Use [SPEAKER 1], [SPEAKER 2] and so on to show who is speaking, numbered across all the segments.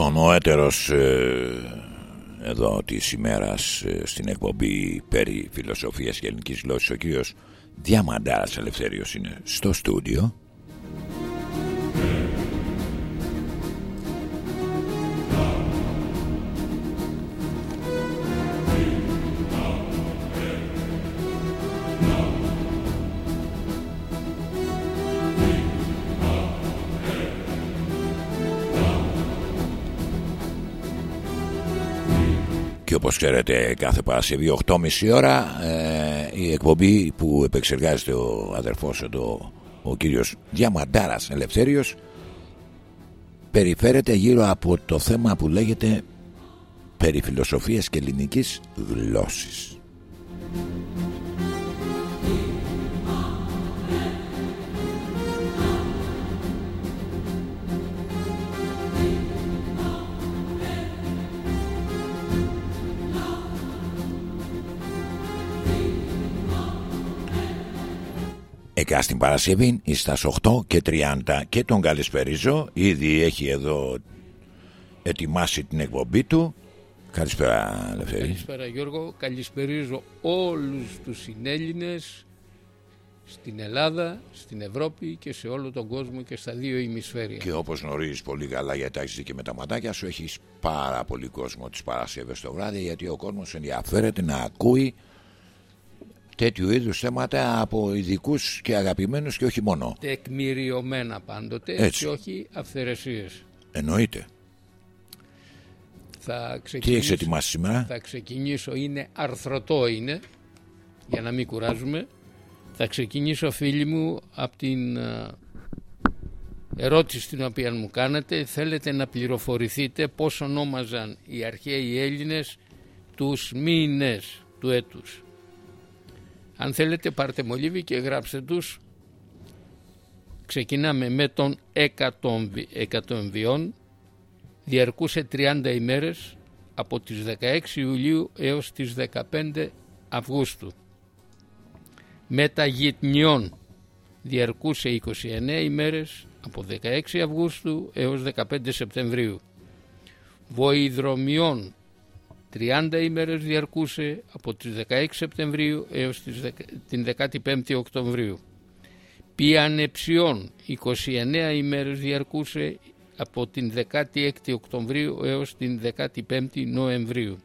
[SPEAKER 1] Λοιπόν, ο έτερος ε, εδώ της ημέρας ε, στην εκπομπή περί φιλοσοφίας και ελληνικής γλώσσης ο κύριος Διαμαντάρας Ελευθέριος είναι στο στούντιο όπως ξέρετε κάθε Παρασκευή 8.30 ώρα ε, η εκπομπή που επεξεργάζεται ο αδερφός εδώ ο κύριος Διαμαντάρας Ελευθέριος περιφέρεται γύρω από το θέμα που λέγεται περί φιλοσοφίας και ελληνικής γλώσσης. Εκα στην Παρασκευή στα 8 και 30 και τον καλησπερίζω ήδη έχει εδώ ετοιμάσει την εκπομπή του. Καλησπέρα Λευθέρη
[SPEAKER 2] Καλησπέρα Γιώργο. Καλησπερίζω όλους τους συνέλληνες στην Ελλάδα, στην Ευρώπη και σε όλο τον κόσμο και στα δύο ημισφαίρια.
[SPEAKER 1] Και όπως γνωρίζεις πολύ καλά γιατί έχεις και με τα ματάκια σου έχεις πάρα πολύ κόσμο τις Παρασκευές το βράδυ γιατί ο κόσμος ενδιαφέρεται να ακούει τέτοιου είδους θέματα από ειδικούς και αγαπημένους και όχι μόνο.
[SPEAKER 2] Τεκμηριωμένα πάντοτε
[SPEAKER 1] Έτσι.
[SPEAKER 2] και όχι αυθαιρεσίες.
[SPEAKER 1] Εννοείται.
[SPEAKER 2] Θα
[SPEAKER 1] Τι
[SPEAKER 2] ξεκινήσω,
[SPEAKER 1] έχεις ετοιμάσει σήμερα;
[SPEAKER 2] θα ξεκινήσω, είναι αρθρωτό είναι, για να μην κουράζουμε. Θα ξεκινήσω φίλοι μου από την α, ερώτηση την οποία μου κάνατε. Θέλετε να πληροφορηθείτε πώς ονόμαζαν οι αρχαίοι Έλληνες τους μήνες του έτους. Αν θέλετε πάρτε μολύβι και γράψτε τους. Ξεκινάμε με τον εκατομβι, εκατομβιών. Διαρκούσε 30 ημέρες από τις 16 Ιουλίου έως τις 15 Αυγούστου. Μεταγυτνιών διαρκούσε 29 ημέρες από 16 Αυγούστου έως 15 Σεπτεμβρίου. Βοηδρομιών 30 ημέρες διαρκούσε από τις 16 Σεπτεμβρίου έως τις δεκα- την 15η Οκτωβρίου. Πιανεψιών 29 ημέρες διαρκούσε από την 16η Οκτωβρίου έως την 15η Νοεμβρίου.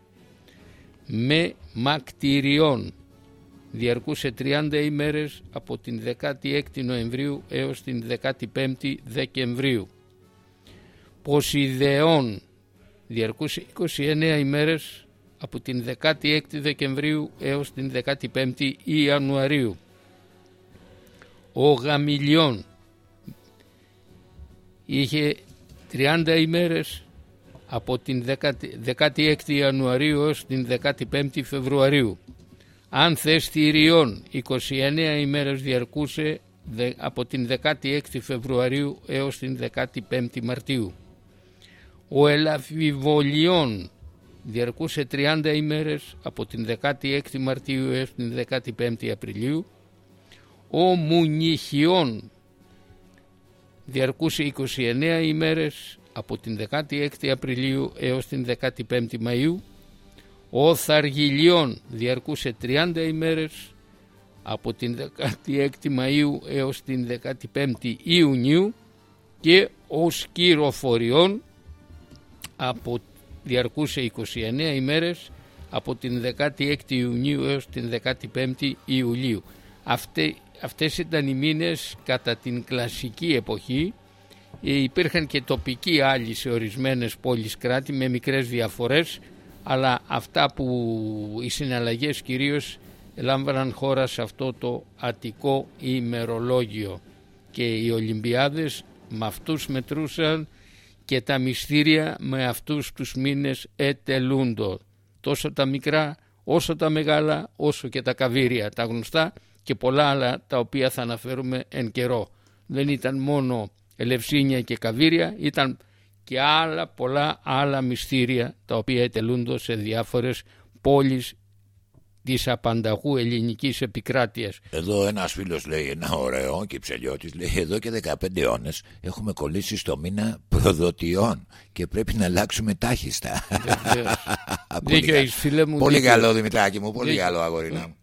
[SPEAKER 2] Με μακτηριών διαρκούσε 30 ημέρες από την 16η Νοεμβρίου έως την 15η Δεκεμβρίου. Ποσειδεών διαρκούσε 29 ημέρες από την 16η Δεκεμβρίου έως την 15η Ιανουαρίου. Ο Γαμιλιών είχε 30 ημέρες από την 16η Ιανουαρίου έως την 15η Φεβρουαρίου. Αν Θεστηριών 29 ημέρες διαρκούσε δε- από την 16η Φεβρουαρίου έως την 15η Μαρτίου. Ο Ελαφιβολιών διαρκούσε 30 ημέρες από την 16η Μαρτίου έως την 15η Απριλίου. Ο Μουνιχιών διαρκούσε 29 ημέρες από την 16η Απριλίου έως την 15η Μαΐου. Ο Θαργιλιών διαρκούσε 30 ημέρες από την 16η Μαΐου έως την 15η Ιουνίου και ο Σκυροφοριών από, διαρκούσε 29 ημέρες από την 16η Ιουνίου έως την 15η Ιουλίου. Αυτέ, αυτές ήταν οι μήνες κατά την κλασική εποχή. Ε, Υπήρχαν και τοπικοί άλλοι σε ορισμένες πόλεις κράτη με μικρές διαφορές αλλά αυτά που οι συναλλαγές κυρίως λάμβαναν χώρα σε αυτό το αττικό ημερολόγιο και οι Ολυμπιάδες με αυτούς μετρούσαν και τα μυστήρια με αυτούς τους μήνες ετελούντο. Τόσο τα μικρά όσο τα μεγάλα όσο και τα καβύρια τα γνωστά και πολλά άλλα τα οποία θα αναφέρουμε εν καιρό. Δεν ήταν μόνο ελευσίνια και καβύρια ήταν και άλλα πολλά άλλα μυστήρια τα οποία ετελούντο σε διάφορες πόλεις της απανταχού ελληνικής επικράτειας.
[SPEAKER 1] Εδώ ένας φίλος λέει ένα ωραίο και ψελιώτης λέει εδώ και 15 αιώνες έχουμε κολλήσει στο μήνα προδοτιών και πρέπει να αλλάξουμε τάχιστα.
[SPEAKER 2] δίκιο φίλε μου.
[SPEAKER 1] Πολύ καλό Δημητράκη μου, πολύ καλό αγορίνα μου.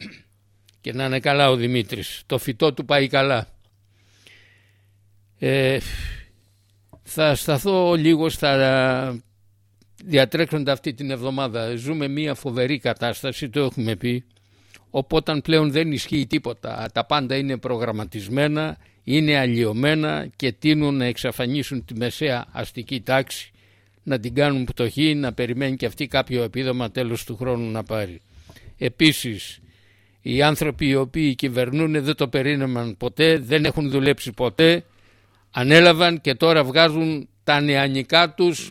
[SPEAKER 2] Και να είναι καλά ο Δημήτρης. Το φυτό του πάει καλά. Ε, θα σταθώ λίγο στα διατρέχοντα αυτή την εβδομάδα. Ζούμε μια φοβερή κατάσταση, το έχουμε πει. Οπότε πλέον δεν ισχύει τίποτα. Τα πάντα είναι προγραμματισμένα, είναι αλλοιωμένα και τείνουν να εξαφανίσουν τη μεσαία αστική τάξη, να την κάνουν πτωχή, να περιμένει και αυτή κάποιο επίδομα τέλος του χρόνου να πάρει. Επίσης, οι άνθρωποι οι οποίοι κυβερνούν δεν το περίμεναν ποτέ, δεν έχουν δουλέψει ποτέ, ανέλαβαν και τώρα βγάζουν τα νεανικά τους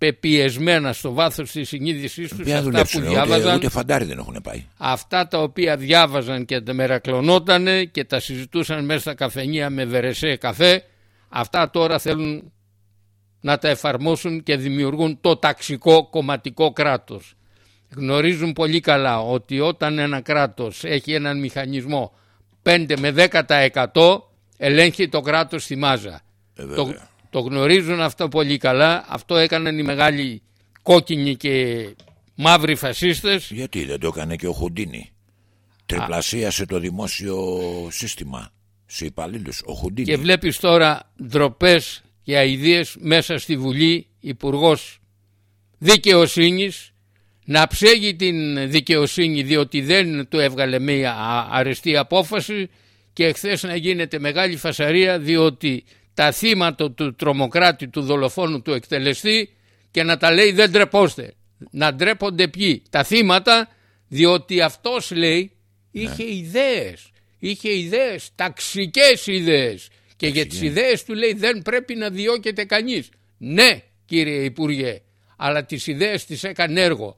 [SPEAKER 2] πεπιεσμένα στο βάθος της συνείδησής τους αυτά που διάβαζαν
[SPEAKER 1] ούτε, φαντάρι δεν έχουν πάει.
[SPEAKER 2] Αυτά τα οποία διάβαζαν και τα μερακλωνότανε και τα συζητούσαν μέσα στα καφενεία με βερεσέ καφέ αυτά τώρα θέλουν να τα εφαρμόσουν και δημιουργούν το ταξικό κομματικό κράτος. Γνωρίζουν πολύ καλά ότι όταν ένα κράτος έχει έναν μηχανισμό 5 με 10% ελέγχει το κράτος στη μάζα.
[SPEAKER 1] Ε,
[SPEAKER 2] το, το γνωρίζουν αυτό πολύ καλά. Αυτό έκαναν οι μεγάλοι κόκκινοι και μαύροι φασίστες.
[SPEAKER 1] Γιατί δεν το έκανε και ο Χουντίνη; Τριπλασίασε το δημόσιο σύστημα σε υπαλλήλους. Ο Χουντίνη.
[SPEAKER 2] Και βλέπεις τώρα ντροπές και αηδίες μέσα στη Βουλή υπουργός δικαιοσύνης να ψέγει την δικαιοσύνη διότι δεν του έβγαλε μία αρεστή απόφαση και εχθές να γίνεται μεγάλη φασαρία διότι τα θύματα του τρομοκράτη, του δολοφόνου, του εκτελεστή και να τα λέει δεν ντρεπόστε. Να ντρέπονται ποιοι; Τα θύματα διότι αυτός λέει είχε ναι. ιδέες. Είχε ιδέες, ταξικές ιδέες. Και για τις ιδέες του λέει δεν πρέπει να διώκεται κανείς. Ναι κύριε Υπουργέ, αλλά τις ιδέες τις έκανε έργο.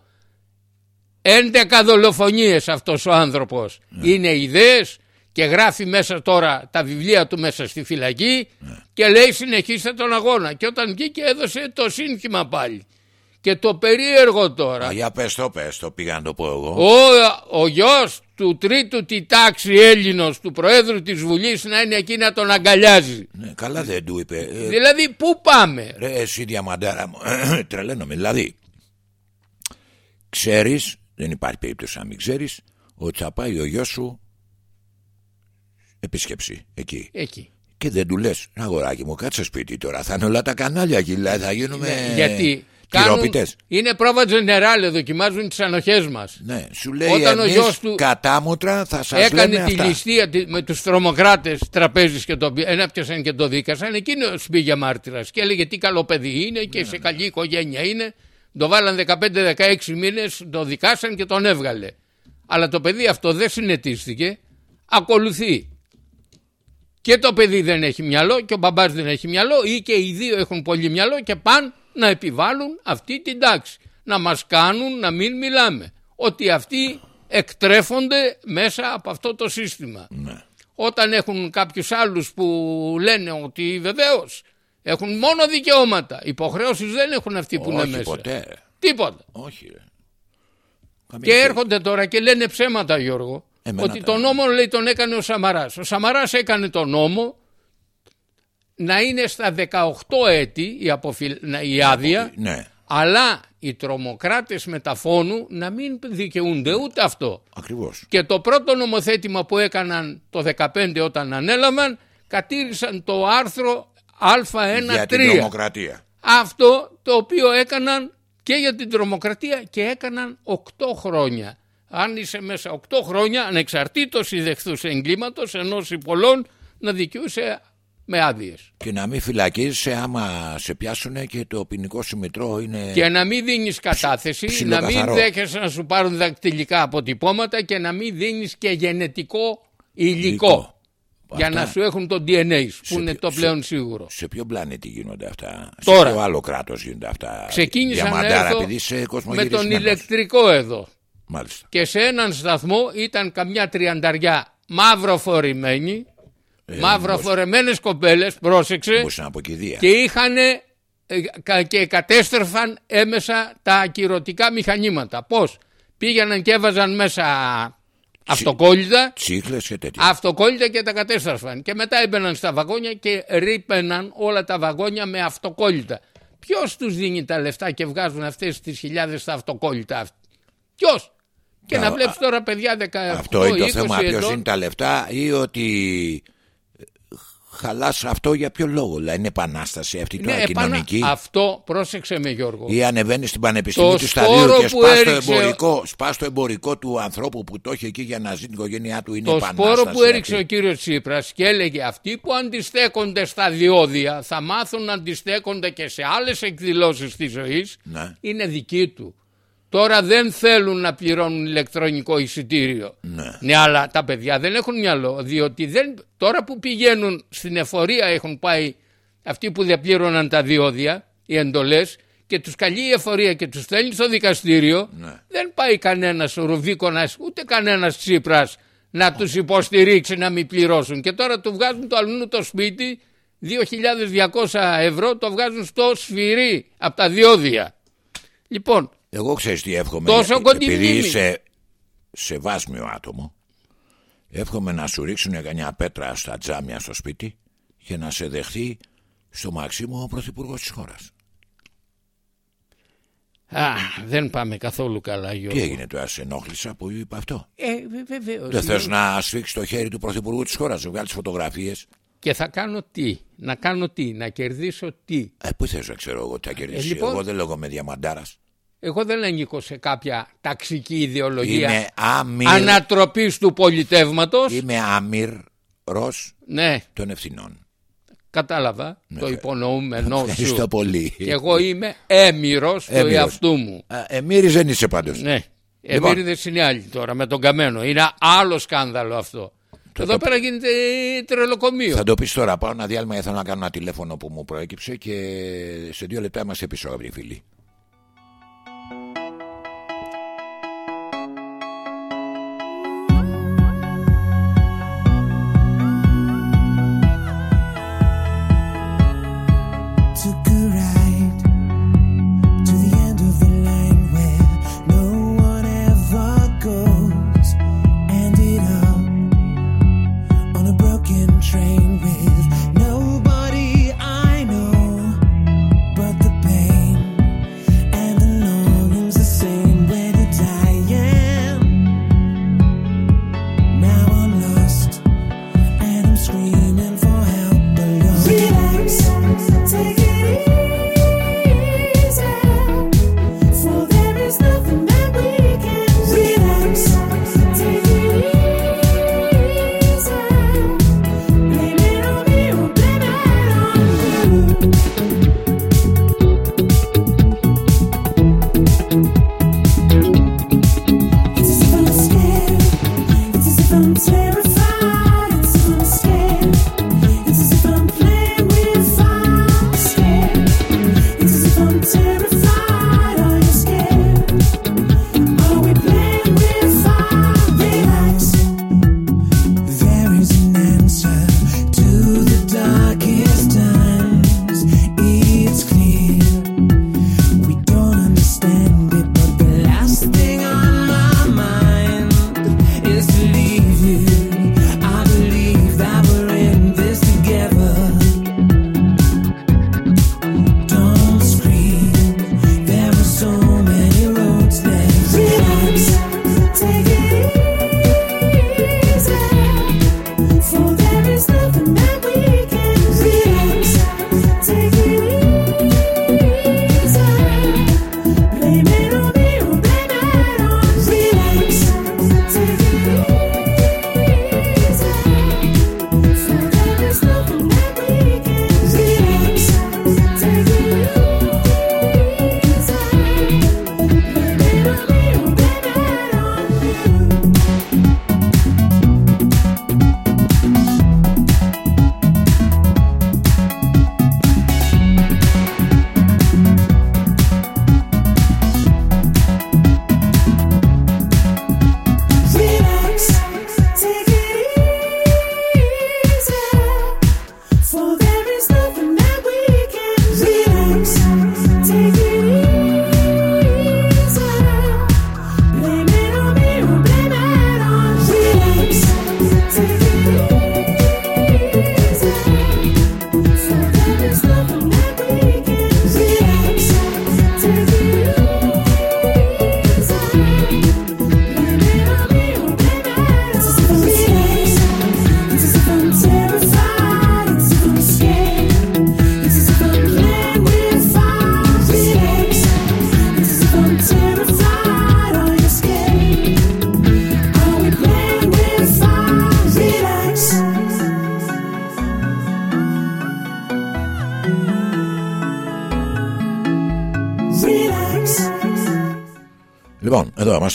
[SPEAKER 2] 11 δολοφονίες αυτός ο άνθρωπος. Ναι. Είναι ιδέες και γράφει μέσα τώρα τα βιβλία του μέσα στη φυλακή και λέει συνεχίστε τον αγώνα και όταν βγήκε έδωσε το σύνθημα πάλι. Και το περίεργο τώρα
[SPEAKER 1] Α, για πες το πες το πήγα να το πω εγώ.
[SPEAKER 2] Ο, ο γιος του τρίτου τη τάξη Έλληνος του Προέδρου της Βουλής να είναι εκεί να τον αγκαλιάζει.
[SPEAKER 1] Ναι, καλά δεν του είπε.
[SPEAKER 2] Ε, δηλαδή πού πάμε;
[SPEAKER 1] ρε εσύ διαμαντάρα μου τρελαίνομαι. Δηλαδή ξέρεις δεν υπάρχει περίπτωση να μην ξέρεις ότι θα πάει ο γιος σου επίσκεψη εκεί.
[SPEAKER 2] Εκεί.
[SPEAKER 1] Και δεν του λες, αγοράκι μου, κάτσε σπίτι τώρα. Θα είναι όλα τα κανάλια εκεί, δηλαδή θα γίνουμε.
[SPEAKER 2] Ναι, γιατί κάνουν, είναι πρόβα τζενεράλε, δοκιμάζουν τις ανοχές μας.
[SPEAKER 1] Ναι, σου λέει Όταν ο γιος του κατάμοτρα θα σας
[SPEAKER 2] Έκανε
[SPEAKER 1] τη
[SPEAKER 2] ληστεία με τους τρομοκράτες τραπέζι και το ένα πιάσαν και το δίκασαν. Εκείνο πήγε μάρτυρας και έλεγε τι καλό παιδί είναι και ναι, σε ναι. καλή οικογένεια είναι. Το βάλαν 15-16 μήνες, το δικάσαν και τον έβγαλε. Αλλά το παιδί αυτό δεν συνετίστηκε. Ακολουθεί και το παιδί δεν έχει μυαλό και ο μπαμπάς δεν έχει μυαλό ή και οι δύο έχουν πολύ μυαλό και πάνε να επιβάλλουν αυτή την τάξη. Να μας κάνουν να μην μιλάμε. Ότι αυτοί εκτρέφονται μέσα από αυτό το σύστημα.
[SPEAKER 1] Ναι.
[SPEAKER 2] Όταν έχουν κάποιους άλλους που λένε ότι βεβαίως έχουν μόνο δικαιώματα. Υποχρεώσεις δεν έχουν αυτοί που είναι μέσα.
[SPEAKER 1] ποτέ.
[SPEAKER 2] Τίποτα.
[SPEAKER 1] Όχι.
[SPEAKER 2] Και έρχονται τώρα και λένε ψέματα Γιώργο ότι τον νόμο λέει τον έκανε ο Σαμαράς. Ο Σαμαράς έκανε τον νόμο να είναι στα 18 έτη η, αποφυλ... η άδεια
[SPEAKER 1] ναι.
[SPEAKER 2] αλλά οι τρομοκράτες μεταφώνου να μην δικαιούνται ούτε αυτό.
[SPEAKER 1] Ακριβώς.
[SPEAKER 2] Και το πρώτο νομοθέτημα που έκαναν το 15 όταν ανέλαβαν κατήρισαν το άρθρο Α1-3.
[SPEAKER 1] Για την τρομοκρατία.
[SPEAKER 2] Αυτό το οποίο έκαναν και για την τρομοκρατία και έκαναν 8 χρόνια αν είσαι μέσα 8 χρόνια ανεξαρτήτως ιδεχθούς εγκλήματος ενός πολλών να δικαιούσε με άδειες.
[SPEAKER 1] Και να μην φυλακίζεσαι άμα σε πιάσουν και το ποινικό σου μητρό είναι.
[SPEAKER 2] Και να μην δίνεις κατάθεση, να μην δέχεσαι να σου πάρουν δακτυλικά αποτυπώματα και να μην δίνεις και γενετικό υλικό. Για να σου έχουν το DNA σου, που είναι το πλέον σίγουρο.
[SPEAKER 1] Σε ποιο πλανήτη γίνονται αυτά,
[SPEAKER 2] Τώρα,
[SPEAKER 1] σε ποιο άλλο κράτος γίνονται αυτά;
[SPEAKER 2] Ξεκίνησαν με τον ηλεκτρικό εδώ.
[SPEAKER 1] Μάλιστα.
[SPEAKER 2] Και σε έναν σταθμό ήταν καμιά τριανταριά μαυροφορημένοι, ε, μαυροφορεμένες κοπέλες, πρόσεξε, και είχαν και κατέστρεφαν έμεσα τα ακυρωτικά μηχανήματα. Πώς; πήγαιναν και έβαζαν μέσα αυτοκόλλητα,
[SPEAKER 1] Τσίχλες και τέτοια.
[SPEAKER 2] αυτοκόλλητα και τα κατέστρεφαν. Και μετά έμπαιναν στα βαγόνια και ρίπαιναν όλα τα βαγόνια με αυτοκόλλητα. Ποιος τους δίνει τα λεφτά και βγάζουν αυτές τις χιλιάδες τα αυτοκόλλητα; Ποιος; Και
[SPEAKER 1] Α,
[SPEAKER 2] να βλέπει τώρα παιδιά 18,
[SPEAKER 1] Αυτό είναι το
[SPEAKER 2] 20
[SPEAKER 1] θέμα. Ποιος
[SPEAKER 2] ετών.
[SPEAKER 1] είναι τα λεφτά ή ότι χαλάς αυτό για ποιο λόγο. Δηλαδή είναι επανάσταση αυτή τώρα
[SPEAKER 2] Ναι, επανα-
[SPEAKER 1] κοινωνική;
[SPEAKER 2] Αυτό πρόσεξε με Γιώργο.
[SPEAKER 1] Ή ανεβαίνεις στην πανεπιστήμιο
[SPEAKER 2] Το
[SPEAKER 1] του
[SPEAKER 2] σπόρο
[SPEAKER 1] σταδίου και
[SPEAKER 2] που
[SPEAKER 1] σπάς το,
[SPEAKER 2] έριξε-
[SPEAKER 1] εμπορικό, σπάς το εμπορικό του ανθρώπου που το έχει εκεί για να ζει την οικογένειά του. Είναι
[SPEAKER 2] Το
[SPEAKER 1] επανάσταση.
[SPEAKER 2] σπόρο που έριξε ο
[SPEAKER 1] αυτή.
[SPEAKER 2] κύριος Τσίπρας και έλεγε αυτοί που αντιστέκονται στα διόδια θα μάθουν να αντιστέκονται και σε άλλες εκδηλώσεις της ζωής
[SPEAKER 1] Ναι.
[SPEAKER 2] είναι δική του. Τώρα δεν θέλουν να πληρώνουν ηλεκτρονικό εισιτήριο.
[SPEAKER 1] Ναι.
[SPEAKER 2] αλλά τα παιδιά δεν έχουν μυαλό διότι δεν, τώρα που πηγαίνουν στην εφορία έχουν πάει αυτοί που δεν πλήρωναν τα διόδια, οι εντολές και τους καλεί η εφορία και τους στέλνει στο δικαστήριο
[SPEAKER 1] Ναι.
[SPEAKER 2] δεν πάει κανένας Ρουβίκονας ούτε κανένας Τσίπρας να τους υποστηρίξει να μην πληρώσουν και τώρα του βγάζουν το αλλού το σπίτι 2.200 ευρώ το βγάζουν στο σφυρί από τα διόδια. Λοιπόν,
[SPEAKER 1] Εγώ ξέρεις τι εύχομαι.
[SPEAKER 2] Τόσο
[SPEAKER 1] ε,
[SPEAKER 2] κοντινή
[SPEAKER 1] Επειδή
[SPEAKER 2] μνήμη.
[SPEAKER 1] είσαι σεβάσμιο άτομο, εύχομαι να σου ρίξουν κανιά πέτρα στα τζάμια στο σπίτι και να σε δεχθεί στο Μαξίμου ο Πρωθυπουργός της χώρας.
[SPEAKER 2] α, δεν πάμε καθόλου καλά Γιώργο.
[SPEAKER 1] Τι έγινε τώρα, σε ενόχλησα που είπα αυτό;
[SPEAKER 2] Ε, βε- βεβαίως.
[SPEAKER 1] Δεν θες να σφίξεις το χέρι του Πρωθυπουργού της χώρας, να βγάλεις φωτογραφίες;
[SPEAKER 2] Και θα κάνω τι, να κάνω τι, να κερδίσω τι;
[SPEAKER 1] Ε, πού θες να ξέρω εγώ τι θα κερδίσει;
[SPEAKER 2] λοιπόν-
[SPEAKER 1] Εγώ δεν λέγω με διαμαντάρας.
[SPEAKER 2] Εγώ δεν ανήκω σε κάποια ταξική ιδεολογία
[SPEAKER 1] Είμαι άμυρ,
[SPEAKER 2] ανατροπής του πολιτεύματος.
[SPEAKER 1] είμαι άμυρος
[SPEAKER 2] Ναι,
[SPEAKER 1] των ευθυνών.
[SPEAKER 2] κατάλαβα το υπονοούμενό
[SPEAKER 1] Ναι, Ευχαριστώ
[SPEAKER 2] σου.
[SPEAKER 1] πολύ.
[SPEAKER 2] Και εγώ είμαι έμυρος του
[SPEAKER 1] Έμυρος.
[SPEAKER 2] εαυτού μου.
[SPEAKER 1] Ε, Εμμύρης δεν είσαι πάντως.
[SPEAKER 2] Ναι.
[SPEAKER 1] Λοιπόν.
[SPEAKER 2] Εμμύριδες είναι άλλοι τώρα με τον καμένο. Είναι άλλο σκάνδαλο αυτό. Εδώ
[SPEAKER 1] το-
[SPEAKER 2] πέρα γίνεται τρελοκομείο.
[SPEAKER 1] Θα το πεις τώρα. Πάω ένα διάλειμμα. Θέλω να κάνω ένα τηλέφωνο που μου προέκυψε και σε δύο λεπτά είμαστε πίσω, αγαπητοί φίλοι.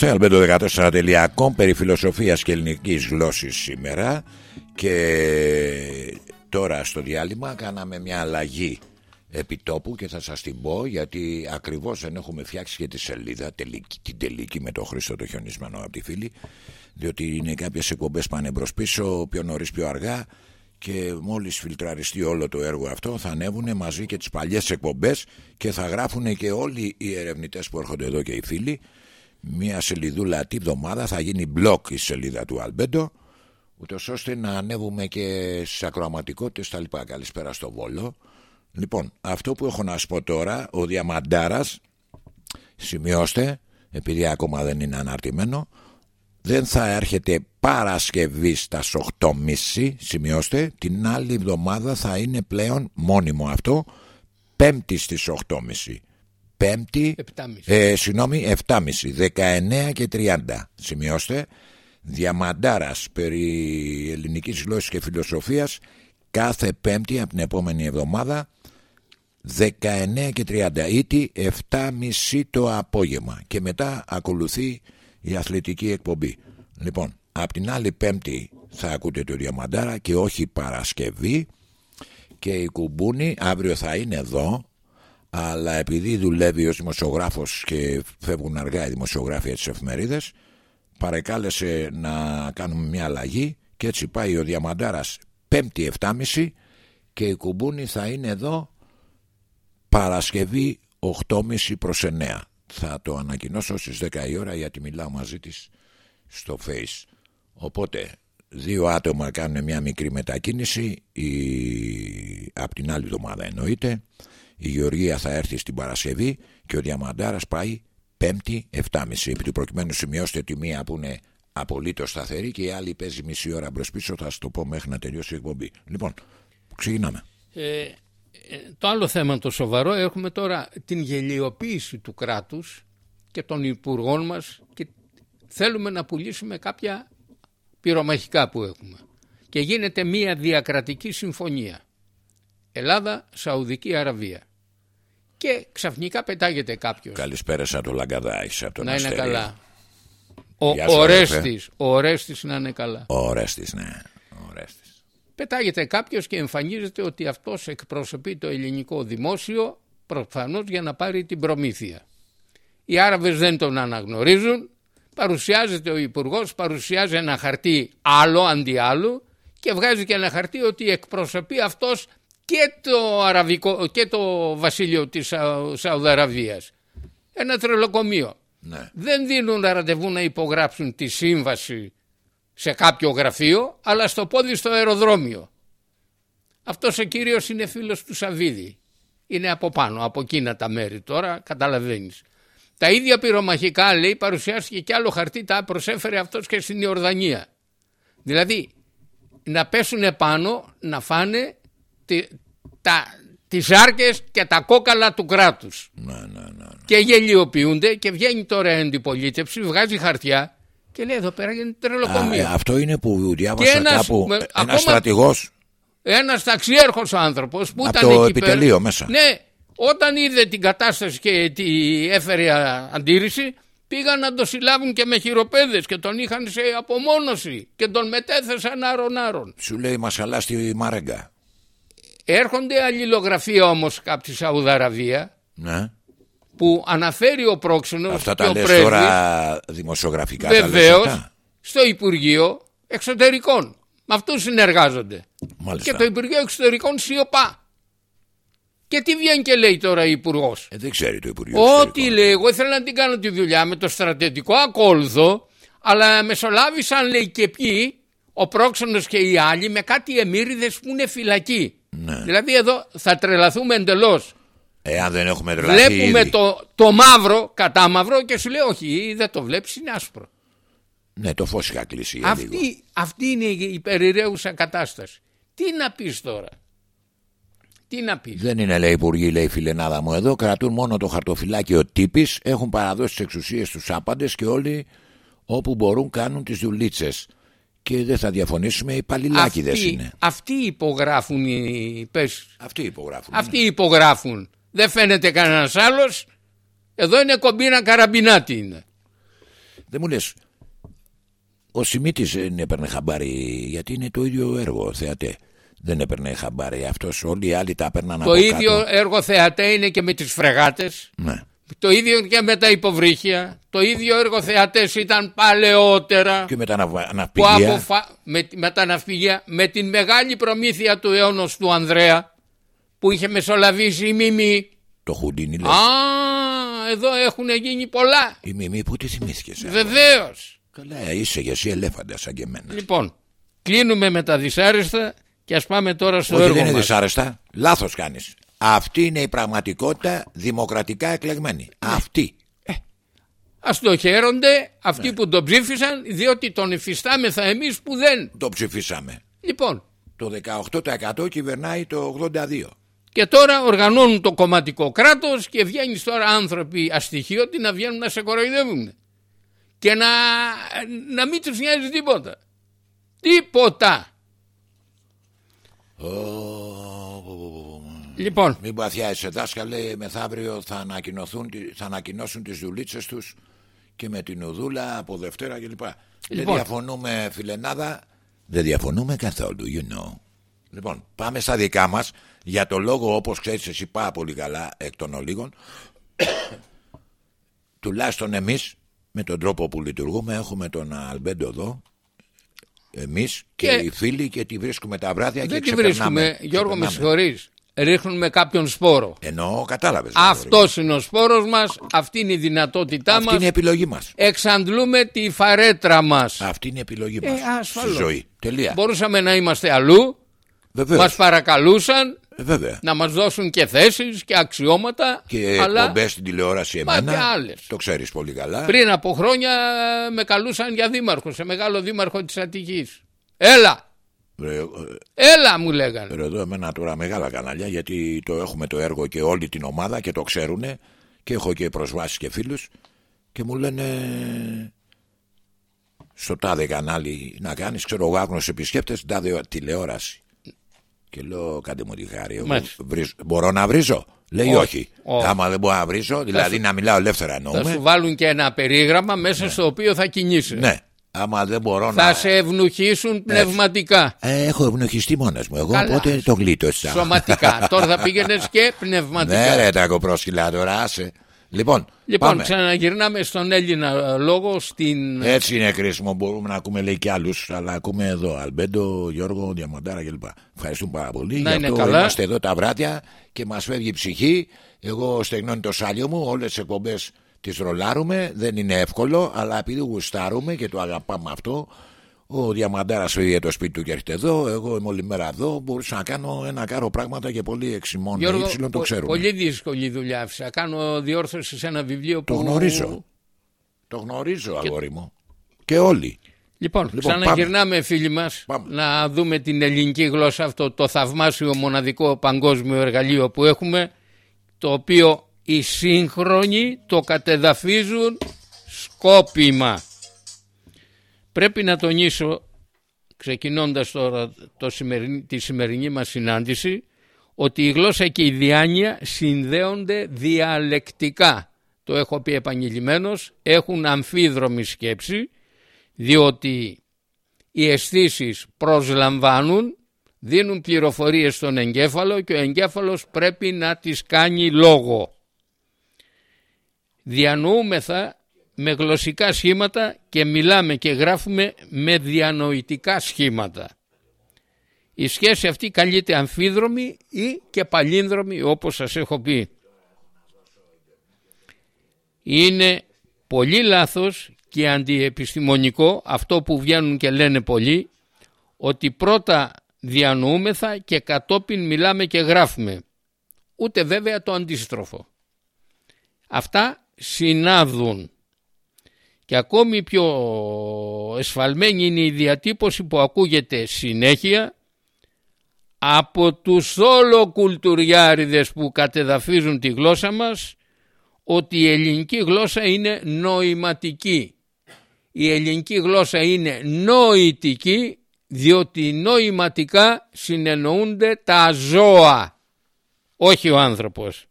[SPEAKER 1] Είμαστε, albedo14.com περί φιλοσοφίας και ελληνικής γλώσσης σήμερα. Και τώρα στο διάλειμμα κάναμε μια αλλαγή επιτόπου και θα σας την πω γιατί ακριβώς δεν έχουμε φτιάξει και τη σελίδα τελική, την τελική με το Χρήστο το χιονισμένο από τη φίλη διότι είναι κάποιες εκπομπές πάνε μπρος πίσω πιο νωρίς πιο αργά. Και μόλις φιλτραριστεί όλο το έργο αυτό θα ανέβουν μαζί και τις παλιές εκπομπές και θα γράφουν και όλοι οι ερευνητές που έρχονται εδώ και οι φίλοι μια σελίδουλα τη βδομάδα θα γίνει μπλοκ η σελίδα του Αλμπέντο ούτως ώστε να ανέβουμε και στις ακροαματικότητες τα λοιπά. Καλησπέρα στο Βόλο. Λοιπόν αυτό που έχω να σας πω τώρα ο Διαμαντάρας σημειώστε επειδή ακόμα δεν είναι αναρτημένο δεν θα έρχεται Παρασκευή στα 8.30 σημειώστε την άλλη εβδομάδα θα είναι πλέον μόνιμο αυτό Πέμπτη στις 8.30 Πέμπτη,
[SPEAKER 2] 7.30.
[SPEAKER 1] ε, συγγνώμη, 7.30, 19 και 30. Σημειώστε, διαμαντάρας περί ελληνικής γλώσσης και φιλοσοφίας κάθε Πέμπτη από την επόμενη εβδομάδα 19 και 30 ήτι 7.30 το απόγευμα και μετά ακολουθεί η αθλητική εκπομπή. Λοιπόν, από την άλλη Πέμπτη θα ακούτε το Διαμαντάρα και όχι Παρασκευή και η Κουμπούνη αύριο θα είναι εδώ αλλά επειδή δουλεύει ως δημοσιογράφος και φεύγουν αργά οι δημοσιογράφοι της εφημερίδες παρεκάλεσε να κάνουμε μια αλλαγή και έτσι πάει ο Διαμαντάρας 5η 7.30 και η Κουμπούνη θα είναι εδώ Παρασκευή 8.30 προς 9 θα το ανακοινώσω στις 10 η ώρα γιατί μιλάω μαζί της στο face. Οπότε δύο άτομα κάνουν μια μικρή μετακίνηση. Η... από την άλλη εβδομάδα εννοείται η Γεωργία θα έρθει στην Παρασκευή και ο Διαμαντάρας πάει Πέμπτη 7.30. Επί του προκειμένου σημειώστε τη μία που είναι απολύτως σταθερή και η άλλη παίζει μισή ώρα μπρος πίσω. Θα σα το πω μέχρι να τελειώσει η εκπομπή. Λοιπόν, ξεκινάμε.
[SPEAKER 2] Ε, ε, το άλλο θέμα το σοβαρό έχουμε τώρα την γελιοποίηση του κράτους και των υπουργών μας και θέλουμε να πουλήσουμε κάποια πυρομαχικά που έχουμε. Και γίνεται μία διακρατική συμφωνία. Ελλάδα, Σαουδική Αραβία. Και ξαφνικά πετάγεται κάποιος.
[SPEAKER 1] Καλησπέρα σαν το Λαγκαδάη, από τον
[SPEAKER 2] Να είναι
[SPEAKER 1] Αστέρι.
[SPEAKER 2] καλά. Ο,
[SPEAKER 1] Γεια σου,
[SPEAKER 2] ο
[SPEAKER 1] αδερφέ.
[SPEAKER 2] Ρέστης, ο Ρέστης να είναι καλά.
[SPEAKER 1] Ο Ορέστης, ναι. Ο Ορέστης.
[SPEAKER 2] Πετάγεται κάποιος και εμφανίζεται ότι αυτός εκπροσωπεί το ελληνικό δημόσιο προφανώς για να πάρει την προμήθεια. Οι Άραβες δεν τον αναγνωρίζουν, παρουσιάζεται ο υπουργός, παρουσιάζει ένα χαρτί άλλο αντί άλλου και βγάζει και ένα χαρτί ότι εκπροσωπεί αυτός και το, αραβικό, και το βασίλειο της Σαου- Σαουδαραβίας. Ένα τρελοκομείο.
[SPEAKER 1] Ναι.
[SPEAKER 2] Δεν δίνουν ραντεβού να υπογράψουν τη σύμβαση σε κάποιο γραφείο, αλλά στο πόδι στο αεροδρόμιο. Αυτός ο κύριος είναι φίλος του Σαββίδη. Είναι από πάνω, από εκείνα τα μέρη τώρα, καταλαβαίνεις. Τα ίδια πυρομαχικά, λέει, παρουσιάστηκε και άλλο χαρτί, τα προσέφερε αυτός και στην Ιορδανία. Δηλαδή, να πέσουν επάνω, να φάνε τη, τα, τις άρκες και τα κόκαλα του κράτους.
[SPEAKER 1] Ναι, ναι, ναι. ναι.
[SPEAKER 2] Και γελιοποιούνται και βγαίνει τώρα η αντιπολίτευση, βγάζει χαρτιά και λέει εδώ πέρα γίνεται
[SPEAKER 1] Α,
[SPEAKER 2] τρελοκομείο.
[SPEAKER 1] ε, αυτό είναι που διάβασα
[SPEAKER 2] Και ένας-
[SPEAKER 1] κάπου.
[SPEAKER 2] με-
[SPEAKER 1] Ένας
[SPEAKER 2] ακόμα-
[SPEAKER 1] στρατηγός
[SPEAKER 2] Ένας ταξιέρχος άνθρωπος που
[SPEAKER 1] Από
[SPEAKER 2] ήταν
[SPEAKER 1] το
[SPEAKER 2] εκεί
[SPEAKER 1] επιτελείο
[SPEAKER 2] πέρα.
[SPEAKER 1] μέσα.
[SPEAKER 2] Ναι, όταν είδε την κατάσταση και τη έφερε α, αντίρρηση, πήγαν να το συλλάβουν και με χειροπέδες και τον είχαν σε απομόνωση και τον μετέθεσαν άρον-άρον.
[SPEAKER 1] σου λέει μασαλά στη Μαρέγκα.
[SPEAKER 2] Έρχονται αλληλογραφία όμως από τη Σαουδαραβία
[SPEAKER 1] Ναι.
[SPEAKER 2] που αναφέρει ο πρόξενος
[SPEAKER 1] Αυτά
[SPEAKER 2] και
[SPEAKER 1] τα
[SPEAKER 2] ο
[SPEAKER 1] λες
[SPEAKER 2] πρέσβης
[SPEAKER 1] τώρα δημοσιογραφικά. τα λες
[SPEAKER 2] βεβαίως
[SPEAKER 1] αυτά.
[SPEAKER 2] στο Υπουργείο Εξωτερικών. Με αυτούς συνεργάζονται.
[SPEAKER 1] Μάλιστα.
[SPEAKER 2] Και το Υπουργείο Εξωτερικών σιωπά. Και τι βγαίνει και λέει τώρα η Υπουργός;
[SPEAKER 1] Ε, δεν ξέρει το Υπουργείο
[SPEAKER 2] Ό,τι
[SPEAKER 1] Εξωτερικών.
[SPEAKER 2] λέει, εγώ ήθελα να την κάνω τη δουλειά με το στρατιωτικό ακόλουθο, αλλά μεσολάβησαν λέει και ποιοι, ο πρόξενος και οι άλλοι, με κάτι εμμύριδες που είναι φυλακοί.
[SPEAKER 1] Ναι.
[SPEAKER 2] Δηλαδή εδώ θα τρελαθούμε εντελώς.
[SPEAKER 1] Εάν δεν έχουμε τρελαθεί
[SPEAKER 2] Βλέπουμε
[SPEAKER 1] ήδη.
[SPEAKER 2] το, το μαύρο, κατά μαύρο και σου λέει όχι, δεν το βλέπεις, είναι άσπρο.
[SPEAKER 1] Ναι, το φως είχα κλείσει για λίγο.
[SPEAKER 2] Αυτή, αυτή είναι η περιραίουσα κατάσταση. Τι να πεις τώρα; Τι να πεις;
[SPEAKER 1] Δεν είναι λέει υπουργοί, λέει η φιλενάδα μου εδώ. Κρατούν μόνο το χαρτοφυλάκιο τύπης. Έχουν παραδώσει τις εξουσίες στους άπαντες και όλοι όπου μπορούν κάνουν τις δουλίτσες. Και δεν θα διαφωνήσουμε, οι παλιλάκιδες
[SPEAKER 2] αυτοί,
[SPEAKER 1] είναι.
[SPEAKER 2] αυτοί υπογράφουν οι πες,
[SPEAKER 1] Αυτοί υπογράφουν.
[SPEAKER 2] Αυτοί υπογράφουν. Δεν φαίνεται κανένας άλλος. Εδώ είναι κομπίνα καραμπινάτη είναι.
[SPEAKER 1] Δεν μου λες Ο Σιμίτης δεν έπαιρνε χαμπάρι Γιατί είναι το ίδιο έργο θεατέ Δεν έπαιρνε χαμπάρι αυτός Όλοι οι άλλοι τα έπαιρναν
[SPEAKER 2] Το
[SPEAKER 1] από
[SPEAKER 2] ίδιο
[SPEAKER 1] κάτω.
[SPEAKER 2] έργο θεατέ είναι και με τις φρεγάτες.
[SPEAKER 1] Ναι.
[SPEAKER 2] Το ίδιο και με τα υποβρύχια. Το ίδιο έργο θεατές ήταν παλαιότερα.
[SPEAKER 1] Και με τα ναυ-
[SPEAKER 2] που
[SPEAKER 1] ναυπηγεία
[SPEAKER 2] αποφα... με, με τα ναυπηγεία, με την μεγάλη προμήθεια του αιώνος του Ανδρέα που είχε μεσολαβήσει η Μιμή.
[SPEAKER 1] Το χουντίνι λες
[SPEAKER 2] Α, εδώ έχουν γίνει πολλά.
[SPEAKER 1] Η Μιμή που τη θυμήθηκες ε;
[SPEAKER 2] Βεβαίως.
[SPEAKER 1] Καλά είσαι και εσύ ελέφαντα σαν και εμένα
[SPEAKER 2] Λοιπόν, κλείνουμε με τα δυσάρεστα και ας πάμε τώρα στο
[SPEAKER 1] Όχι
[SPEAKER 2] έργο
[SPEAKER 1] δεν είναι
[SPEAKER 2] μας.
[SPEAKER 1] δυσάρεστα Λάθος κάνεις Αυτή είναι η πραγματικότητα δημοκρατικά εκλεγμένη
[SPEAKER 2] Ναι.
[SPEAKER 1] Αυτή
[SPEAKER 2] Ας το χαίρονται
[SPEAKER 1] Ναι.
[SPEAKER 2] αυτοί που τον ψήφισαν διότι τον υφιστάμεθα εμείς που δεν.
[SPEAKER 1] το ψηφίσαμε
[SPEAKER 2] Λοιπόν,
[SPEAKER 1] Το 18% κυβερνάει το 82%.
[SPEAKER 2] και τώρα οργανώνουν το κομματικό κράτος και βγαίνεις τώρα άνθρωποι αστοιχείωτοι να βγαίνουν να σε κοροϊδεύουν. Και να, να μην τους νοιάζει τίποτα. Τίποτα. Λοιπόν,
[SPEAKER 1] Μην παθιάζεσαι δάσκαλε, μεθαύριο θα, ανακοινωθούν, τι- θα ανακοινώσουν τις δουλίτσες τους και με την ουδούλα από Δευτέρα κλπ. Δεν
[SPEAKER 2] Λοιπόν.
[SPEAKER 1] διαφωνούμε φιλενάδα, δεν διαφωνούμε καθόλου, you know. Λοιπόν, πάμε στα δικά μας, για το λόγο όπως ξέρεις εσύ πάρα πολύ καλά εκ των ολίγων, τουλάχιστον εμείς με τον τρόπο που λειτουργούμε έχουμε τον Αλμπέντο εδώ, εμείς και,
[SPEAKER 2] Και-
[SPEAKER 1] οι φίλοι και τη βρίσκουμε τα βράδια
[SPEAKER 2] δεν
[SPEAKER 1] και
[SPEAKER 2] τη
[SPEAKER 1] ξεπερνάμε.
[SPEAKER 2] βρίσκουμε. Γιώργο, με
[SPEAKER 1] ξεπερνάμε.
[SPEAKER 2] Συγχωρείς. Ρίχνουμε κάποιον σπόρο.
[SPEAKER 1] Εννοώ, κατάλαβες.
[SPEAKER 2] Αυτός είναι ο σπόρος μας, αυτή είναι η δυνατότητά
[SPEAKER 1] Αυτή
[SPEAKER 2] μας.
[SPEAKER 1] είναι η επιλογή μας.
[SPEAKER 2] Εξαντλούμε τη φαρέτρα μας.
[SPEAKER 1] Αυτή είναι η επιλογή
[SPEAKER 2] Ε,
[SPEAKER 1] μας στη
[SPEAKER 2] ασφαλώς.
[SPEAKER 1] ζωή. Τελεία.
[SPEAKER 2] Μπορούσαμε να είμαστε αλλού,
[SPEAKER 1] Βεβαίως.
[SPEAKER 2] μας παρακαλούσαν
[SPEAKER 1] Ε, Βέβαια.
[SPEAKER 2] να μας δώσουν και θέσεις και αξιώματα,
[SPEAKER 1] Και
[SPEAKER 2] αλλά
[SPEAKER 1] εκπομπές στην τηλεόραση
[SPEAKER 2] Μα
[SPEAKER 1] εμένα.
[SPEAKER 2] και άλλες.
[SPEAKER 1] Το ξέρεις πολύ καλά.
[SPEAKER 2] πριν από χρόνια με καλούσαν για δήμαρχο, σε μεγάλο δήμαρχο της Αττικής. Έλα,
[SPEAKER 1] Ρε, ε,
[SPEAKER 2] έλα μου λέγανε.
[SPEAKER 1] ρε, εδώ εμένα τώρα μεγάλα κανάλια γιατί το έχουμε το έργο και όλη την ομάδα και το ξέρουν και έχω και προσβάσεις και φίλους και μου λένε στο τάδε κανάλι να κάνεις ξέρω εγώ άγνωστος επισκέπτες τάδε τηλεόραση και λέω κάντε μου τη χάρη εγώ
[SPEAKER 2] Μάλιστα.
[SPEAKER 1] βρίζω- μπορώ να βρίζω λέει
[SPEAKER 2] Όχι.
[SPEAKER 1] όχι,
[SPEAKER 2] Όχι.
[SPEAKER 1] άμα δεν μπορώ να βρίζω δηλαδή
[SPEAKER 2] σου-
[SPEAKER 1] να μιλάω ελεύθερα
[SPEAKER 2] Θα
[SPEAKER 1] εννοούμε
[SPEAKER 2] σου βάλουν και ένα περίγραμμα μέσα στο οποίο θα κινείσαι.
[SPEAKER 1] ναι άμα δεν μπορώ
[SPEAKER 2] Θα
[SPEAKER 1] να
[SPEAKER 2] σε ευνουχίσουν πνευματικά.
[SPEAKER 1] Ε, έχω ευνοχιστεί μόνος μου. Εγώ
[SPEAKER 2] Καλά.
[SPEAKER 1] οπότε το γλίτωσα.
[SPEAKER 2] Σωματικά. Τώρα θα πήγαινες και πνευματικά.
[SPEAKER 1] Ναι, ρε, τα κοπρόσκυλα τώρα, άσε. Λοιπόν,
[SPEAKER 2] Λοιπόν,
[SPEAKER 1] πάμε.
[SPEAKER 2] ξαναγυρνάμε στον Έλληνα ε, λόγο στην.
[SPEAKER 1] Έτσι είναι κρίσιμο. Μπορούμε να ακούμε λέει και άλλους, αλλά ακούμε εδώ. Αλμπέντο, Γιώργο, Διαμαντάρα κλπ. Ευχαριστούμε πάρα πολύ.
[SPEAKER 2] Να
[SPEAKER 1] Γι'
[SPEAKER 2] είναι
[SPEAKER 1] αυτό
[SPEAKER 2] καλά.
[SPEAKER 1] είμαστε εδώ τα βράδια και μας φεύγει η ψυχή. Εγώ στεγνώνει το σάλιο μου. Όλες τις εκπομπές τις ρολάρουμε. Δεν είναι εύκολο, αλλά επειδή γουστάρουμε και το αγαπάμε αυτό. Ο Διαμαντάρας φύγει το σπίτι του και έρχεται εδώ. Εγώ είμαι όλη μέρα εδώ. Μπορούσα να κάνω ένα κάρο πράγματα και πολύ εξημών.
[SPEAKER 2] Γιώργο,
[SPEAKER 1] Υψηλό το
[SPEAKER 2] πο-
[SPEAKER 1] ξέρουμε.
[SPEAKER 2] πολύ δύσκολη δουλειά άφησα. Κάνω διόρθωση σε ένα βιβλίο
[SPEAKER 1] Το
[SPEAKER 2] που.
[SPEAKER 1] γνωρίζω. Το γνωρίζω, αγόρι μου. Και όλοι.
[SPEAKER 2] Λοιπόν,
[SPEAKER 1] Λοιπόν,
[SPEAKER 2] ξαναγυρνάμε φίλοι μας
[SPEAKER 1] Πάμε.
[SPEAKER 2] να δούμε την ελληνική γλώσσα αυτό το θαυμάσιο μοναδικό παγκόσμιο εργαλείο που έχουμε το οποίο οι σύγχρονοι το κατεδαφίζουν σκόπιμα. Πρέπει να τονίσω ξεκινώντας τώρα το σημερινή, τη σημερινή μας συνάντηση ότι η γλώσσα και η διάνοια συνδέονται διαλεκτικά. Το έχω πει επανειλημμένος, έχουν αμφίδρομη σκέψη διότι οι αισθήσεις προσλαμβάνουν, δίνουν πληροφορίες στον εγκέφαλο και ο εγκέφαλος πρέπει να τις κάνει λόγο. Διανοούμεθα με γλωσσικά σχήματα και μιλάμε και γράφουμε με διανοητικά σχήματα. Η σχέση αυτή καλείται αμφίδρομη ή και παλίνδρομη όπως σας έχω πει. Είναι πολύ λάθος και αντιεπιστημονικό αυτό που βγαίνουν και λένε πολλοί ότι πρώτα διανοούμεθα και κατόπιν μιλάμε και γράφουμε. Ούτε βέβαια το αντίστροφο. Αυτά συνάδουν. Και ακόμη πιο εσφαλμένη είναι η διατύπωση που ακούγεται συνέχεια από τους όλο κουλτουριάριδες που κατεδαφίζουν τη γλώσσα μας ότι η ελληνική γλώσσα είναι νοηματική. Η ελληνική γλώσσα είναι νοητική διότι νοηματικά συνεννοούνται τα ζώα, όχι ο άνθρωπος.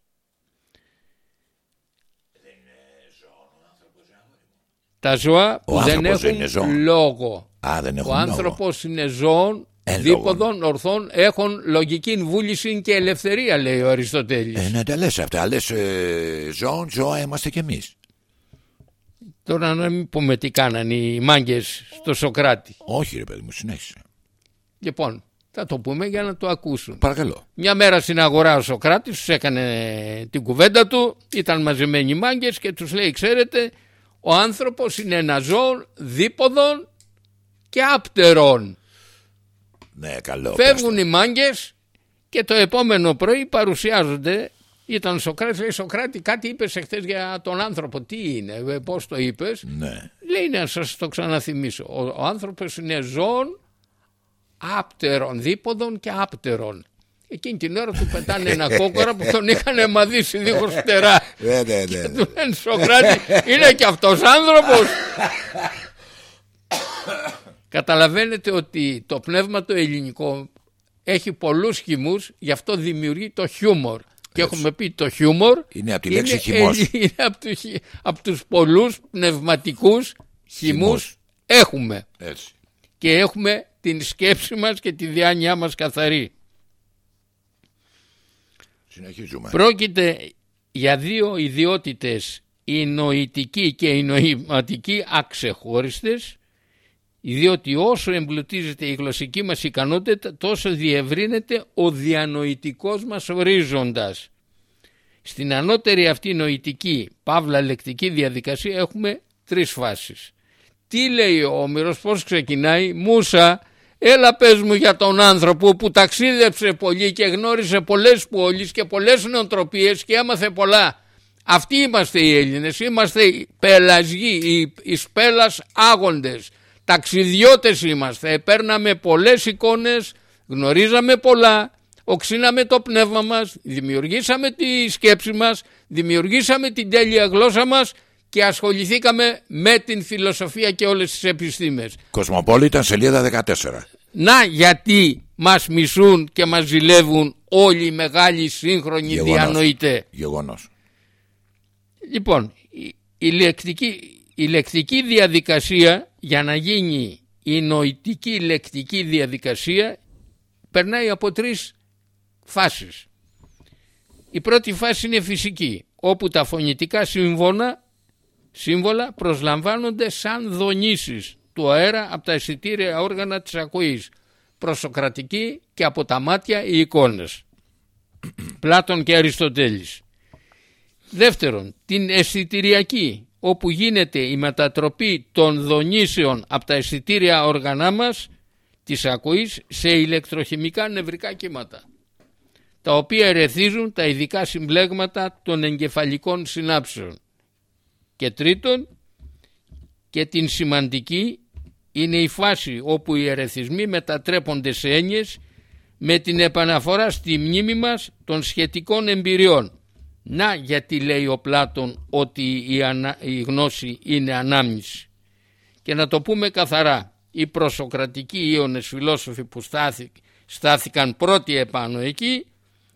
[SPEAKER 2] Τα ζώα που
[SPEAKER 1] Ο
[SPEAKER 2] δεν
[SPEAKER 1] άνθρωπος δεν
[SPEAKER 2] έχουν
[SPEAKER 1] είναι ζώο.
[SPEAKER 2] λόγο.
[SPEAKER 1] Α, δεν έχουν
[SPEAKER 2] Ο
[SPEAKER 1] λόγο.
[SPEAKER 2] άνθρωπος είναι ζώων,
[SPEAKER 1] Εν
[SPEAKER 2] δίποδων, ορθών, έχουν λογική βούληση και ελευθερία λέει ο Αριστοτέλης.
[SPEAKER 1] Ε, ναι, τα λες αυτά. Λες ε, ζώων, ζώα είμαστε κι εμείς.
[SPEAKER 2] Τώρα να μην πούμε τι κάνανε οι μάγκες στο Σοκράτη.
[SPEAKER 1] Όχι ρε παιδί μου, συνέχισε.
[SPEAKER 2] Λοιπόν, θα το πούμε για να το ακούσουν.
[SPEAKER 1] Παρακαλώ.
[SPEAKER 2] Μια μέρα στην αγορά ο Σοκράτης τους έκανε την κουβέντα του, ήταν μαζεμένοι οι μάγκες και τους λέει ξέρετε ο άνθρωπος είναι ένα ζώο δίποδων και άπτερων.
[SPEAKER 1] Ναι, καλό.
[SPEAKER 2] Φεύγουν οι μάγκες και το επόμενο πρωί παρουσιάζονται. Ήταν ο Σοκράτης, λέει Σοκράτη κάτι είπες εχθές για τον άνθρωπο. Τι είναι, ε, πώς το είπες;
[SPEAKER 1] Ναι.
[SPEAKER 2] Λέει να σας το ξαναθυμίσω. Ο, ο άνθρωπος είναι ζώων άπτερων, δίποδων και άπτερων. Εκείνη την ώρα του πετάνε ένα κόκορα που τον είχαν μαδίσει δίχως φτερά.
[SPEAKER 1] Ναι, ναι, ναι.
[SPEAKER 2] Του λένε Σοκράτη, είναι και αυτός άνθρωπος. Καταλαβαίνετε ότι το πνεύμα το ελληνικό έχει πολλούς χυμούς, γι' αυτό δημιουργεί το χιούμορ. Και έχουμε πει το χιούμορ
[SPEAKER 1] Είναι από τη λέξη χυμός.
[SPEAKER 2] ελλη- είναι από, τους, χι- από τους πολλούς πνευματικούς χυμούς
[SPEAKER 1] Χυμός.
[SPEAKER 2] έχουμε.
[SPEAKER 1] Έτσι.
[SPEAKER 2] Και έχουμε την σκέψη μας και τη διάνοιά μας καθαρή.
[SPEAKER 1] Συνεχίζουμε.
[SPEAKER 2] Πρόκειται για δύο ιδιότητες η νοητική και η νοηματική αξεχώριστες διότι όσο εμπλουτίζεται η γλωσσική μας ικανότητα τόσο διευρύνεται ο διανοητικός μας ορίζοντας. Στην ανώτερη αυτή νοητική παύλα λεκτική διαδικασία έχουμε τρεις φάσεις. Τι λέει ο Όμηρος, πώς ξεκινάει, Μούσα, έλα πες μου για τον άνθρωπο που ταξίδεψε πολύ και γνώρισε πολλές πόλεις και πολλές νοοτροπίες και έμαθε πολλά. Αυτοί είμαστε οι Έλληνες, είμαστε οι πελασγοί, οι, οι σπέλας άγοντες, ταξιδιώτες είμαστε, παίρναμε πολλές εικόνες, γνωρίζαμε πολλά, οξύναμε το πνεύμα μας, δημιουργήσαμε τη σκέψη μας, δημιουργήσαμε την τέλεια γλώσσα μας και ασχοληθήκαμε με την φιλοσοφία και όλες τις επιστήμες.
[SPEAKER 1] Κοσμοπόληταν σελίδα 14.
[SPEAKER 2] Να γιατί μας μισούν και μας ζηλεύουν όλοι οι μεγάλοι σύγχρονοι
[SPEAKER 1] Γεγονός.
[SPEAKER 2] διανοητές.
[SPEAKER 1] Γεγονός.
[SPEAKER 2] Λοιπόν, η, η, λεκτική, η λεκτική διαδικασία για να γίνει η νοητική λεκτική διαδικασία περνάει από τρεις φάσεις. Η πρώτη φάση είναι φυσική, όπου τα φωνητικά σύμβολα, σύμβολα προσλαμβάνονται σαν δονήσεις του αέρα από τα αισθητήρια όργανα της ακοής, προσοκρατική και από τα μάτια οι εικόνες. Πλάτων και Αριστοτέλης. Δεύτερον, την αισθητηριακή, όπου γίνεται η μετατροπή των δονήσεων από τα αισθητήρια όργανά μας της ακοής σε ηλεκτροχημικά νευρικά κύματα, τα οποία ερεθίζουν τα ειδικά συμπλέγματα των εγκεφαλικών συνάψεων. Και τρίτον, και την σημαντική είναι η φάση όπου οι ερεθισμοί μετατρέπονται σε έννοιες με την επαναφορά στη μνήμη μας των σχετικών εμπειριών. Να γιατί λέει ο Πλάτων ότι η, ανα- η γνώση είναι ανάμνηση. Και να το πούμε καθαρά, οι προσοκρατικοί Ιώνες φιλόσοφοι που στάθη- στάθηκαν πρώτοι επάνω εκεί,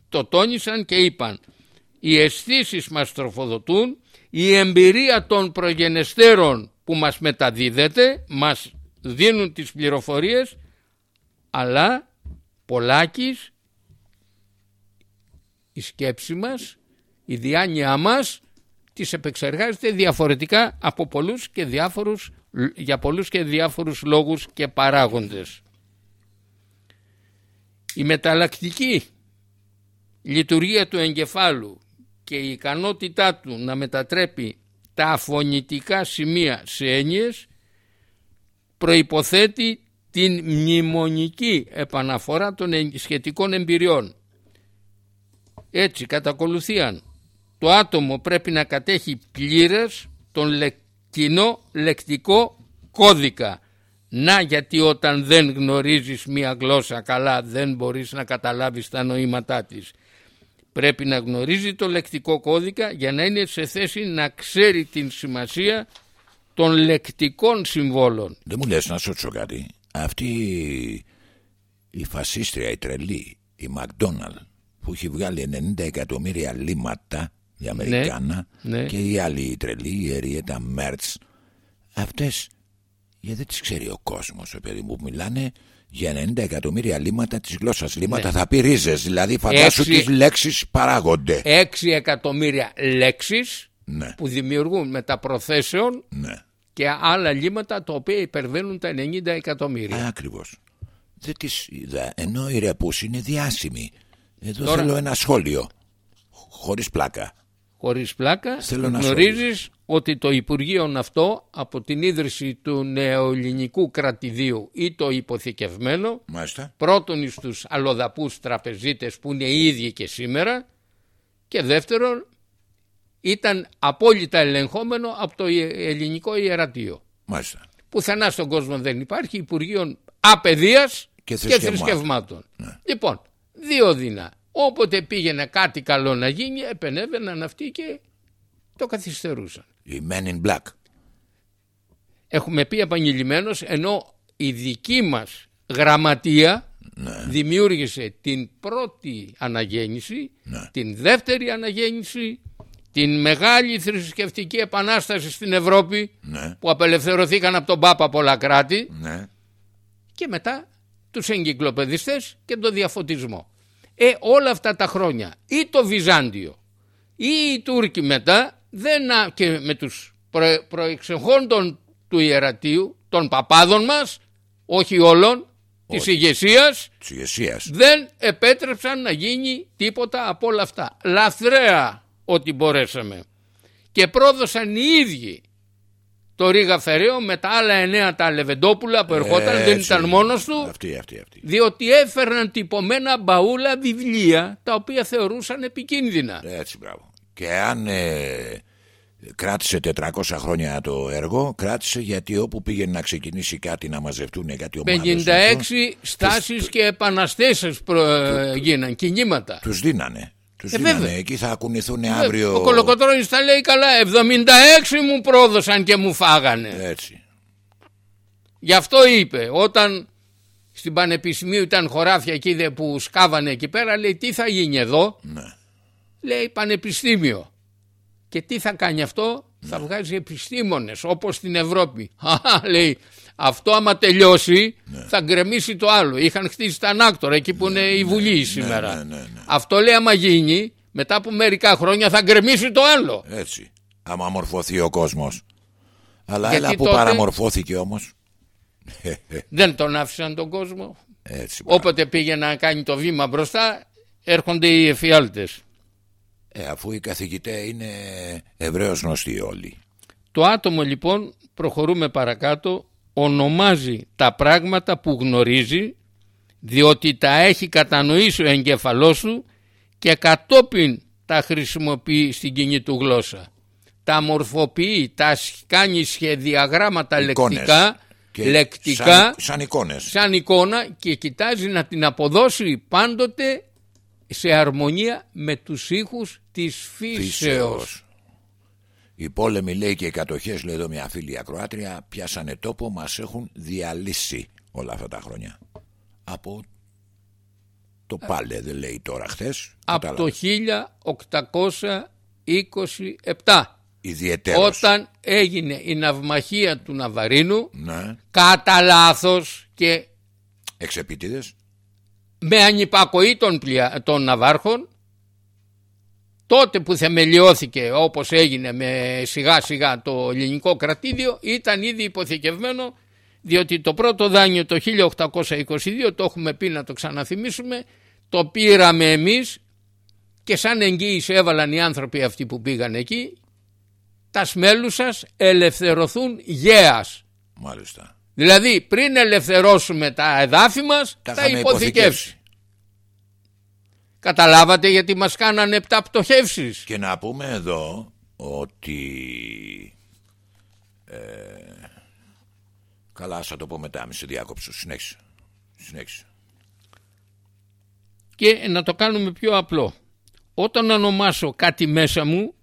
[SPEAKER 2] το τόνισαν και είπαν οι αισθήσεις μας τροφοδοτούν, η εμπειρία των προγενεστέρων που μας μεταδίδεται, μας δίνουν τις πληροφορίες, αλλά πολλάκις η σκέψη μας, η διάνοιά μας τις επεξεργάζεται διαφορετικά από πολλούς και διάφορους, για πολλούς και διάφορους λόγους και παράγοντες. Η μεταλλακτική λειτουργία του εγκεφάλου και η ικανότητά του να μετατρέπει τα αφωνητικά σημεία σε έννοιες προϋποθέτει την μνημονική επαναφορά των εγ- σχετικών εμπειριών. Έτσι, κατά ακολουθίαν, το άτομο πρέπει να κατέχει πλήρες τον λε- κοινό λεκτικό κώδικα. Να γιατί όταν δεν γνωρίζεις μία γλώσσα καλά δεν μπορείς να καταλάβεις τα νοήματά της. Πρέπει να γνωρίζει το λεκτικό κώδικα για να είναι σε θέση να ξέρει την σημασία των λεκτικών συμβόλων.
[SPEAKER 1] Δεν μου λες να σου ρωτήσω κάτι. Αυτή η φασίστρια, η τρελή, η Μακδόναλ, που έχει βγάλει 90 εκατομμύρια λίματα, η Αμερικάνα,
[SPEAKER 2] ναι.
[SPEAKER 1] και η άλλη η τρελή, η Εριέτα Μέρτς, αυτές γιατί δεν τις ξέρει ο κόσμος, παιδί μου, που μιλάνε για 90 εκατομμύρια λίμματα της γλώσσας. Λίμματα
[SPEAKER 2] Ναι.
[SPEAKER 1] θα πει ρίζες, δηλαδή φαντάσου
[SPEAKER 2] Έξι-
[SPEAKER 1] τι λέξεις παράγονται.
[SPEAKER 2] 6 εκατομμύρια λέξεις
[SPEAKER 1] Ναι,
[SPEAKER 2] που δημιουργούν μεταπροθέσεων
[SPEAKER 1] ναι.
[SPEAKER 2] και άλλα λίμματα τα οποία υπερβαίνουν τα 90 εκατομμύρια.
[SPEAKER 1] Α, ακριβώς. Δεν τις είδα, ενώ η ρεπούς είναι διάσημη. Εδώ
[SPEAKER 2] Τώρα-
[SPEAKER 1] θέλω ένα σχόλιο, χωρίς πλάκα.
[SPEAKER 2] Χωρίς πλάκα
[SPEAKER 1] Θέλω να
[SPEAKER 2] γνωρίζεις ότι το Υπουργείο αυτό από την ίδρυση του νεοελληνικού κρατηδίου ή το υποθηκευμένο
[SPEAKER 1] Μάλιστα.
[SPEAKER 2] πρώτον στους αλλοδαπούς τραπεζίτες που είναι οι ίδιοι και σήμερα και δεύτερον ήταν απόλυτα ελεγχόμενο από το ελληνικό ιερατείο.
[SPEAKER 1] Μάλιστα.
[SPEAKER 2] Πουθενά στον κόσμο δεν υπάρχει Υπουργείο Απαιδείας
[SPEAKER 1] Και
[SPEAKER 2] και,
[SPEAKER 1] θρησκευμάτων.
[SPEAKER 2] θρησκευμάτων.
[SPEAKER 1] Ναι.
[SPEAKER 2] Λοιπόν, δύο δεινά. Όποτε πήγαινε κάτι καλό να γίνει επενέβαιναν αυτοί και το καθυστερούσαν.
[SPEAKER 1] Η Men in Black.
[SPEAKER 2] Έχουμε πει επανειλημμένως ενώ η δική μας γραμματεία
[SPEAKER 1] Ναι.
[SPEAKER 2] δημιούργησε την πρώτη αναγέννηση,
[SPEAKER 1] Ναι.
[SPEAKER 2] την δεύτερη αναγέννηση, την μεγάλη θρησκευτική επανάσταση στην Ευρώπη
[SPEAKER 1] Ναι,
[SPEAKER 2] που απελευθερωθήκαν από τον Πάπα πολλά κράτη
[SPEAKER 1] ναι.
[SPEAKER 2] και μετά τους εγκυκλοπαιδιστές και τον διαφωτισμό. Ε, όλα αυτά τα χρόνια ή το Βυζάντιο ή οι Τούρκοι μετά δεν, α- και με τους προ, προεξεχόντων του ιερατείου, των παπάδων μας, όχι όλων, της ηγεσίας,
[SPEAKER 1] Της ηγεσίας.
[SPEAKER 2] δεν επέτρεψαν να γίνει τίποτα από όλα αυτά. Λαθρέα ότι μπορέσαμε. Και πρόδωσαν οι ίδιοι το Ρίγα Φεραίο με τα άλλα εννέα τα Λεβεντόπουλα που ερχόταν, δεν
[SPEAKER 1] Έτσι.
[SPEAKER 2] ήταν μόνος του,
[SPEAKER 1] Αυτή, αυτή, αυτή.
[SPEAKER 2] διότι έφερναν τυπωμένα μπαούλα βιβλία τα οποία θεωρούσαν επικίνδυνα.
[SPEAKER 1] Έτσι, μπράβο. Και αν ε, κράτησε 400 χρόνια το έργο, κράτησε γιατί όπου πήγαινε να ξεκινήσει κάτι να μαζευτούν κάτι ομάδες.
[SPEAKER 2] 56 στάσεις και επαναστάσεις προ... γίναν, κινήματα.
[SPEAKER 1] Τους δίνανε. Τους
[SPEAKER 2] Ε,
[SPEAKER 1] δίνανε.
[SPEAKER 2] βέβαια.
[SPEAKER 1] Εκεί θα ακουνηθούν
[SPEAKER 2] Ε,
[SPEAKER 1] αύριο.
[SPEAKER 2] Ο Κολοκοτρώνης τα λέει καλά, 76 μου πρόδωσαν και μου φάγανε.
[SPEAKER 1] Έτσι.
[SPEAKER 2] Γι' αυτό είπε όταν στην Πανεπιστημίου ήταν χωράφια εκεί δε που σκάβανε εκεί πέρα λέει τι θα γίνει εδώ;
[SPEAKER 1] Ναι.
[SPEAKER 2] λέει Πανεπιστήμιο και τι θα κάνει αυτό; Θα βγάζει επιστήμονες όπως στην Ευρώπη Χαχα, λέει αυτό άμα τελειώσει θα γκρεμίσει το άλλο είχαν χτίσει τα ανάκτορα εκεί που είναι η Βουλή σήμερα
[SPEAKER 1] ναι, ναι, ναι.
[SPEAKER 2] αυτό λέει άμα γίνει μετά από μερικά χρόνια θα γκρεμίσει το άλλο
[SPEAKER 1] Έτσι. Άμα μορφωθεί ο κόσμος. Αλλά
[SPEAKER 2] Γιατί
[SPEAKER 1] έλα που
[SPEAKER 2] τότε-
[SPEAKER 1] παραμορφώθηκε όμως.
[SPEAKER 2] δεν τον άφησαν τον κόσμο
[SPEAKER 1] Έτσι. μπράβο.
[SPEAKER 2] όποτε πήγε να κάνει το βήμα μπροστά έρχονται οι εφιάλτες
[SPEAKER 1] Ε, αφού οι καθηγητέ είναι Εβραίος γνωστοί όλοι.
[SPEAKER 2] Το άτομο λοιπόν, προχωρούμε παρακάτω, ονομάζει τα πράγματα που γνωρίζει διότι τα έχει κατανοήσει ο εγκέφαλός του και κατόπιν τα χρησιμοποιεί στην κοινή του γλώσσα. Τα μορφοποιεί, τα σ- κάνει σχεδιαγράμματα
[SPEAKER 1] Εικόνες.
[SPEAKER 2] λεκτικά,
[SPEAKER 1] Και
[SPEAKER 2] λεκτικά
[SPEAKER 1] Σαν, σαν εικόνες.
[SPEAKER 2] σαν εικόνα και κοιτάζει να την αποδώσει πάντοτε σε αρμονία με τους ήχους της φύσεως.
[SPEAKER 1] Φύσεως. Οι πόλεμοι λέει και οι κατοχές λέει εδώ μια φίλη ακροάτρια πιάσανε τόπο μας έχουν διαλύσει όλα αυτά τα χρόνια. Από το πάλε δεν λέει τώρα χθες.
[SPEAKER 2] από το 1827
[SPEAKER 1] Ιδιαιτέρως.
[SPEAKER 2] όταν έγινε η ναυμαχία του Ναβαρίνου
[SPEAKER 1] Ναι.
[SPEAKER 2] κατά λάθος και
[SPEAKER 1] Εξεπίτηδες.
[SPEAKER 2] με ανυπακοή των, πλια... των Ναβάρχων τότε που θεμελιώθηκε όπως έγινε με σιγά σιγά το ελληνικό κρατήδιο ήταν ήδη υποθηκευμένο διότι το πρώτο δάνειο το 1822 το έχουμε πει να το ξαναθυμίσουμε το πήραμε εμείς και σαν εγγύηση έβαλαν οι άνθρωποι αυτοί που πήγαν εκεί τα σμέλους σας ελευθερωθούν γέας.
[SPEAKER 1] Μάλιστα.
[SPEAKER 2] Δηλαδή πριν ελευθερώσουμε τα εδάφη μας
[SPEAKER 1] Τα
[SPEAKER 2] τα,
[SPEAKER 1] είχαμε
[SPEAKER 2] υποθηκεύσει.
[SPEAKER 1] Υποθηκεύσει.
[SPEAKER 2] Καταλάβατε γιατί μας κάνανε επτά πτωχεύσεις.
[SPEAKER 1] Και να πούμε εδώ ότι ε, καλά θα το πω μετά μη σε διάκοψω συνέχισε συνέχισε
[SPEAKER 2] Και να το κάνουμε πιο απλό. Όταν ονομάσω κάτι μέσα μου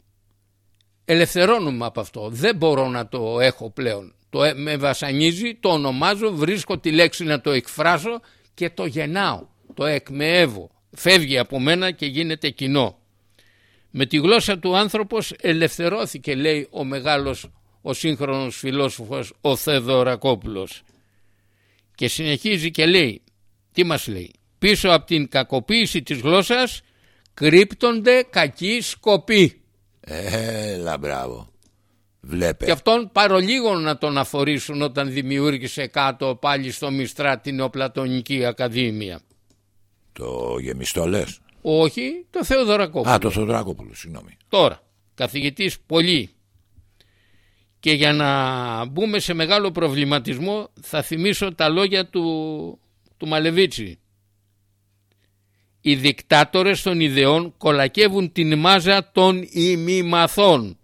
[SPEAKER 2] ελευθερώνομαι από αυτό. Δεν μπορώ να το έχω πλέον. Το, ε- με βασανίζει, το ονομάζω, βρίσκω τη λέξη να το εκφράσω και το γεννάω. Το εκμεεύω. Φεύγει από μένα και γίνεται κοινό. Με τη γλώσσα του άνθρωπος ελευθερώθηκε λέει ο μεγάλος ο σύγχρονος φιλόσοφος ο Θεδωρακόπουλος. Και συνεχίζει και λέει, τι μας λέει, πίσω από την κακοποίηση της γλώσσας κρύπτονται κακοί σκοποί.
[SPEAKER 1] Έλα μπράβο. Βλέπε.
[SPEAKER 2] Και αυτόν παρολίγο να τον αφορήσουν όταν δημιούργησε κάτω πάλι στο Μιστρά την Νεοπλατωνική Ακαδήμια.
[SPEAKER 1] Το γεμιστό λες;
[SPEAKER 2] Όχι, το Θεοδωρακόπουλο.
[SPEAKER 1] Α, το Θοδωράκοπουλο, συγγνώμη.
[SPEAKER 2] Τώρα, καθηγητής πολύ. Και για να μπούμε σε μεγάλο προβληματισμό θα θυμίσω τα λόγια του, του Μαλεβίτσι. Οι δικτάτορες των ιδεών κολακεύουν την μάζα των ημιμαθών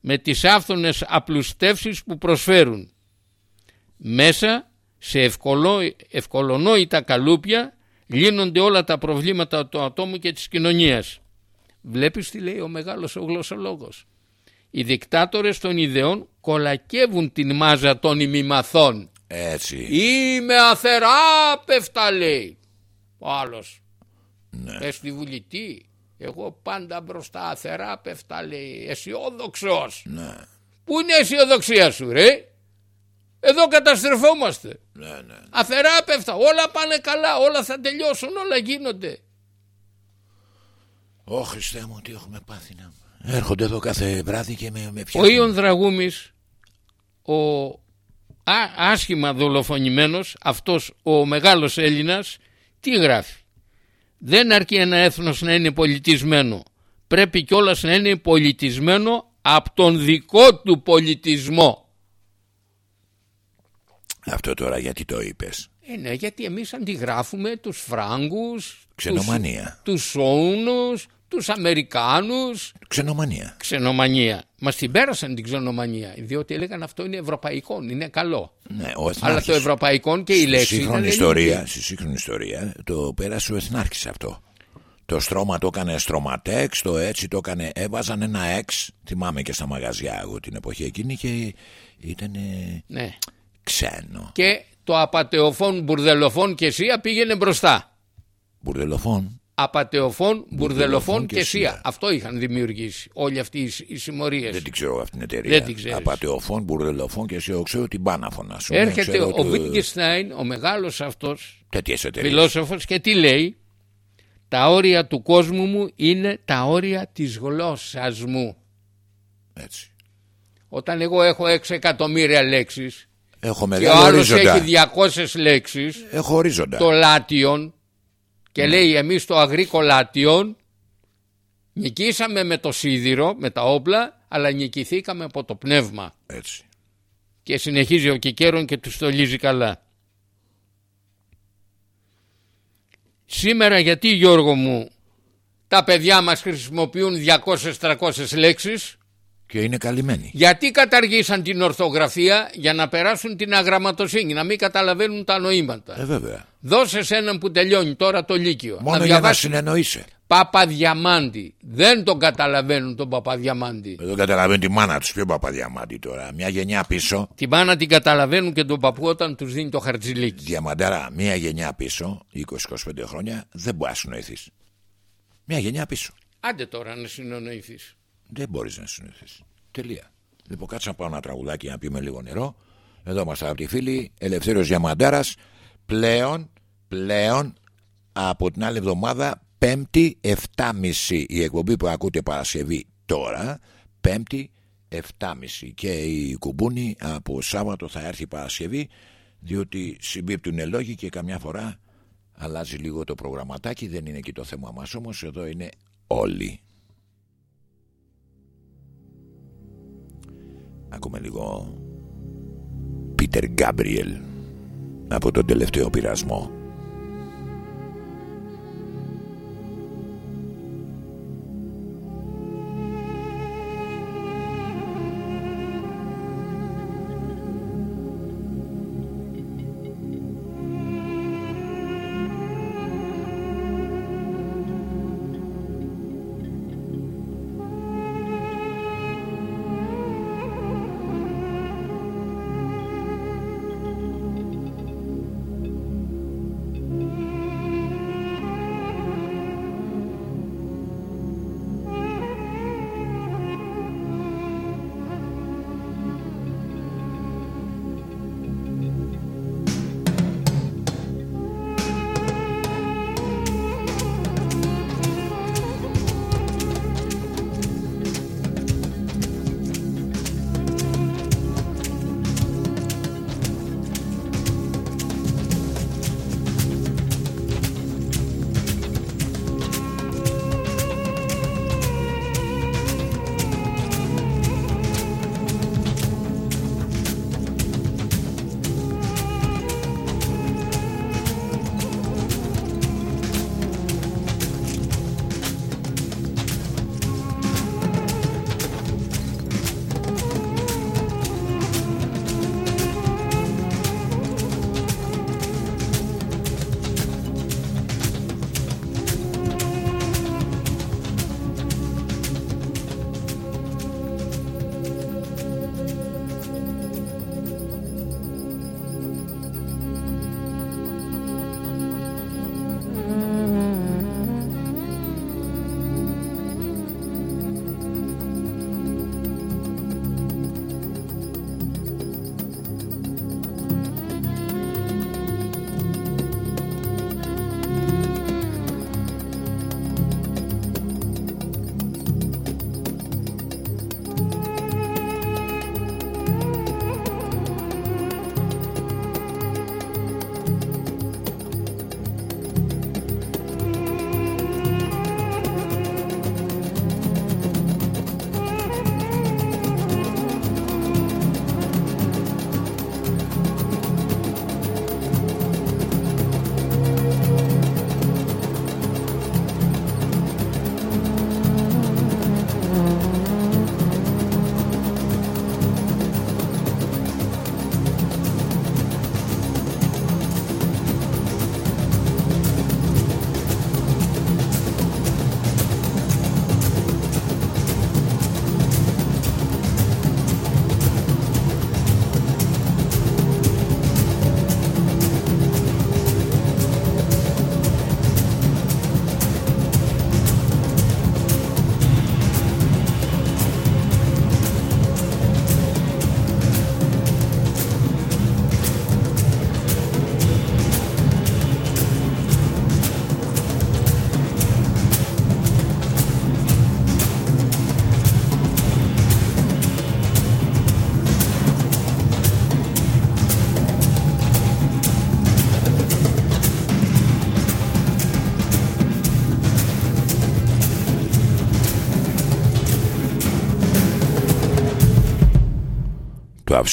[SPEAKER 2] με τις άφθονες απλουστεύσεις που προσφέρουν. Μέσα σε ευκολό, ευκολονόητα καλούπια λύνονται όλα τα προβλήματα του ατόμου και της κοινωνίας. Βλέπεις τι λέει ο μεγάλος ο γλωσσολόγος. Οι δικτάτορες των ιδεών κολακεύουν την μάζα των ημιμαθών.
[SPEAKER 1] Έτσι.
[SPEAKER 2] Είμαι αθεράπευτα λέει. Ο άλλος.
[SPEAKER 1] Ναι.
[SPEAKER 2] Πες στη Βουλή τι. Εγώ πάντα μπροστά αθεράπευτα λέει. Αισιόδοξος.
[SPEAKER 1] Ναι.
[SPEAKER 2] Πού είναι η αισιοδοξία σου ρε; Εδώ καταστρεφόμαστε.
[SPEAKER 1] Ναι, ναι.
[SPEAKER 2] Αθεράπευτα. Όλα πάνε καλά. Όλα θα τελειώσουν. Όλα γίνονται.
[SPEAKER 1] Ω Χριστέ μου, τι έχουμε πάθει να... Έρχονται εδώ κάθε βράδυ και με, με
[SPEAKER 2] Ο
[SPEAKER 1] φτιάχνουν.
[SPEAKER 2] Ιων Δραγούμης, ο α, άσχημα δολοφονημένος, αυτός ο μεγάλος Έλληνας, τι γράφει; Δεν αρκεί ένα έθνος να είναι πολιτισμένο. Πρέπει κιόλας να είναι πολιτισμένο από τον δικό του πολιτισμό.
[SPEAKER 1] Αυτό τώρα γιατί το είπες;
[SPEAKER 2] Ε, ναι, γιατί εμείς αντιγράφουμε τους Φράγκους,
[SPEAKER 1] Ξενομανία.
[SPEAKER 2] τους, τους Σόουνους, τους Αμερικάνους,
[SPEAKER 1] Ξενομανία.
[SPEAKER 2] ξενομανία. Μας την πέρασαν την ξενομανία, διότι έλεγαν αυτό είναι ευρωπαϊκό, είναι καλό.
[SPEAKER 1] Ναι, ο
[SPEAKER 2] Αλλά
[SPEAKER 1] Εθνάρχης.
[SPEAKER 2] το ευρωπαϊκό και η
[SPEAKER 1] Στη
[SPEAKER 2] λέξη ήταν
[SPEAKER 1] σύγχρονη
[SPEAKER 2] ελληνική.
[SPEAKER 1] ιστορία, στη σύγχρονη ιστορία το πέρασε ο Εθνάρχης αυτό. Το στρώμα το έκανε στρωματέξ, το έτσι το έκανε, έβαζαν ένα εξ, θυμάμαι και στα μαγαζιά εγώ την εποχή εκείνη και ήταν
[SPEAKER 2] Ναι.
[SPEAKER 1] Ξένο.
[SPEAKER 2] Και το απατεοφόν μπουρδελοφόν και σία πήγαινε μπροστά.
[SPEAKER 1] Μπουρδελοφόν.
[SPEAKER 2] Απατεοφόν, μπουρδελοφόν
[SPEAKER 1] και
[SPEAKER 2] και
[SPEAKER 1] σία.
[SPEAKER 2] σία. Αυτό είχαν δημιουργήσει όλοι αυτοί οι, οι συμμορίες.
[SPEAKER 1] Δεν την ξέρω αυτήν την εταιρεία.
[SPEAKER 2] Δεν την ξέρεις.
[SPEAKER 1] Απατεοφόν, μπουρδελοφόν και εσύ ξέρω την πάνα φωνάσουμε.
[SPEAKER 2] Έρχεται
[SPEAKER 1] Ξέρω
[SPEAKER 2] ο
[SPEAKER 1] το-
[SPEAKER 2] Βίτγκεστάιν, ο μεγάλος αυτός
[SPEAKER 1] Τέτοιες εταιρείες.
[SPEAKER 2] φιλόσοφος και τι λέει; Τα όρια του κόσμου μου είναι τα όρια της γλώσσας μου.
[SPEAKER 1] Έτσι.
[SPEAKER 2] Όταν εγώ έχω 6 εκατομμύρια λέξεις
[SPEAKER 1] Έχω
[SPEAKER 2] και ο
[SPEAKER 1] μεγάλο
[SPEAKER 2] άλλος
[SPEAKER 1] ορίζοντα.
[SPEAKER 2] έχει 200 λέξεις
[SPEAKER 1] Έχω ορίζοντα.
[SPEAKER 2] το λάτιον και λέει εμείς το αγρίκο λάτιον νικήσαμε με το σίδηρο, με τα όπλα αλλά νικηθήκαμε από το πνεύμα
[SPEAKER 1] Έτσι.
[SPEAKER 2] και συνεχίζει ο Κικέρον και τους στολίζει καλά. Σήμερα γιατί Γιώργο μου τα παιδιά μας χρησιμοποιούν 200-300 λέξεις;
[SPEAKER 1] Και είναι καλυμμένοι.
[SPEAKER 2] γιατί καταργήσαν την ορθογραφία για να περάσουν την αγραμματοσύνη να μην καταλαβαίνουν τα νοήματα;
[SPEAKER 1] Ε, βέβαια.
[SPEAKER 2] Δώσε σε έναν που τελειώνει τώρα το Λύκειο.
[SPEAKER 1] Μόνο
[SPEAKER 2] να
[SPEAKER 1] για να
[SPEAKER 2] διαβάσει
[SPEAKER 1] συνεννοείσαι.
[SPEAKER 2] Παπαδιαμάντη. Δεν τον καταλαβαίνουν τον Παπαδιαμάντη.
[SPEAKER 1] Δεν καταλαβαίνει τη μάνα τους. Ποιο παπαδιαμάτι τώρα; Μια γενιά πίσω.
[SPEAKER 2] Την μάνα την καταλαβαίνουν και τον παππού όταν τους δίνει το χαρτζιλίκι.
[SPEAKER 1] Διαμαντάρα, μια γενιά πίσω, 20-25 χρόνια, δεν μπορείς να συνοηθείς. Μια γενιά πίσω.
[SPEAKER 2] Άντε τώρα να συνεννοηθείς.
[SPEAKER 1] Δεν μπορείς να συνοηθείς. Τελεία. Λοιπόν, κάτσε να πάω ένα τραγουδάκι να πιούμε λίγο νερό. Εδώ είμαστε αγαπητοί φίλοι. Ελευθέριος Διαμαντάρας. Πλέον, πλέον από την άλλη εβδομάδα, Πέμπτη 7.30 η εκπομπή που ακούτε Παρασκευή τώρα. Πέμπτη 7.30 και η κουμπούνη από Σάββατο θα έρθει Παρασκευή διότι συμπίπτουν λόγοι και καμιά φορά αλλάζει λίγο το προγραμματάκι δεν είναι εκεί το θέμα μας όμως εδώ είναι όλοι Ακούμε λίγο Πίτερ Γκάμπριελ από τον τελευταίο πειρασμό.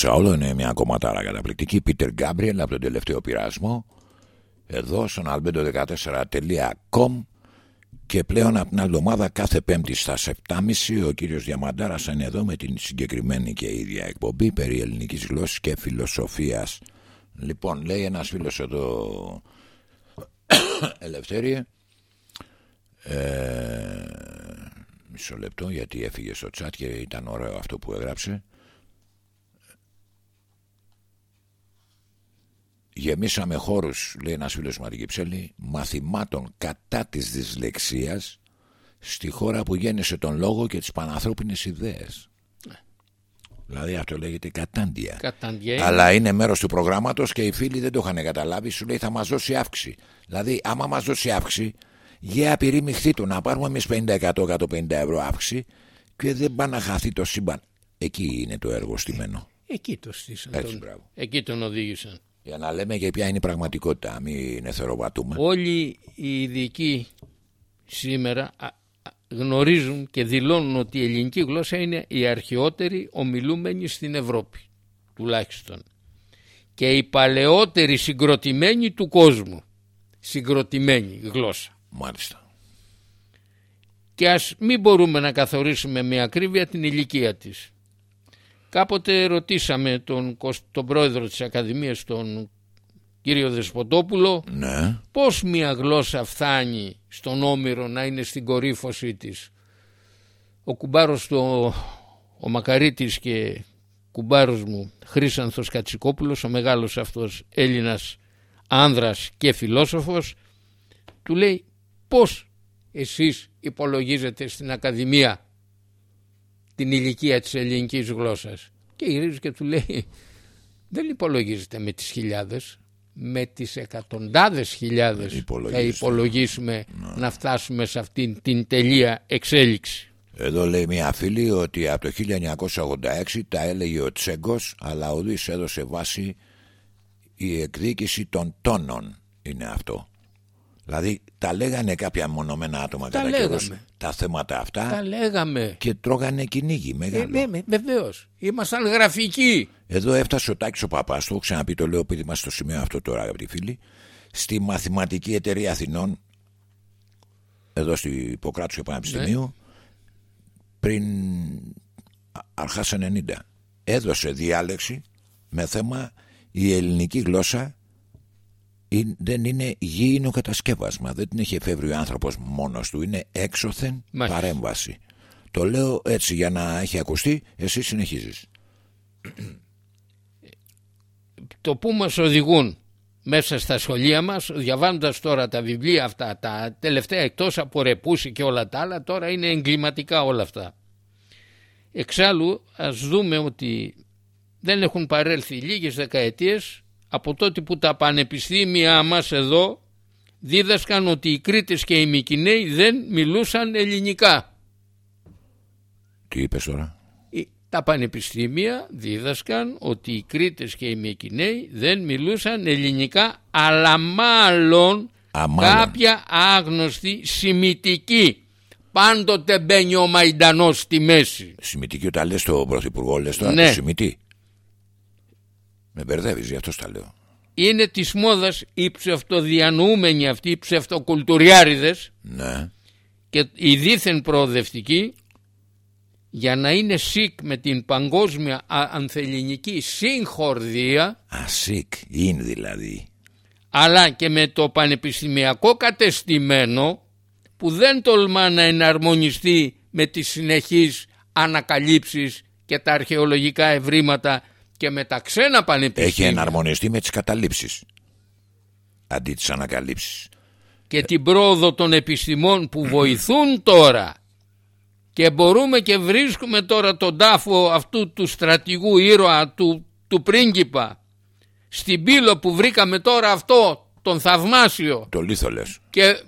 [SPEAKER 1] Το άφησα όλο, είναι μια κομματάρα καταπληκτική. Πίτερ Γκάμπριελ από τον τελευταίο πειρασμό. Εδώ στον albedo14.com και πλέον από την άλλη εβδομάδα κάθε πέμπτη στα 7.30 ο κύριος Διαμαντάρας θα είναι εδώ με την συγκεκριμένη και ίδια εκπομπή περί ελληνικής γλώσσης και φιλοσοφίας. Λοιπόν, λέει ένας φίλος εδώ Ελευθέρια ε, μισό λεπτό γιατί έφυγε στο chat και ήταν ωραίο αυτό που έγραψε γεμίσαμε χώρους λέει ένας φίλος Μαρική Ψέλη μαθημάτων κατά της δυσλεξίας στη χώρα που γέννησε τον λόγο και τις πανανθρώπινες ιδέες Δηλαδή αυτό λέγεται κατάντια.
[SPEAKER 2] Κατάντια είναι.
[SPEAKER 1] Αλλά είναι μέρος του προγράμματος και οι φίλοι δεν το είχαν καταλάβει. Σου λέει θα μας δώσει αύξηση. Δηλαδή, άμα μας δώσει αύξηση, για απειρήμηχθή του να πάρουμε εμείς 50-100-150 ευρώ αύξηση και δεν πάει να χαθεί το σύμπαν. Εκεί είναι το έργο στημένο.
[SPEAKER 2] Εκεί το στήσαν.
[SPEAKER 1] Έτσι,
[SPEAKER 2] τον-
[SPEAKER 1] μπράβο.
[SPEAKER 2] Εκεί τον οδήγησαν.
[SPEAKER 1] Για να λέμε και ποια είναι η πραγματικότητα. Μην εθεροβατούμε.
[SPEAKER 2] Όλοι οι ειδικοί σήμερα α, α, γνωρίζουν και δηλώνουν ότι η ελληνική γλώσσα είναι η αρχαιότερη ομιλούμενη στην Ευρώπη τουλάχιστον και η παλαιότερη συγκροτημένη του κόσμου συγκροτημένη γλώσσα
[SPEAKER 1] Μάλιστα.
[SPEAKER 2] και ας μην μπορούμε να καθορίσουμε με ακρίβεια την ηλικία της. Κάποτε ρωτήσαμε τον, Κωσ- τον πρόεδρο της Ακαδημίας, τον κύριο Δεσποτόπουλο,
[SPEAKER 1] Ναι.
[SPEAKER 2] πώς μια γλώσσα φτάνει στον Όμηρο να είναι στην κορύφωσή της. Ο κουμπάρος του, ο Μακαρίτης και κουμπάρος μου Χρήσανθος Κατσικόπουλος, ο μεγάλος αυτός Έλληνας άνδρας και φιλόσοφος, του λέει πώς εσείς υπολογίζετε στην Ακαδημία την ηλικία της ελληνικής γλώσσας. Και γυρίζει και του λέει δεν υπολογίζετε με τις χιλιάδες, με τις εκατοντάδες χιλιάδες θα
[SPEAKER 1] Υπολογίζετε.
[SPEAKER 2] υπολογίσουμε να φτάσουμε σε αυτήν την τελεία εξέλιξη.
[SPEAKER 1] Εδώ λέει μια φίλη ότι από το 1986 τα έλεγε ο Τσέγκος αλλά ο Δης έδωσε βάση η εκδίκηση των τόνων είναι αυτό. Δηλαδή τα λέγανε κάποια μονομένα άτομα
[SPEAKER 2] Τα
[SPEAKER 1] κατά καιρούς
[SPEAKER 2] λέγαμε.
[SPEAKER 1] τα θέματα αυτά
[SPEAKER 2] Τα λέγαμε.
[SPEAKER 1] και τρώγανε κυνήγι
[SPEAKER 2] Ε,
[SPEAKER 1] μεγάλο.
[SPEAKER 2] ναι, με- βεβαίως. Ήμασταν γραφικοί.
[SPEAKER 1] Εδώ έφτασε ο Τάκης ο Παπάς, το έχω ξαναπεί, το λέω επειδή είμαστε στο σημείο αυτό τώρα αγαπητοί φίλοι, στη Μαθηματική Εταιρεία Αθηνών, εδώ στη Ιπποκράτους και Πανεπιστημίου, πριν α- αρχάς 90. Έδωσε διάλεξη με θέμα η ελληνική γλώσσα είναι- δεν είναι γήινο κατασκεύασμα. Δεν την έχει εφεύρει ο άνθρωπος μόνος του. Είναι έξωθεν
[SPEAKER 2] Μάλιστα.
[SPEAKER 1] παρέμβαση. Το λέω έτσι για να έχει ακουστεί. Εσύ συνεχίζεις.
[SPEAKER 2] το που μας οδηγούν μέσα στα σχολεία μας διαβάζοντας τώρα τα βιβλία αυτά τα τελευταία εκτός από ρεπούση και όλα τα άλλα τώρα είναι εγκληματικά όλα αυτά εξάλλου ας δούμε ότι δεν έχουν παρέλθει λίγες δεκαετίες από τότε που τα πανεπιστήμια μας εδώ δίδασκαν ότι οι Κρήτες και οι Μικυναίοι δεν μιλούσαν ελληνικά
[SPEAKER 1] Τι είπες τώρα;
[SPEAKER 2] οι- τα πανεπιστήμια δίδασκαν ότι οι Κρήτες και οι Μυκηναίοι δεν μιλούσαν ελληνικά αλλά μάλλον,
[SPEAKER 1] Α, μάλλον.
[SPEAKER 2] κάποια άγνωστη σημητική. Πάντοτε μπαίνει ο Μαϊντανός στη μέση.
[SPEAKER 1] Σημητική όταν λες το πρωθυπουργό λες τώρα
[SPEAKER 2] Ναι.
[SPEAKER 1] το σημητή. Με μπερδεύεις γι' αυτό τα λέω.
[SPEAKER 2] Είναι της μόδας οι ψευτοδιανοούμενοι αυτοί, οι ψευτοκουλτουριάριδες
[SPEAKER 1] Ναι.
[SPEAKER 2] και οι δίθεν προοδευτικοί για να είναι σικ με την παγκόσμια α- ανθελληνική συγχορδία
[SPEAKER 1] Ασίκ. Είναι δηλαδή.
[SPEAKER 2] αλλά και με το πανεπιστημιακό κατεστημένο που δεν τολμά να εναρμονιστεί με τις συνεχείς ανακαλύψεις και τα αρχαιολογικά ευρήματα και με τα ξένα
[SPEAKER 1] Έχει
[SPEAKER 2] πανεπιστήμια
[SPEAKER 1] εναρμονιστεί με τις καταλήψεις. Αντί τις ανακαλύψεις.
[SPEAKER 2] και την πρόοδο των επιστημών που βοηθούν τώρα και μπορούμε και βρίσκουμε τώρα τον τάφο αυτού του στρατηγού ήρωα του, του πρίγκιπα στην πύλο που βρήκαμε τώρα αυτό τον θαυμάσιο
[SPEAKER 1] Το λίθο λες.
[SPEAKER 2] και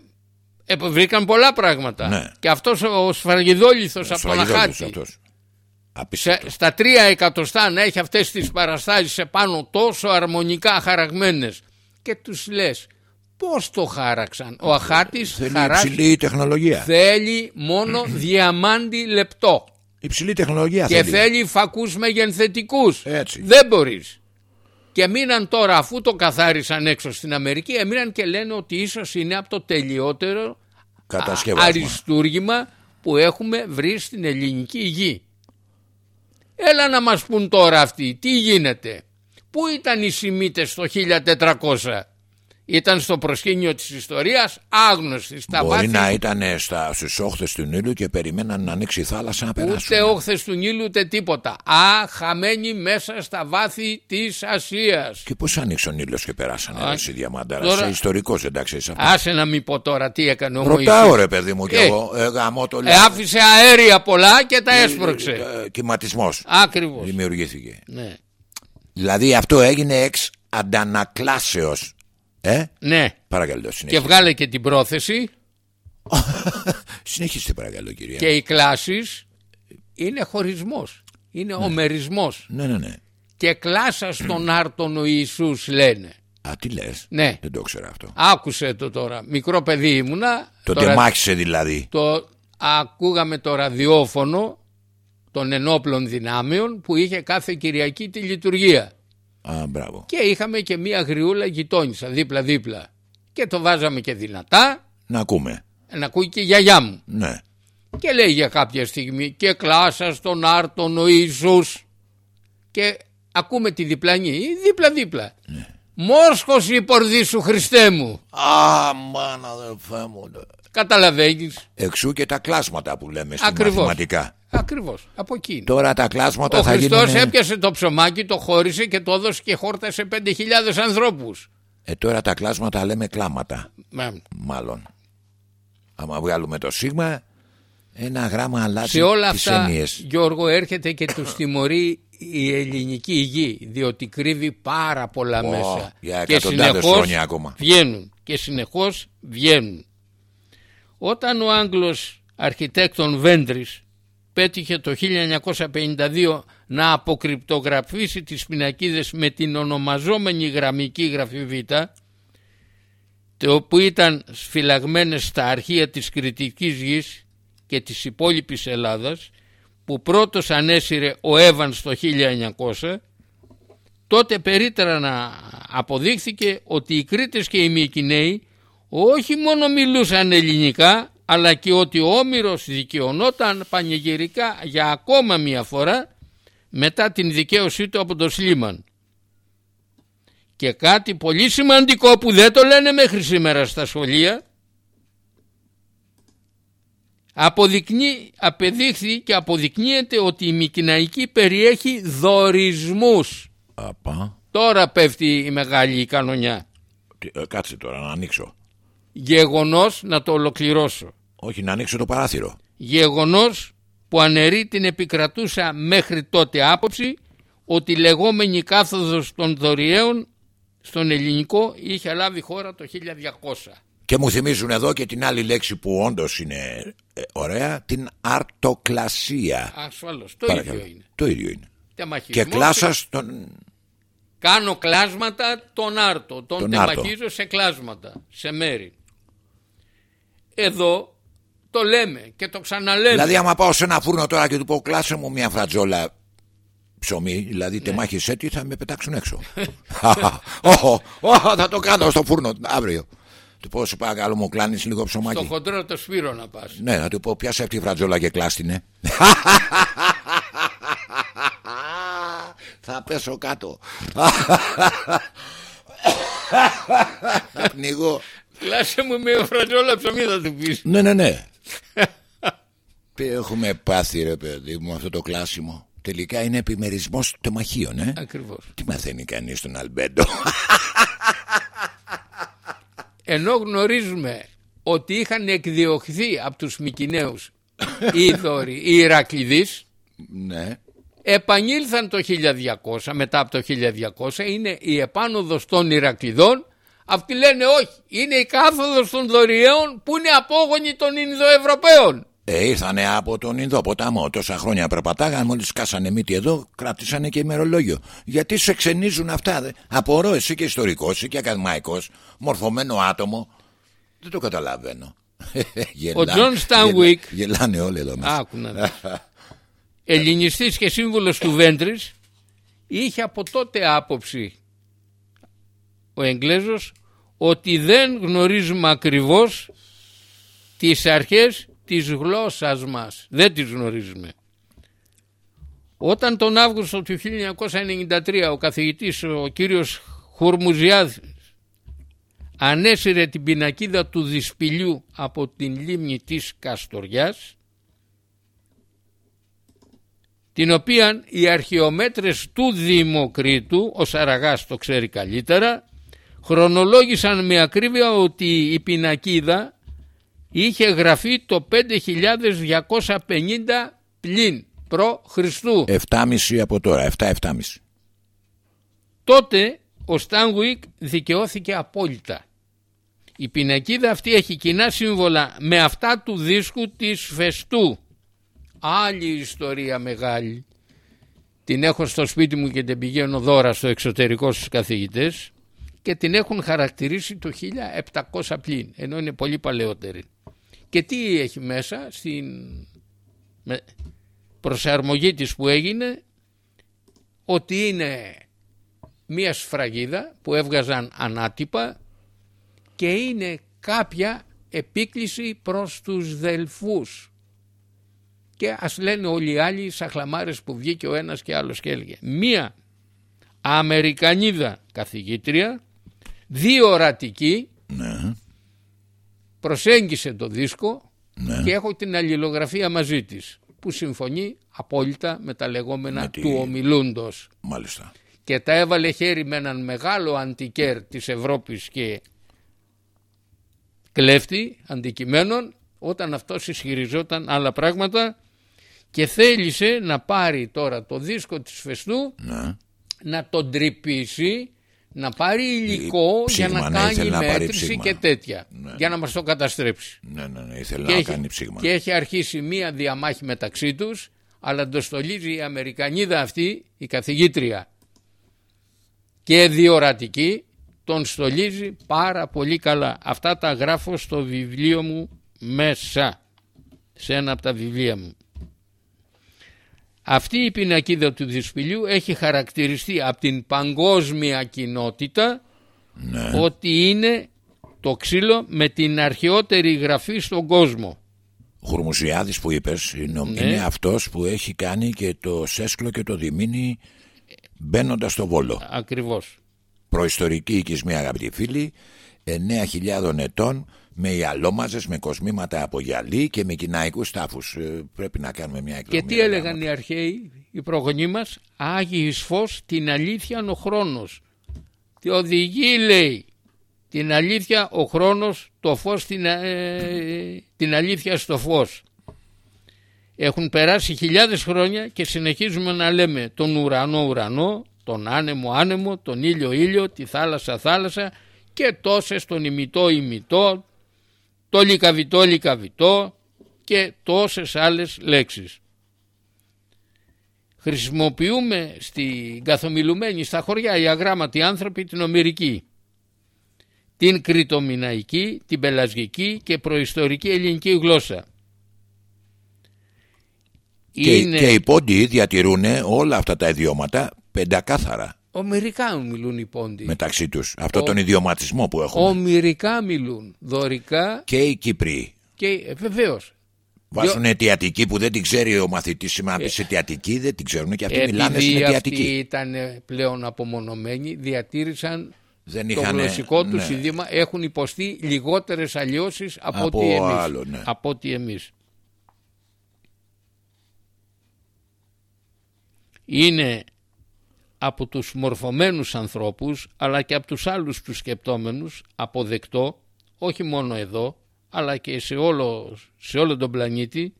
[SPEAKER 2] ε, βρήκαν πολλά πράγματα
[SPEAKER 1] Ναι.
[SPEAKER 2] και αυτός ο σφραγιδόλιθος από τον
[SPEAKER 1] Σφραγιδόλιος
[SPEAKER 2] Αχάτη
[SPEAKER 1] αυτός.
[SPEAKER 2] Σε,
[SPEAKER 1] Απίστευτο.
[SPEAKER 2] στα τρία εκατοστά να έχει αυτές τις παραστάσεις σε πάνω τόσο αρμονικά χαραγμένες και τους λες πώς το χάραξαν; Ο Αχάτης
[SPEAKER 1] Θέλει
[SPEAKER 2] χαράζει
[SPEAKER 1] υψηλή τεχνολογία.
[SPEAKER 2] θέλει μόνο διαμάντι λεπτό
[SPEAKER 1] Υψηλή τεχνολογία
[SPEAKER 2] και
[SPEAKER 1] θέλει.
[SPEAKER 2] θέλει φακούς μεγενθετικούς.
[SPEAKER 1] Έτσι.
[SPEAKER 2] Δεν μπορείς. Και μείναν τώρα αφού το καθάρισαν έξω στην Αμερική έμειναν και λένε ότι ίσως είναι από το τελειότερο
[SPEAKER 1] Κατασκευάσμα.
[SPEAKER 2] αριστούργημα που έχουμε βρει στην ελληνική γη. Έλα να μας πούν τώρα αυτοί τι γίνεται; Πού ήταν οι Σιμίτες το 1400. Ήταν στο προσκήνιο της ιστορίας άγνωστοι στα
[SPEAKER 1] Μπορεί
[SPEAKER 2] βάθη
[SPEAKER 1] να ήταν στα, στους όχθες του Νείλου και περιμέναν να ανοίξει η θάλασσα να περάσουν.
[SPEAKER 2] Ούτε όχθες του Νείλου ούτε τίποτα. Α, χαμένοι μέσα στα βάθη της Ασίας.
[SPEAKER 1] Και πώς άνοιξε ο Νείλος και περάσανε
[SPEAKER 2] Α,
[SPEAKER 1] εσύ διαμάνταρα.
[SPEAKER 2] τώρα-
[SPEAKER 1] Είσαι ιστορικός εντάξει είσαι αυτό.
[SPEAKER 2] Άσε να μην πω τώρα τι έκανε ο
[SPEAKER 1] Ρωτάω
[SPEAKER 2] Μωυσής.
[SPEAKER 1] ρε παιδί μου κι
[SPEAKER 2] Ε,
[SPEAKER 1] εγώ. Ε, γαμώ το
[SPEAKER 2] Ε,
[SPEAKER 1] λέω.
[SPEAKER 2] άφησε αέρια πολλά και τα έσπρωξε.
[SPEAKER 1] Ε, Κυματισμός
[SPEAKER 2] Ακριβώς.
[SPEAKER 1] δημιουργήθηκε.
[SPEAKER 2] Ναι.
[SPEAKER 1] Δηλαδή αυτό έγινε εξ αντανακλάσεως. Ε,
[SPEAKER 2] ναι.
[SPEAKER 1] παρακαλώ
[SPEAKER 2] Και
[SPEAKER 1] συνέχιστε.
[SPEAKER 2] βγάλε και την πρόθεση
[SPEAKER 1] Συνεχίστε παρακαλώ κυρία.
[SPEAKER 2] και οι κλάσεις είναι χωρισμός. Είναι ομερισμός.
[SPEAKER 1] Ναι, ναι, ναι.
[SPEAKER 2] Και κλάσα στον άρτον ο Ιησούς λένε.
[SPEAKER 1] Α, τι λες;
[SPEAKER 2] Ναι.
[SPEAKER 1] Δεν το ξέρω αυτό.
[SPEAKER 2] Άκουσε το τώρα. Μικρό παιδί ήμουνα.
[SPEAKER 1] Το
[SPEAKER 2] Τώρα-
[SPEAKER 1] τεμάχισε δηλαδή.
[SPEAKER 2] το ακούγαμε το ραδιόφωνο των ενόπλων δυνάμεων που είχε κάθε Κυριακή τη λειτουργία.
[SPEAKER 1] Α, μπράβο.
[SPEAKER 2] Και είχαμε και μία γριούλα γειτόνισσα δίπλα-δίπλα. Και το βάζαμε και δυνατά
[SPEAKER 1] Να ακούμε.
[SPEAKER 2] να ακούει και η γιαγιά μου.
[SPEAKER 1] Ναι.
[SPEAKER 2] Και λέει για κάποια στιγμή και κλάσας στον άρτον ο Ιησούς. Και ακούμε τη διπλανή δίπλα-δίπλα.
[SPEAKER 1] Ναι.
[SPEAKER 2] Μόσχος η πορδί σου Χριστέ μου.
[SPEAKER 1] Α, μάνα αδερφέ μου.
[SPEAKER 2] Καταλαβαίνεις.
[SPEAKER 1] Εξού και τα κλάσματα που λέμε στην
[SPEAKER 2] Ακριβώς.
[SPEAKER 1] μαθηματικά.
[SPEAKER 2] Ακριβώς. Από εκεί. είναι.
[SPEAKER 1] Τώρα τα κλάσματα
[SPEAKER 2] Ο
[SPEAKER 1] θα
[SPEAKER 2] Χριστός
[SPEAKER 1] γίνουν...
[SPEAKER 2] έπιασε το ψωμάκι, το χώρισε και το έδωσε και χόρτασε 5.000 ανθρώπους.
[SPEAKER 1] Ε, τώρα τα κλάσματα λέμε κλάματα.
[SPEAKER 2] Μα,
[SPEAKER 1] Μάλλον. Άμα βγάλουμε το σίγμα, ένα γράμμα αλλάζει
[SPEAKER 2] Σε όλα
[SPEAKER 1] τις
[SPEAKER 2] αυτά,
[SPEAKER 1] έννοιες.
[SPEAKER 2] Γιώργο, έρχεται και τους τιμωρεί η ελληνική γη, διότι κρύβει πάρα πολλά
[SPEAKER 1] Ω,
[SPEAKER 2] μέσα.
[SPEAKER 1] για
[SPEAKER 2] και
[SPEAKER 1] εκατοντάδες χρόνια ακόμα.
[SPEAKER 2] βγαίνουν και συνεχώς βγαίνουν. Όταν ο Άγγλος αρχιτέκτον Βέντρης πέτυχε το 1952 να αποκρυπτογραφήσει τις πινακίδες με την ονομαζόμενη γραμμική γραφή Β, το που ήταν σφυλαγμένες στα αρχεία της Κρητικής Γης και της υπόλοιπης Ελλάδας, που πρώτος ανέσυρε ο Εύανς το 1900, τότε περίτερα να αποδείχθηκε ότι οι Κρήτες και οι Μυκηναίοι όχι μόνο μιλούσαν ελληνικά, αλλά και ότι ο Όμηρος δικαιωνόταν πανηγυρικά για ακόμα μια φορά μετά την δικαίωσή του από τον Σλίμαν. Και κάτι πολύ σημαντικό που δεν το λένε μέχρι σήμερα στα σχολεία αποδεικνύει, απεδείχθη και αποδεικνύεται ότι η Μικυναϊκή περιέχει δορισμούς.
[SPEAKER 1] Απα.
[SPEAKER 2] Τώρα πέφτει η μεγάλη κανονιά.
[SPEAKER 1] Τι- ε, κάτσε τώρα να ανοίξω.
[SPEAKER 2] Γεγονός να το ολοκληρώσω.
[SPEAKER 1] Όχι, να ανοίξω το παράθυρο.
[SPEAKER 2] Γεγονός που αναιρεί την επικρατούσα μέχρι τότε άποψη ότι η λεγόμενη κάθοδος των δωριαίων στον ελληνικό είχε λάβει χώρα το 1200.
[SPEAKER 1] Και μου θυμίζουν εδώ και την άλλη λέξη που όντως είναι ε, ωραία, την αρτοκλασία.
[SPEAKER 2] Ασφαλώς, το
[SPEAKER 1] Παρακαλώ.
[SPEAKER 2] ίδιο είναι.
[SPEAKER 1] Το ίδιο είναι.
[SPEAKER 2] Τεμαχισμός
[SPEAKER 1] Και κλάσα στον...
[SPEAKER 2] Κάνω κλάσματα τον άρτο, τον,
[SPEAKER 1] Τον
[SPEAKER 2] τεμαχίζω σε κλάσματα, σε μέρη. Εδώ το λέμε και το ξαναλέμε.
[SPEAKER 1] Δηλαδή άμα πάω σε ένα φούρνο τώρα και του πω κλάσε μου μια φρατζόλα ψωμί,
[SPEAKER 2] Ναι.
[SPEAKER 1] δηλαδή τεμάχισέ τι θα με πετάξουν έξω. Όχο, όχο, θα το κάνω στο φούρνο αύριο. Του πω σου παρακαλώ μου κλάνεις λίγο
[SPEAKER 2] Στο
[SPEAKER 1] ψωμάκι.
[SPEAKER 2] χοντρό το σφύρο να πας.
[SPEAKER 1] Ναι, να του πω πιάσε αυτή η φρατζόλα και κλάστηνε. θα πέσω κάτω. θα πνιγώ.
[SPEAKER 2] Κλάσε μου μια φρατζόλα ψωμί θα του πεις.
[SPEAKER 1] Ναι, ναι, ναι. Τι έχουμε πάθει ρε παιδί μου αυτό το κλάσιμο. Τελικά είναι επιμερισμός τεμαχίων, ε.
[SPEAKER 2] Ακριβώς.
[SPEAKER 1] Τι μαθαίνει κανείς στον Αλμπέντο;
[SPEAKER 2] Ενώ γνωρίζουμε ότι είχαν εκδιωχθεί από τους Μικυναίους οι Ιδώροι, οι Ηρακλειδείς,
[SPEAKER 1] ναι.
[SPEAKER 2] επανήλθαν το 1200, μετά από το 1200, είναι η επάνοδος των Ηρακλειδών. Αυτοί λένε όχι, είναι η κάθοδος των Δωριαίων που είναι απόγονοι των Ινδοευρωπαίων.
[SPEAKER 1] Ε, ήρθανε από τον Ινδό ποταμό. Τόσα χρόνια περπατάγανε, μόλις σκάσανε μύτη εδώ, κράτησανε και ημερολόγιο. Γιατί σε ξενίζουν αυτά, δε; Απορώ, εσύ και ιστορικός, εσύ και ακαδημαϊκός, μορφωμένο άτομο. Δεν το καταλαβαίνω. Γελά-
[SPEAKER 2] Τζον Στάνουικ-
[SPEAKER 1] γελά- Γελάνε όλοι εδώ μέσα.
[SPEAKER 2] Άκου να δεις. ελληνιστής και σύμβουλος του Βέντρης είχε από τότε άποψη ο Εγγλέζος ότι δεν γνωρίζουμε ακριβώς τις αρχές της γλώσσας μας. Δεν τις γνωρίζουμε. Όταν τον Αύγουστο του 1993 ο καθηγητής ο κύριος Χουρμουζιάδης ανέσυρε την πινακίδα του δυσπηλιού από την λίμνη της Καστοριάς την οποία οι αρχαιομέτρες του Δημοκρίτου, ο Σαραγάς το ξέρει καλύτερα, χρονολόγησαν με ακρίβεια ότι η πινακίδα είχε γραφεί το 5250 πλην προ Χριστού.
[SPEAKER 1] 7,5 από τώρα, 7-7,5.
[SPEAKER 2] Τότε ο Στάνγουικ δικαιώθηκε απόλυτα. Η πινακίδα αυτή έχει κοινά σύμβολα με αυτά του δίσκου της Φεστού. Άλλη ιστορία μεγάλη. Την έχω στο σπίτι μου και την πηγαίνω δώρα στο εξωτερικό στους καθηγητές και την έχουν χαρακτηρίσει το 1700 πλήν, ενώ είναι πολύ παλαιότερη. Και τι έχει μέσα στην προσαρμογή της που έγινε, ότι είναι μία σφραγίδα που έβγαζαν ανάτυπα και είναι κάποια επίκληση προς τους δελφούς. Και ας λένε όλοι οι άλλοι σαχλαμάρες που βγήκε ο ένας και άλλος και έλεγε. Μία Αμερικανίδα καθηγήτρια, δύο ορατική,
[SPEAKER 1] Ναι,
[SPEAKER 2] προσέγγισε το δίσκο
[SPEAKER 1] ναι.
[SPEAKER 2] και έχω την αλληλογραφία μαζί της που συμφωνεί απόλυτα με τα λεγόμενα
[SPEAKER 1] Με τη-
[SPEAKER 2] του ομιλούντος
[SPEAKER 1] Μάλιστα.
[SPEAKER 2] και τα έβαλε χέρι με έναν μεγάλο αντικέρ της Ευρώπης και κλέφτη αντικειμένων όταν αυτός ισχυριζόταν άλλα πράγματα και θέλησε να πάρει τώρα το δίσκο της Φεστού
[SPEAKER 1] Ναι.
[SPEAKER 2] να τον τρυπήσει να πάρει υλικό
[SPEAKER 1] ψήγμα,
[SPEAKER 2] για να
[SPEAKER 1] ναι, ήθελε
[SPEAKER 2] κάνει
[SPEAKER 1] να πάρει
[SPEAKER 2] μέτρηση
[SPEAKER 1] ψήγμα.
[SPEAKER 2] και τέτοια για να μας το καταστρέψει
[SPEAKER 1] Ναι, ναι, ναι. Ήθελε
[SPEAKER 2] και
[SPEAKER 1] να
[SPEAKER 2] έχει,
[SPEAKER 1] κάνει ψήγμα.
[SPEAKER 2] και έχει αρχίσει μία διαμάχη μεταξύ τους αλλά το στολίζει η Αμερικανίδα αυτή η καθηγήτρια και διορατική τον στολίζει πάρα πολύ καλά αυτά τα γράφω στο βιβλίο μου μέσα σε ένα από τα βιβλία μου αυτή η πινακίδα του δυσπηλιού έχει χαρακτηριστεί από την παγκόσμια κοινότητα
[SPEAKER 1] Ναι.
[SPEAKER 2] ότι είναι το ξύλο με την αρχαιότερη γραφή στον κόσμο.
[SPEAKER 1] Ο Χουρμουσιάδης που είπες είναι,
[SPEAKER 2] Ναι.
[SPEAKER 1] είναι αυτός που έχει κάνει και το Σέσκλο και το Διμήνι μπαίνοντας στο Βόλο.
[SPEAKER 2] Ακριβώς.
[SPEAKER 1] Προϊστορική οικισμή αγαπητοί φίλοι, 9.000 ετών με ιαλόμαζες, με κοσμήματα από γυαλί και με κοιναϊκούς τάφους. Ε, πρέπει να κάνουμε μια εκδρομή.
[SPEAKER 2] Και τι έλεγαν οι αρχαίοι, οι προγονείς μας, Άγιης φως την αλήθεια ο χρόνος. Τι οδηγεί λέει την αλήθεια ο χρόνος, το φως την, ε, την αλήθεια στο φως. Έχουν περάσει χιλιάδες χρόνια και συνεχίζουμε να λέμε τον ουρανό ουρανό, τον άνεμο άνεμο, τον ήλιο ήλιο, τη θάλασσα θάλασσα και τόσες τον ημιτό ημιτό, το λικαβιτό λικαβιτό και τόσες άλλες λέξεις. Χρησιμοποιούμε στην καθομιλουμένη στα χωριά οι αγράμματοι άνθρωποι την ομυρική, την κριτομιναϊκή, την πελασγική και προϊστορική ελληνική γλώσσα.
[SPEAKER 1] Και, και οι πόντιοι διατηρούν όλα αυτά τα ιδιώματα πεντακάθαρα
[SPEAKER 2] Ομυρικά μιλούν οι πόντιοι.
[SPEAKER 1] μεταξύ τους. Αυτό
[SPEAKER 2] Ο-
[SPEAKER 1] τον ιδιωματισμό που έχουμε.
[SPEAKER 2] Ομυρικά μιλούν. Δωρικά
[SPEAKER 1] Και οι Κύπροι
[SPEAKER 2] και ε, βεβαίως.
[SPEAKER 1] βάζουν αιτιατική που δεν την ξέρει ο μαθητής σήμερα της αιτιατική, δεν την ξέρουν και αυτοί μιλάνε στην
[SPEAKER 2] Επειδή αυτοί
[SPEAKER 1] αιτιατική.
[SPEAKER 2] ήταν πλέον απομονωμένοι, διατήρησαν
[SPEAKER 1] Δεν
[SPEAKER 2] το
[SPEAKER 1] είχαν.
[SPEAKER 2] γλωσσικό τους
[SPEAKER 1] ναι.
[SPEAKER 2] ειδήμα, έχουν υποστεί λιγότερες αλλοιώσεις από,
[SPEAKER 1] Από
[SPEAKER 2] ότι εμείς.
[SPEAKER 1] άλλο, ναι.
[SPEAKER 2] Από ότι εμείς. Είναι από τους μορφωμένους ανθρώπους αλλά και από τους άλλους τους σκεπτόμενους αποδεκτό όχι μόνο εδώ αλλά και σε όλο, σε όλο τον πλανήτη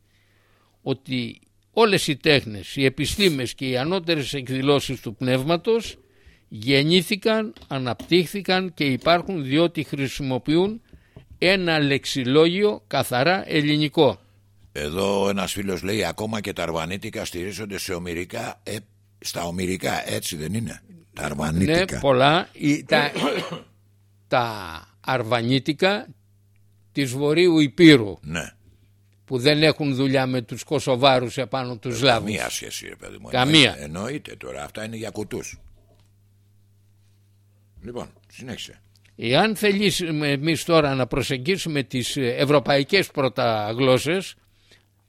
[SPEAKER 2] ότι όλες οι τέχνες, οι επιστήμες και οι ανώτερες εκδηλώσεις του πνεύματος γεννήθηκαν, αναπτύχθηκαν και υπάρχουν διότι χρησιμοποιούν ένα λεξιλόγιο καθαρά ελληνικό.
[SPEAKER 1] Εδώ ένας φίλος λέει ακόμα και τα αρβανίτικα στηρίζονται σε ομυρικά, ε, στα ομυρικά έτσι δεν είναι. Τα
[SPEAKER 2] Ναι,
[SPEAKER 1] αρβανίτικα.
[SPEAKER 2] πολλά. Η- τα, τα αρβανίτικα της Βορείου Υπήρου.
[SPEAKER 1] Ναι.
[SPEAKER 2] που δεν έχουν δουλειά με τους Κωσοβάρους επάνω τους Σλάβους.
[SPEAKER 1] Καμία σχέση, ρε παιδί μου.
[SPEAKER 2] Καμία.
[SPEAKER 1] Εννοείται, εννοείται τώρα. Αυτά είναι για κουτούς. Λοιπόν, συνέχισε.
[SPEAKER 2] Εάν θελήσουμε εμείς τώρα να προσεγγίσουμε τις ε, ευρωπαϊκές πρώτα γλώσσες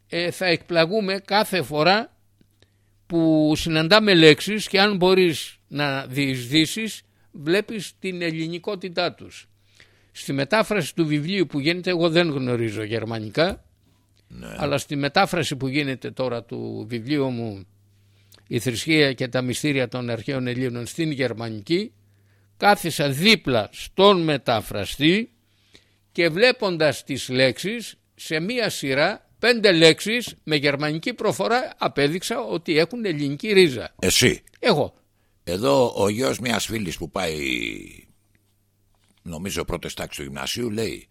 [SPEAKER 2] ε, θα εκπλαγούμε κάθε φορά που συναντάμε λέξεις και αν μπορείς να διεισδύσεις βλέπεις την ελληνικότητά τους. Στη μετάφραση του βιβλίου που γίνεται εγώ δεν γνωρίζω γερμανικά
[SPEAKER 1] Ναι.
[SPEAKER 2] αλλά στη μετάφραση που γίνεται τώρα του βιβλίου μου «Η θρησκεία και τα μυστήρια των αρχαίων Ελλήνων» στην γερμανική κάθισα δίπλα στον μεταφραστή και βλέποντας τις λέξεις σε μία σειρά πέντε λέξεις με γερμανική προφορά απέδειξα ότι έχουν ελληνική ρίζα.
[SPEAKER 1] Εσύ.
[SPEAKER 2] Εγώ.
[SPEAKER 1] Εδώ ο γιος μιας φίλης που πάει νομίζω πρώτες τάξεις του γυμνασίου λέει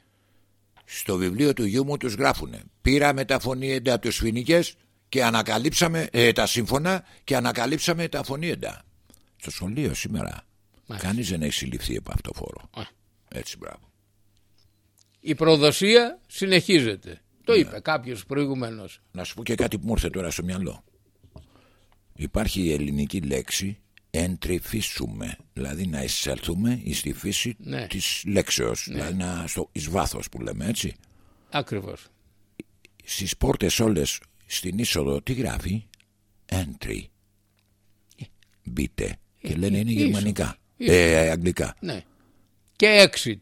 [SPEAKER 1] στο βιβλίο του γιού μου τους γράφουνε πήραμε τα φωνήεντα από τους φοινικές και ανακαλύψαμε ε, τα σύμφωνα και ανακαλύψαμε τα φωνήεντα στο σχολείο σήμερα
[SPEAKER 2] Μάλιστα.
[SPEAKER 1] κανείς δεν έχει συλληφθεί από αυτό φόρο
[SPEAKER 2] Α.
[SPEAKER 1] έτσι μπράβο
[SPEAKER 2] Η προδοσία συνεχίζεται. Το είπε κάποιος προηγουμένως.
[SPEAKER 1] να σου πω και κάτι που μου ήρθε τώρα στο μυαλό υπάρχει η ελληνική λέξη εντρυφήσουμε δηλαδή να εισέλθουμε στη φύση
[SPEAKER 2] Ναι.
[SPEAKER 1] της λέξεως δηλαδή να, στο εις βάθος που λέμε έτσι
[SPEAKER 2] Ακριβώς.
[SPEAKER 1] στις πόρτες όλες στην είσοδο τι γράφει; Entry μπείτε και λένε είναι
[SPEAKER 2] Ε, είσοδο.
[SPEAKER 1] γερμανικά
[SPEAKER 2] Είσοδο.
[SPEAKER 1] ε, αγγλικά
[SPEAKER 2] Ναι. Και exit.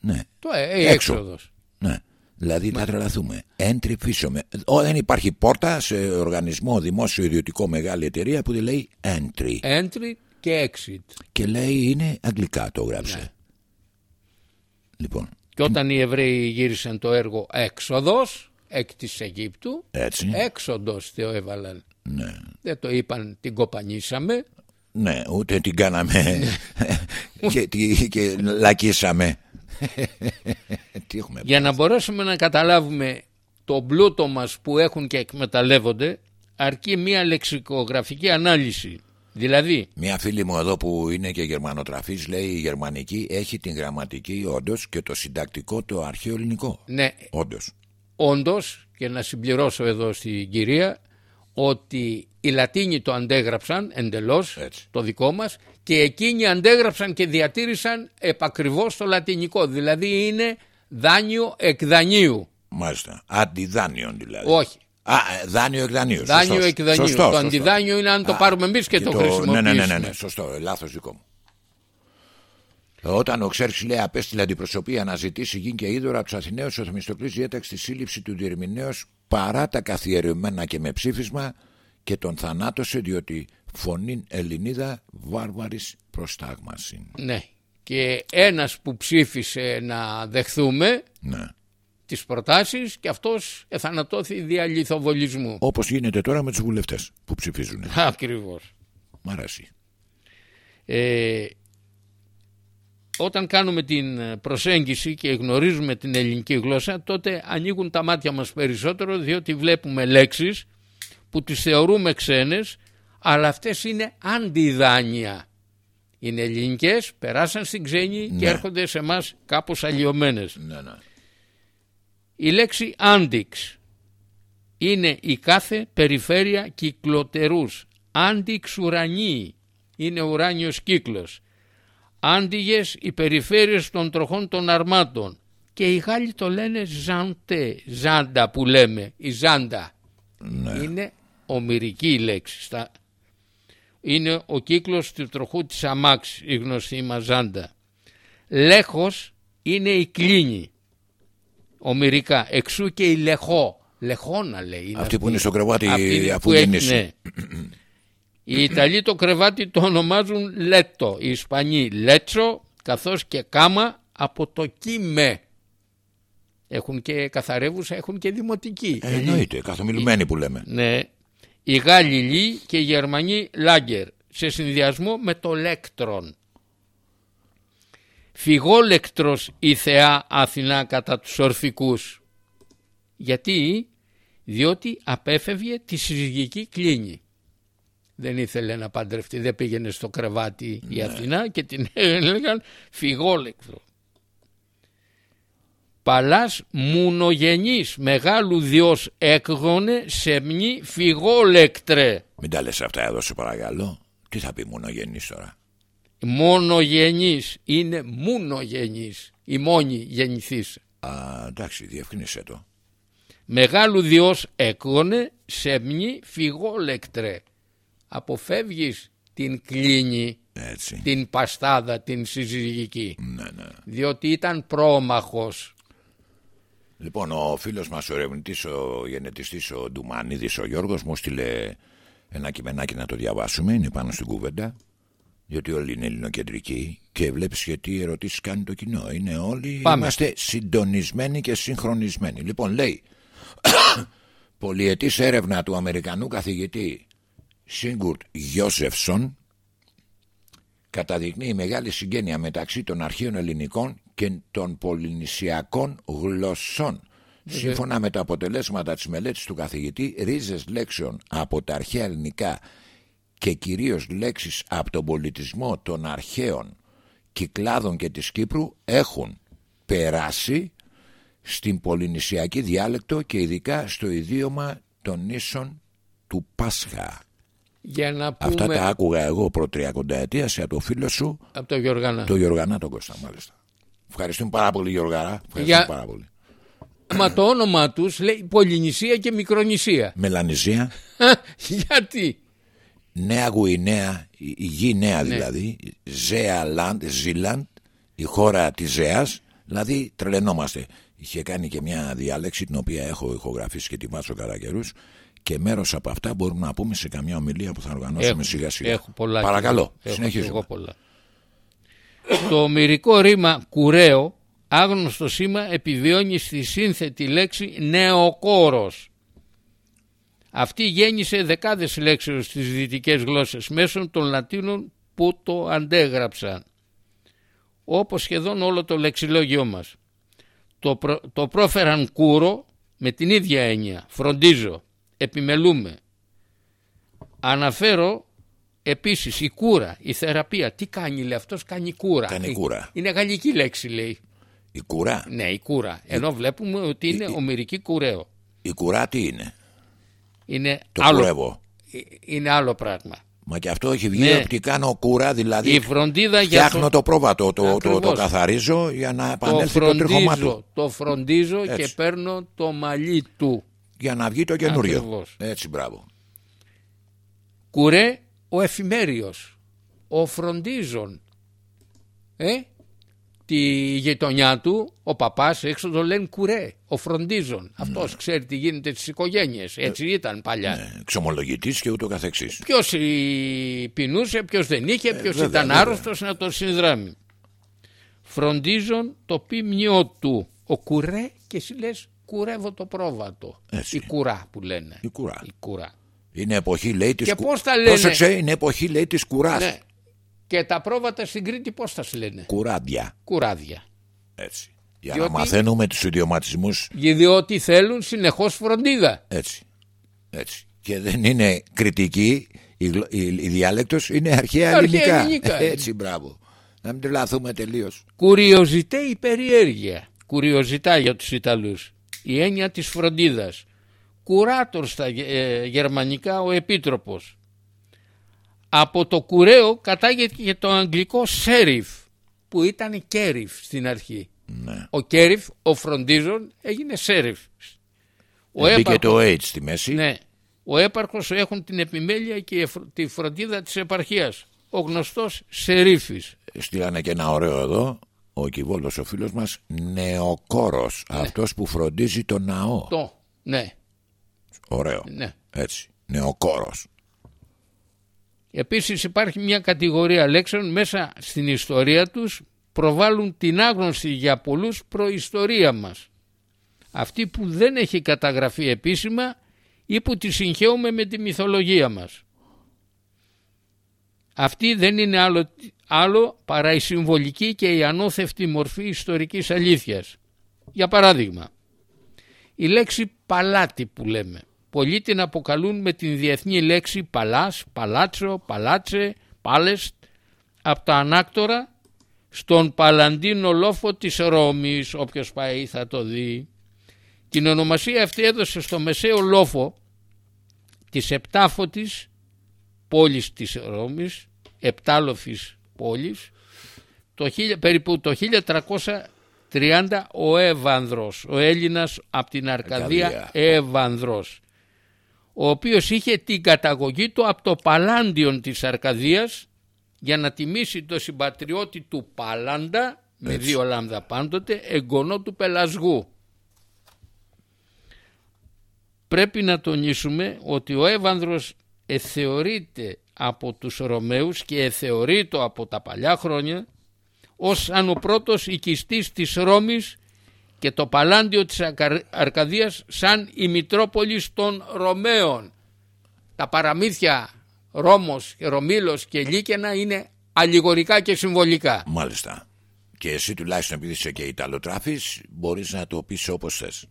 [SPEAKER 1] ναι,
[SPEAKER 2] Το ε, η
[SPEAKER 1] Έξω.
[SPEAKER 2] έξοδος.
[SPEAKER 1] ναι. Δηλαδή θα τρελαθούμε. Entry φύσομαι. Ω, δεν υπάρχει πόρτα σε οργανισμό δημόσιο ιδιωτικό μεγάλη εταιρεία που δεν λέει entry.
[SPEAKER 2] Entry και exit.
[SPEAKER 1] Και λέει είναι αγγλικά το γράψε.
[SPEAKER 2] Ναι.
[SPEAKER 1] Λοιπόν,
[SPEAKER 2] Και όταν οι Εβραίοι γύρισαν το έργο έξοδος εκ της Αιγύπτου,
[SPEAKER 1] έτσι.
[SPEAKER 2] έξοδος το έβαλαν.
[SPEAKER 1] Ναι.
[SPEAKER 2] Δεν το είπαν την κοπανίσαμε.
[SPEAKER 1] Ναι, ούτε την κάναμε και, τι- και λακίσαμε. Τι έχουμε
[SPEAKER 2] Για να μπορέσουμε να καταλάβουμε το πλούτο μας που έχουν και εκμεταλλεύονται, αρκεί μία λεξικογραφική ανάλυση. Δηλαδή,
[SPEAKER 1] Μια φίλη μου εδώ που είναι και γερμανοτραφής λέει η γερμανική έχει την γραμματική όντως και το συντακτικό το αρχαίο ελληνικό.
[SPEAKER 2] ναι,
[SPEAKER 1] Όντως.
[SPEAKER 2] όντως, και να συμπληρώσω εδώ στην κυρία, ότι οι Λατίνοι το αντέγραψαν εντελώς,
[SPEAKER 1] Έτσι.
[SPEAKER 2] το δικό μας, και εκείνοι αντέγραψαν και διατήρησαν επακριβώς το λατινικό. Δηλαδή είναι δάνειο εκ δανείου.
[SPEAKER 1] Μάλιστα. Αντιδάνειον δηλαδή.
[SPEAKER 2] Όχι.
[SPEAKER 1] Α, ε, δάνειο εκ δανείου.
[SPEAKER 2] Δάνειο
[SPEAKER 1] Σωστός.
[SPEAKER 2] εκ δανείου.
[SPEAKER 1] Σωστός,
[SPEAKER 2] το
[SPEAKER 1] σωστός.
[SPEAKER 2] αντιδάνειο είναι αν το
[SPEAKER 1] Α,
[SPEAKER 2] πάρουμε εμείς και, το, χρησιμοποιήσουμε.
[SPEAKER 1] Ναι, ναι, ναι, ναι, σωστό. ε, Λάθος δικό μου. Όταν ο Ξέρξ λέει απέστειλε αντιπροσωπεία να ζητήσει γη και είδωρα από τους Αθηναίους, ο Θεμιστοκλής διέταξε τη σύλληψη του διερμηνέως παρά τα καθιερωμένα και με ψήφισμα και τον θανάτωσε διότι φωνήν Ελληνίδα βάρβαρης προστάγμαση.
[SPEAKER 2] Ναι. Και ένας που ψήφισε να δεχθούμε
[SPEAKER 1] Ναι.
[SPEAKER 2] τις προτάσεις και αυτός εθανατώθη δια λιθοβολισμού.
[SPEAKER 1] Όπως γίνεται τώρα με τους βουλευτές που ψηφίζουν.
[SPEAKER 2] Ακριβώς.
[SPEAKER 1] Μ' αρέσει.
[SPEAKER 2] Ε, όταν κάνουμε την προσέγγιση και γνωρίζουμε την ελληνική γλώσσα τότε ανοίγουν τα μάτια μας περισσότερο διότι βλέπουμε λέξεις που τις θεωρούμε ξένες αλλά αυτές είναι αντιδάνεια. Είναι ελληνικές, περάσαν στην ξένη και
[SPEAKER 1] Ναι.
[SPEAKER 2] έρχονται σε μας κάπως αλλοιωμένες.
[SPEAKER 1] Ναι, ναι.
[SPEAKER 2] Η λέξη άντιξ είναι η κάθε περιφέρεια κυκλοτερούς. Άντιξ ουρανί είναι ουράνιος κύκλος. Άντιγες οι περιφέρειες των τροχών των αρμάτων. Και οι Γάλλοι το λένε ζαντέ, ζάντα που λέμε, η ζάντα. Είναι ομυρική η λέξη. Στα... Είναι ο κύκλος του τροχού της αμάξ, η γνωστή μας ζάντα. Λέχος είναι η κλίνη ομυρικά. Εξού και η λεχό. Λεχόνα λέει. είναι
[SPEAKER 1] Αυτή που είναι στο κρεβάτι
[SPEAKER 2] Αυτή
[SPEAKER 1] αφού
[SPEAKER 2] που έχει-
[SPEAKER 1] γεννήσει.
[SPEAKER 2] ναι. Οι Ιταλοί το κρεβάτι το ονομάζουν λέτο. Οι Ισπανοί λέτσο καθώς και κάμα από το κίμε. Έχουν και καθαρεύουσα, έχουν και δημοτική.
[SPEAKER 1] Ε, εννοείται, καθομιλουμένοι που λέμε.
[SPEAKER 2] Ναι. Οι Γάλλοι λί και οι Γερμανοί λάγκερ σε συνδυασμό με το λέκτρον. Φυγόλεκτρος η θεά Αθηνά κατά τους ορφικούς. Γιατί, διότι απέφευγε τη συζυγική κλίνη. Δεν ήθελε να παντρευτεί, δεν πήγαινε στο κρεβάτι η Αθηνά και την έλεγαν φυγόλεκτρο. Παλάς μουνογενής μεγάλου διός έκγονε σε μνη φυγόλεκτρε.
[SPEAKER 1] Μην τα λες αυτά εδώ σε παρακαλώ. Τι θα πει μονογενής τώρα;
[SPEAKER 2] Μονογενής είναι μουνογενής. Η μόνη γεννηθής.
[SPEAKER 1] Α, εντάξει, διευκρίνησε το.
[SPEAKER 2] Μεγάλου διός έκγονε σε μνη φυγόλεκτρε. Αποφεύγεις την κλίνη,
[SPEAKER 1] Έτσι.
[SPEAKER 2] την παστάδα, την συζυγική.
[SPEAKER 1] Ναι, ναι.
[SPEAKER 2] Διότι ήταν πρόμαχος.
[SPEAKER 1] Λοιπόν, ο φίλος μας ο ερευνητής, ο γενετιστής, ο Ντουμανίδης, ο Γιώργος μου στείλε ένα κειμενάκι να το διαβάσουμε. Είναι πάνω στην κούβεντα. Διότι όλοι είναι ελληνοκεντρικοί και βλέπεις γιατί ερωτήσεις κάνει το κοινό. Είναι όλοι,
[SPEAKER 2] Πάμε.
[SPEAKER 1] είμαστε συντονισμένοι και συγχρονισμένοι. Λοιπόν, λέει, πολιετής έρευνα του Αμερικανού καθηγητή Σίγκουρτ Γιώσεφσον καταδεικνύει μεγάλη συγγένεια μεταξύ των αρχαίων ελληνικών και των πολυνησιακών γλωσσών. Σύμφωνα με τα αποτελέσματα της μελέτης του καθηγητή, ρίζες λέξεων από τα αρχαία ελληνικά και κυρίως λέξεις από τον πολιτισμό των αρχαίων κυκλάδων και της Κύπρου έχουν περάσει στην πολυνησιακή διάλεκτο και ειδικά στο ιδίωμα των νήσων του Πάσχα.
[SPEAKER 2] Για να πούμε
[SPEAKER 1] Αυτά τα άκουγα εγώ προ 30 ετία από το φίλο σου,
[SPEAKER 2] από το Γιωργάνα.
[SPEAKER 1] το Γιωργανά τον Κώστα, μάλιστα. Ευχαριστούμε πάρα πολύ, Γιωργάρα. Ευχαριστούμε
[SPEAKER 2] Για-
[SPEAKER 1] πάρα πολύ.
[SPEAKER 2] Μα το όνομα τους λέει Πολυνησία και Μικρονησία.
[SPEAKER 1] Μελανιζία,
[SPEAKER 2] Γιατί;
[SPEAKER 1] Νέα Γουινέα, η η γη νέα
[SPEAKER 2] Ναι.
[SPEAKER 1] δηλαδή, Ζέαλαντ, Ζήλαντ, η χώρα της Ζέας, δηλαδή τρελαινόμαστε. Είχε κάνει και μια διάλεξη την οποία έχω ηχογραφήσει και τη βάζω κατά καιρούς και μέρος από αυτά μπορούμε να πούμε σε καμιά ομιλία που θα οργανώσουμε
[SPEAKER 2] Έχω-
[SPEAKER 1] σιγά σιγά.
[SPEAKER 2] Έχω πολλά.
[SPEAKER 1] Παρακαλώ,
[SPEAKER 2] Έχω και
[SPEAKER 1] συνεχίζουμε.
[SPEAKER 2] εγώ πολλά. Το ομυρικό ρήμα κουρέο, άγνωστο σήμα, επιβιώνει στη σύνθετη λέξη νεοκόρος. Αυτή γέννησε δεκάδες λέξεων στις δυτικές γλώσσες μέσω των Λατίνων που το αντέγραψαν. Όπως σχεδόν όλο το λεξιλόγιό μας. Το, προ- το πρόφεραν κούρο με την ίδια έννοια. Φροντίζω, επιμελούμε. Αναφέρω επίσης η κούρα, η θεραπεία. Τι κάνει λέει αυτός, κάνει κούρα.
[SPEAKER 1] Κάνει
[SPEAKER 2] Ε,
[SPEAKER 1] κούρα.
[SPEAKER 2] Είναι γαλλική λέξη λέει.
[SPEAKER 1] Η κουρά,
[SPEAKER 2] Ναι, η κούρα. Ενώ βλέπουμε ότι είναι ομυρική κουρέο.
[SPEAKER 1] η κουρά τι είναι,
[SPEAKER 2] Είναι
[SPEAKER 1] το
[SPEAKER 2] άλλο,
[SPEAKER 1] κουρεύω.
[SPEAKER 2] ε, είναι άλλο πράγμα.
[SPEAKER 1] Μα και αυτό έχει βγει
[SPEAKER 2] Ναι.
[SPEAKER 1] ότι κάνω κούρα, δηλαδή
[SPEAKER 2] Η φροντίδα για
[SPEAKER 1] φτιάχνω
[SPEAKER 2] το,
[SPEAKER 1] το πρόβατο, το, το, το,
[SPEAKER 2] Ακριβώς.
[SPEAKER 1] καθαρίζω για να
[SPEAKER 2] το
[SPEAKER 1] επανέλθει το, τρίχωμά του.
[SPEAKER 2] φροντίζω, το φροντίζω και
[SPEAKER 1] Έτσι.
[SPEAKER 2] παίρνω το μαλλί του.
[SPEAKER 1] Για να βγει το καινούριο.
[SPEAKER 2] Ακριβώς.
[SPEAKER 1] Έτσι, μπράβο.
[SPEAKER 2] Κουρέ ο εφημέριος, ο φροντίζων. Ε, τη γειτονιά του, ο παπάς έξω το λένε κουρέ, ο φροντίζων. Αυτός ξέρει τι γίνεται στις οικογένειες. Έτσι ήταν παλιά.
[SPEAKER 1] Ναι, Εξομολογητής και ούτω καθεξής.
[SPEAKER 2] Ποιος η- πεινούσε, ποιος δεν είχε, ποιος
[SPEAKER 1] βέβαια,
[SPEAKER 2] ήταν
[SPEAKER 1] βέβαια.
[SPEAKER 2] άρρωστος να τον συνδράμει. Φροντίζον το ποιμνιό του. Ο κουρέ και εσύ λες κουρεύω το πρόβατο.
[SPEAKER 1] Έτσι.
[SPEAKER 2] Η κουρά που λένε.
[SPEAKER 1] Η κουρά.
[SPEAKER 2] Η κουρά.
[SPEAKER 1] Είναι εποχή, λέει, της
[SPEAKER 2] Και
[SPEAKER 1] κου-
[SPEAKER 2] πώς τα λένε;
[SPEAKER 1] Πρόσεξε, είναι εποχή, λέει, της κουράς.
[SPEAKER 2] Ναι. Και τα πρόβατα στην Κρήτη πώς τα σε λένε;
[SPEAKER 1] Κουράντια.
[SPEAKER 2] Κουράδια.
[SPEAKER 1] Έτσι. Για
[SPEAKER 2] Διότι-
[SPEAKER 1] να μαθαίνουμε τους ιδιωματισμούς
[SPEAKER 2] Διότι θέλουν συνεχώς φροντίδα.
[SPEAKER 1] έτσι. Έτσι. Και δεν είναι κριτική, η, γλω- η, η διάλεκτος είναι αρχαία,
[SPEAKER 2] Αρχαία
[SPEAKER 1] ελληνικά.
[SPEAKER 2] ελληνικά.
[SPEAKER 1] Έτσι, μπράβο. Να μην τρελαθούμε τελείως.
[SPEAKER 2] Κουριοζητέ η περιέργεια. Κουριοζητά για τους Ιταλούς. Η έννοια της φροντίδας. Κουράτορ στα ε, γερμανικά ο επίτροπος. Από το κουρέο κατάγεται και το αγγλικό σέριφ που ήταν κέριφ στην αρχή.
[SPEAKER 1] Ναι.
[SPEAKER 2] Ο κέριφ, ο φροντίζων έγινε σέριφ. Ο
[SPEAKER 1] Ε, Μπήκε
[SPEAKER 2] έπαρχος-
[SPEAKER 1] το AIDS στη μέση.
[SPEAKER 2] Ναι. Ο έπαρχος έχουν την επιμέλεια και εφ- τη φροντίδα της επαρχίας. Ο γνωστός σερίφης.
[SPEAKER 1] Στείλανε και ένα ωραίο εδώ. Ο Κιβόλος ο φίλος μας Νεοκόρος Αυτός που φροντίζει το ναό
[SPEAKER 2] Το. Ναι.
[SPEAKER 1] Ωραίο
[SPEAKER 2] ναι.
[SPEAKER 1] Έτσι Νεοκόρος
[SPEAKER 2] Επίσης υπάρχει μια κατηγορία λέξεων μέσα στην ιστορία τους προβάλλουν την άγνωση για πολλούς προϊστορία μας. Αυτή που δεν έχει καταγραφεί επίσημα ή που τη συγχαίουμε με τη μυθολογία μας. Αυτή δεν είναι άλλο, άλλο παρά η συμβολική και η ανώθευτη μορφή ιστορικής αλήθειας. Για παράδειγμα, η λέξη παλάτι που λέμε. Πολλοί την αποκαλούν με την διεθνή λέξη παλάς, παλάτσο, παλάτσε, πάλεστ από τα ανάκτορα στον Παλαντίνο λόφο της Ρώμης, όποιος πάει θα το δει. Την ονομασία αυτή έδωσε στο μεσαίο λόφο της επτάφωτης πόλης της Ρώμης, επτάλοφης πόλης, το, χίλια- περίπου το 1330 ο Εύανδρος, ο Έλληνας από την Αρκαδία
[SPEAKER 1] Αρκαδία.
[SPEAKER 2] Εύανδρος, ο οποίος είχε την καταγωγή του από το Παλάντιον της Αρκαδίας για να τιμήσει το συμπατριώτη του Παλάντα, με
[SPEAKER 1] Έτσι.
[SPEAKER 2] δύο λάμδα πάντοτε, εγγονό του Πελασγού. Πρέπει να τονίσουμε ότι ο Εύανδρος εθεωρείται από τους Ρωμαίους και εθεωρείται από τα παλιά χρόνια ως σαν ο πρώτος οικιστής της Ρώμης και το παλάντιο της Ακαρ- Αρκαδίας σαν η Μητρόπολης των Ρωμαίων. Τα παραμύθια Ρώμος και Ρωμήλος και Λίκαινα είναι αλληγορικά και συμβολικά.
[SPEAKER 1] Μάλιστα. Και εσύ τουλάχιστον επειδή είσαι και Ιταλοτράφης μπορείς να το πεις όπως θες.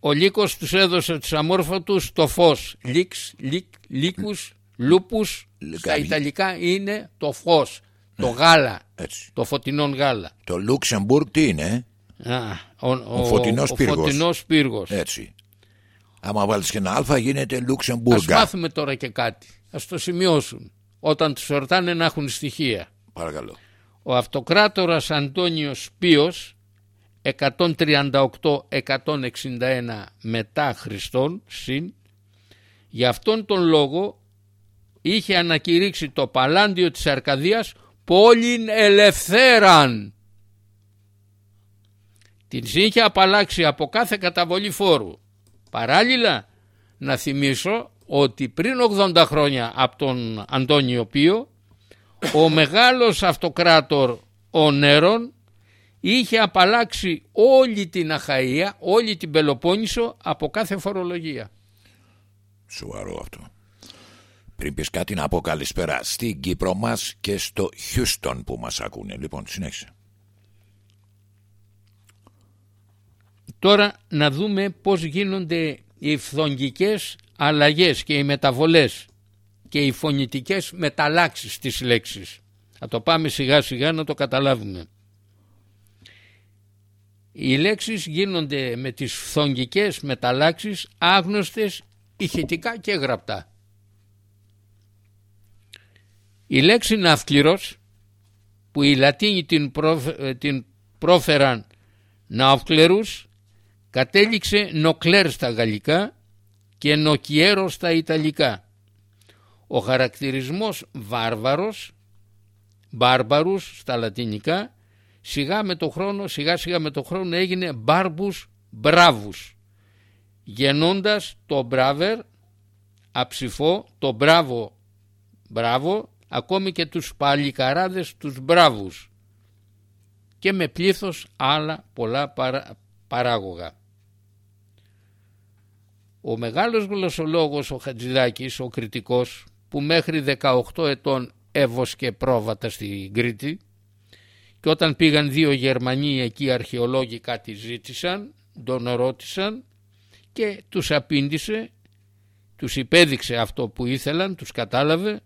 [SPEAKER 2] Ο Λύκος τους έδωσε τους αμόρφωτους το φως. Λίξ, λίκ, λίκους, λούπους. Στα
[SPEAKER 1] Λικάρι.
[SPEAKER 2] Ιταλικά είναι το φως. Το γάλα.
[SPEAKER 1] Έτσι.
[SPEAKER 2] Το φωτεινό γάλα.
[SPEAKER 1] Το Λούξεμβουργκ τι είναι, ε;
[SPEAKER 2] Α, ο, ο,
[SPEAKER 1] φωτεινός
[SPEAKER 2] ο
[SPEAKER 1] πύργος.
[SPEAKER 2] φωτεινός πύργος.
[SPEAKER 1] έτσι. Άμα βάλεις και ένα α γίνεται
[SPEAKER 2] Ας
[SPEAKER 1] Λουξεμβούργα.
[SPEAKER 2] μάθουμε τώρα και κάτι. Ας το σημειώσουν. Όταν τους ρωτάνε να έχουν στοιχεία.
[SPEAKER 1] Παρακαλώ.
[SPEAKER 2] Ο αυτοκράτορας Αντώνιος Πίος 138-161 μετά Χριστόν συν για αυτόν τον λόγο είχε ανακηρύξει το παλάντιο της Αρκαδίας πόλην ελευθέραν την είχε απαλλάξει από κάθε καταβολή φόρου παράλληλα να θυμίσω ότι πριν 80 χρόνια από τον Αντώνιο Πίο ο μεγάλος αυτοκράτορ ο Νέρον είχε απαλλάξει όλη την Αχαΐα, όλη την Πελοπόννησο από κάθε φορολογία.
[SPEAKER 1] Σοβαρό αυτό. Πριν πεις κάτι να πω καλησπέρα στην Κύπρο μας και στο Χιούστον που μας ακούνε. Λοιπόν, συνέχισε.
[SPEAKER 2] Τώρα να δούμε πώς γίνονται οι φθογγικές αλλαγές και οι μεταβολές και οι φωνητικές μεταλλάξεις της λέξης. Θα το πάμε σιγά σιγά να το καταλάβουμε. Οι λέξεις γίνονται με τις φθογγικές μεταλλάξεις άγνωστες ηχητικά και γραπτά. Η λέξη ναύκληρος που οι Λατίνοι την, πρόφε- ε, την πρόφεραν ναύκλερους κατέληξε νοκλέρ στα γαλλικά και νοκιέρο στα ιταλικά. Ο χαρακτηρισμός βάρβαρος, μπάρμπαρους στα λατινικά, σιγά με το χρόνο, σιγά σιγά με το χρόνο έγινε μπάρμπους μπράβους, γεννώντας το μπράβερ, αψηφό, το μπράβο, μπράβο, ακόμη και τους παλικαράδες τους μπράβους και με πλήθος άλλα πολλά παρα- παράγωγα. Ο μεγάλος γλωσσολόγος ο Χατζηδάκης, ο κριτικός, που μέχρι 18 ετών έβοσκε πρόβατα στην Κρήτη και όταν πήγαν δύο Γερμανοί εκεί αρχαιολόγοι κάτι ζήτησαν, τον ρώτησαν και τους απήντησε, τους υπέδειξε αυτό που ήθελαν, τους κατάλαβε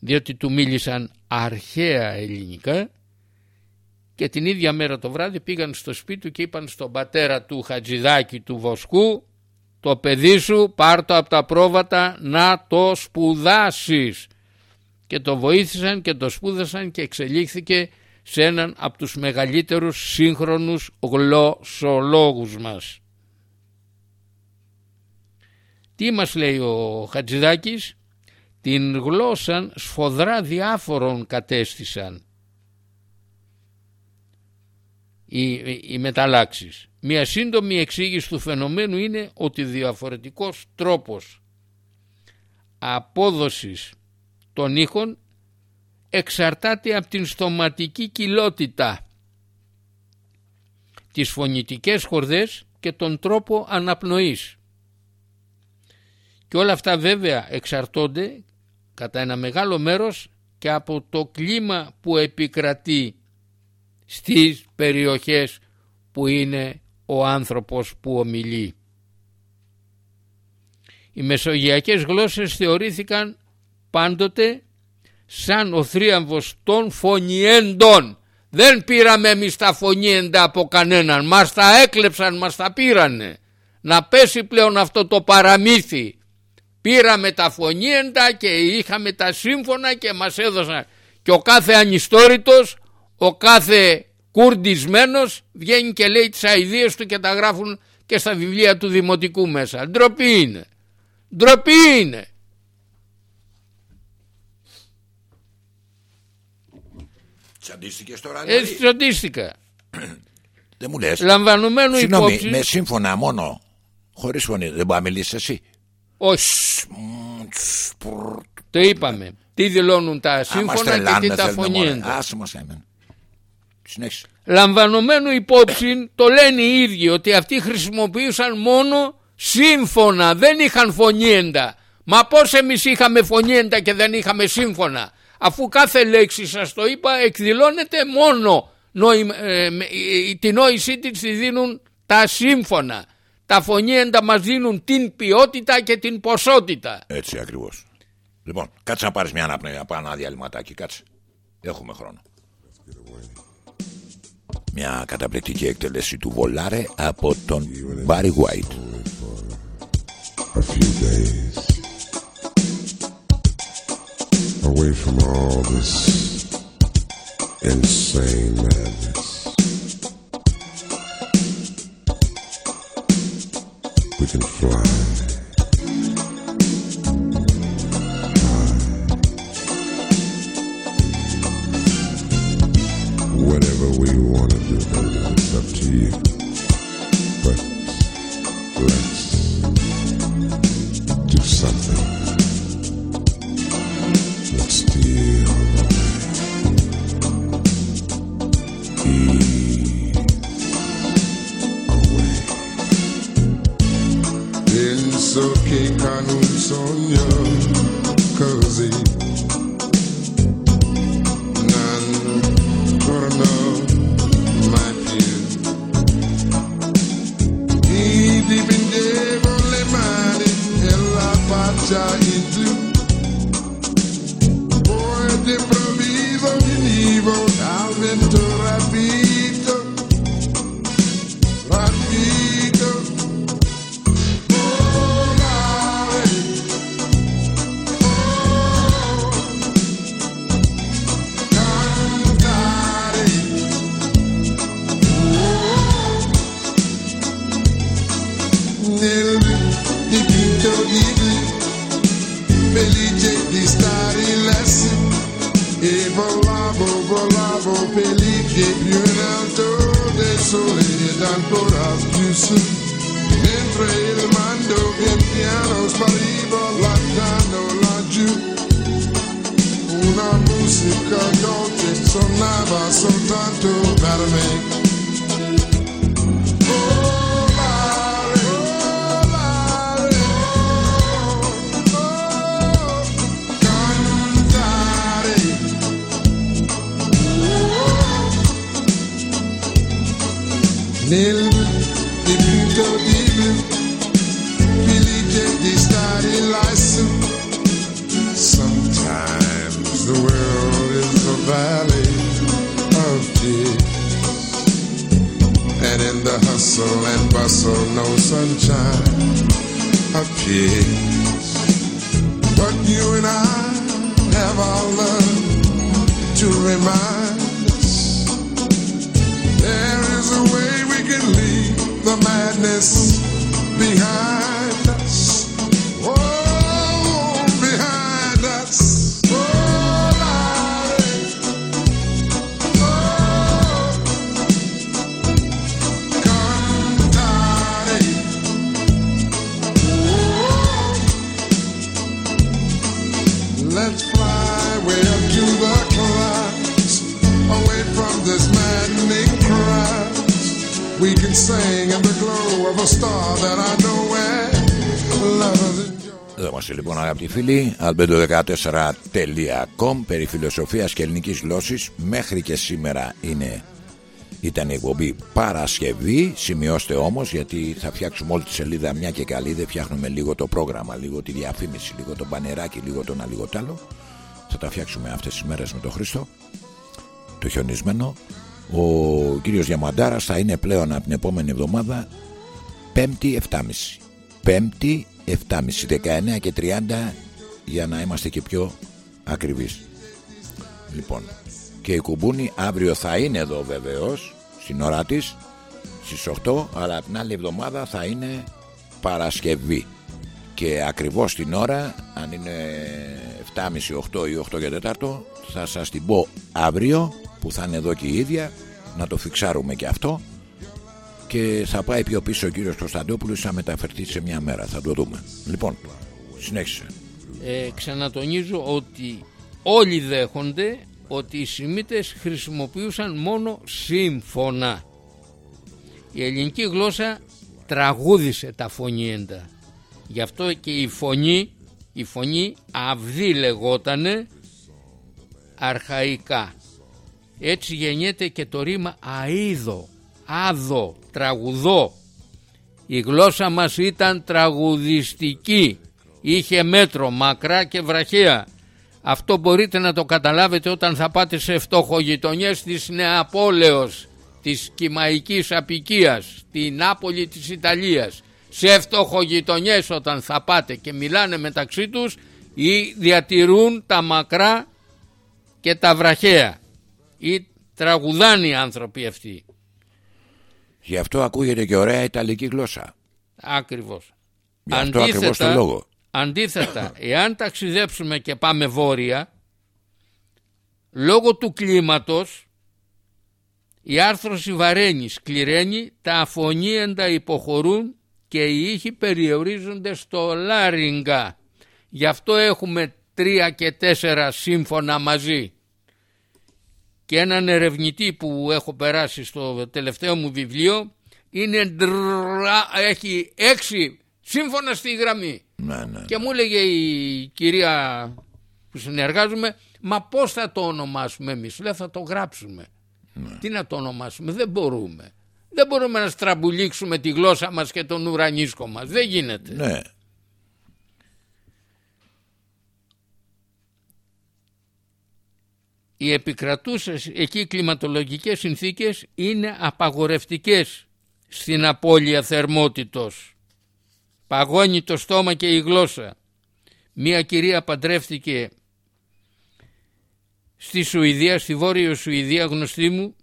[SPEAKER 2] διότι του μίλησαν αρχαία ελληνικά και την ίδια μέρα το βράδυ πήγαν στο σπίτι του και είπαν στον πατέρα του Χατζηδάκη του Βοσκού το παιδί σου πάρ' το από τα πρόβατα να το σπουδάσεις και το βοήθησαν και το σπούδασαν και εξελίχθηκε σε έναν από τους μεγαλύτερους σύγχρονους γλωσσολόγους μας. Τι μας λέει ο Χατζηδάκης; Την γλώσσαν σφοδρά διάφορων κατέστησαν οι, οι μεταλλάξεις. Μια σύντομη εξήγηση του φαινομένου είναι ότι διαφορετικός τρόπος απόδοσης των ήχων εξαρτάται από την στοματική κοιλότητα, τις φωνητικές χορδές και τον τρόπο αναπνοής. Και όλα αυτά βέβαια εξαρτώνται κατά ένα μεγάλο μέρος και από το κλίμα που επικρατεί στις περιοχές που είναι ο άνθρωπος που ομιλεί. Οι μεσογειακές γλώσσες θεωρήθηκαν πάντοτε σαν ο θρίαμβος των φωνιέντων. Δεν πήραμε εμείς τα φωνιέντα από κανέναν, μας τα έκλεψαν, μας τα πήρανε. Να πέσει πλέον αυτό το παραμύθι. Πήραμε τα φωνιέντα και είχαμε τα σύμφωνα και μας έδωσαν. Και ο κάθε ανιστόρητος, ο κάθε κουρντισμένος βγαίνει και λέει τις αηδίες του και τα γράφουν και στα βιβλία του δημοτικού μέσα. Ντροπή είναι. Ντροπή είναι.
[SPEAKER 1] Τσαντίστηκες τώρα.
[SPEAKER 2] Έτσι
[SPEAKER 1] Δηλαδή.
[SPEAKER 2] τσαντίστηκα.
[SPEAKER 1] Δεν μου λες.
[SPEAKER 2] Λαμβανομένου
[SPEAKER 1] Συγγνώμη,
[SPEAKER 2] υπόψη.
[SPEAKER 1] με σύμφωνα μόνο. Χωρίς φωνή. Δεν μπορεί να μιλήσεις εσύ.
[SPEAKER 2] Όχι,
[SPEAKER 1] Μμμ, τσ, πρρρ.
[SPEAKER 2] το είπαμε. Τι δηλώνουν τα
[SPEAKER 1] Άμα
[SPEAKER 2] σύμφωνα και
[SPEAKER 1] στρελάνε,
[SPEAKER 2] τι τα
[SPEAKER 1] θέλουμε μόνο.
[SPEAKER 2] φωνιέντα.
[SPEAKER 1] Άσε μας έμενε. Συνέχισε.
[SPEAKER 2] Λαμβανομένου υπόψη το λένε οι ίδιοι ότι αυτοί χρησιμοποιούσαν μόνο σύμφωνα, δεν είχαν φωνιέντα. Μα πώς εμείς είχαμε φωνιέντα και δεν είχαμε σύμφωνα; Αφού κάθε λέξη σας το είπα εκδηλώνεται μόνο νόημα- ε, με- ε, τη νόησή της τη δίνουν τα σύμφωνα. Τα φωνιέντα μας δίνουν την ποιότητα και την ποσότητα.
[SPEAKER 1] Έτσι ακριβώς. Λοιπόν, κάτσε να πάρεις μια αναπνοή, να πάω ένα διαλυματάκι. Κάτσε. Έχουμε χρόνο. Μια καταπληκτική εκτέλεση του Βολάρε από τον Barry White.
[SPEAKER 3] a few days away from all this insane madness. We can fly. Ancora più su mentre il mando pian piano spariva lasciando laggiù una musica dolce suonava soltanto per me Sometimes the world is a valley of tears. And in the hustle and bustle, no sunshine appears. But you and I have our love to remind us there is a way can leave the madness behind
[SPEAKER 1] λοιπόν αγαπητοί φίλοι albedo14.com περί φιλοσοφίας και ελληνικής γλώσσης μέχρι και σήμερα είναι ήταν η εκπομπή Παρασκευή σημειώστε όμως γιατί θα φτιάξουμε όλη τη σελίδα μια και καλή δεν φτιάχνουμε λίγο το πρόγραμμα λίγο τη διαφήμιση, λίγο το μπανεράκι λίγο το ένα λίγο τ' άλλο Θα τα φτιάξουμε αυτές τις μέρες με τον Χρήστο. Το χιονισμένο. Ο κύριος Διαμαντάρας θα είναι πλέον από την επόμενη εβδομάδα Πέμπτη 7.30. Πέμπτη 7.30. 19 και 30 για να είμαστε και πιο ακριβείς. Λοιπόν, και η κουμπούνη αύριο θα είναι εδώ βεβαίως στην ώρα της στις 8 αλλά την άλλη εβδομάδα θα είναι Παρασκευή και ακριβώς την ώρα αν είναι 7.30 8 ή 8 και 4 θα σας την πω αύριο που θα είναι εδώ και η ίδια να το φιξάρουμε και αυτό και θα πάει πιο πίσω ο κύριος Κωνσταντόπουλος θα μεταφερθεί σε μια μέρα θα το δούμε λοιπόν συνέχισε
[SPEAKER 2] Ε, ξανατονίζω ότι όλοι δέχονται ότι οι Σιμίτες χρησιμοποιούσαν μόνο σύμφωνα. Η ελληνική γλώσσα τραγούδισε τα φωνήεντα. Γι' αυτό και η φωνή, η φωνή αυγή λεγότανε αρχαϊκά. Έτσι γεννιέται και το ρήμα αίδο, άδο, τραγουδό. Η γλώσσα μας ήταν τραγουδιστική. Είχε μέτρο, μακρά και βραχαία. Αυτό μπορείτε να το καταλάβετε όταν θα πάτε σε φτωχογειτονιές της Νεαπόλεως, της Κιμαϊκής Απικίας, τη Νάπολη της Ιταλίας. Σε φτωχογειτονιές όταν θα πάτε και μιλάνε μεταξύ τους ή διατηρούν τα μακρά και τα βραχαία ή τραγουδάνε οι άνθρωποι αυτοί.
[SPEAKER 1] Γι' αυτό ακούγεται και ωραία Ιταλική γλώσσα
[SPEAKER 2] Ακριβώς.
[SPEAKER 1] γι' αυτό ακριβώς το λόγο
[SPEAKER 2] Αντίθετα, εάν ταξιδέψουμε και πάμε βόρεια, λόγω του κλίματος, η άρθρωση βαραίνει, σκληραίνει, τα αφωνίεντα υποχωρούν και οι ήχοι περιορίζονται στο λάριγκα. Γι' αυτό έχουμε τρία και τέσσερα σύμφωνα μαζί. Και έναν ερευνητή που έχω περάσει στο τελευταίο μου βιβλίο είναι ντρρρρα- έχει έξι σύμφωνα στη γραμμή.
[SPEAKER 1] ναι, ναι.
[SPEAKER 2] Και μου έλεγε η κυρία που συνεργάζομαι, μα πώς θα το ονομάσουμε εμείς. Λέω θα το γράψουμε. Τι να το ονομάσουμε, δεν μπορούμε. Δεν μπορούμε να στραμπουλήξουμε τη γλώσσα μας και τον ουρανίσκο μας. Δεν γίνεται.
[SPEAKER 1] ναι.
[SPEAKER 2] Οι επικρατούσες εκεί κλιματολογικές συνθήκες είναι απαγορευτικές στην απώλεια θερμότητος. Παγώνει το στόμα και η γλώσσα. Μία κυρία παντρεύτηκε στη Σουηδία, στη Βόρειο Σουηδία γνωστή μου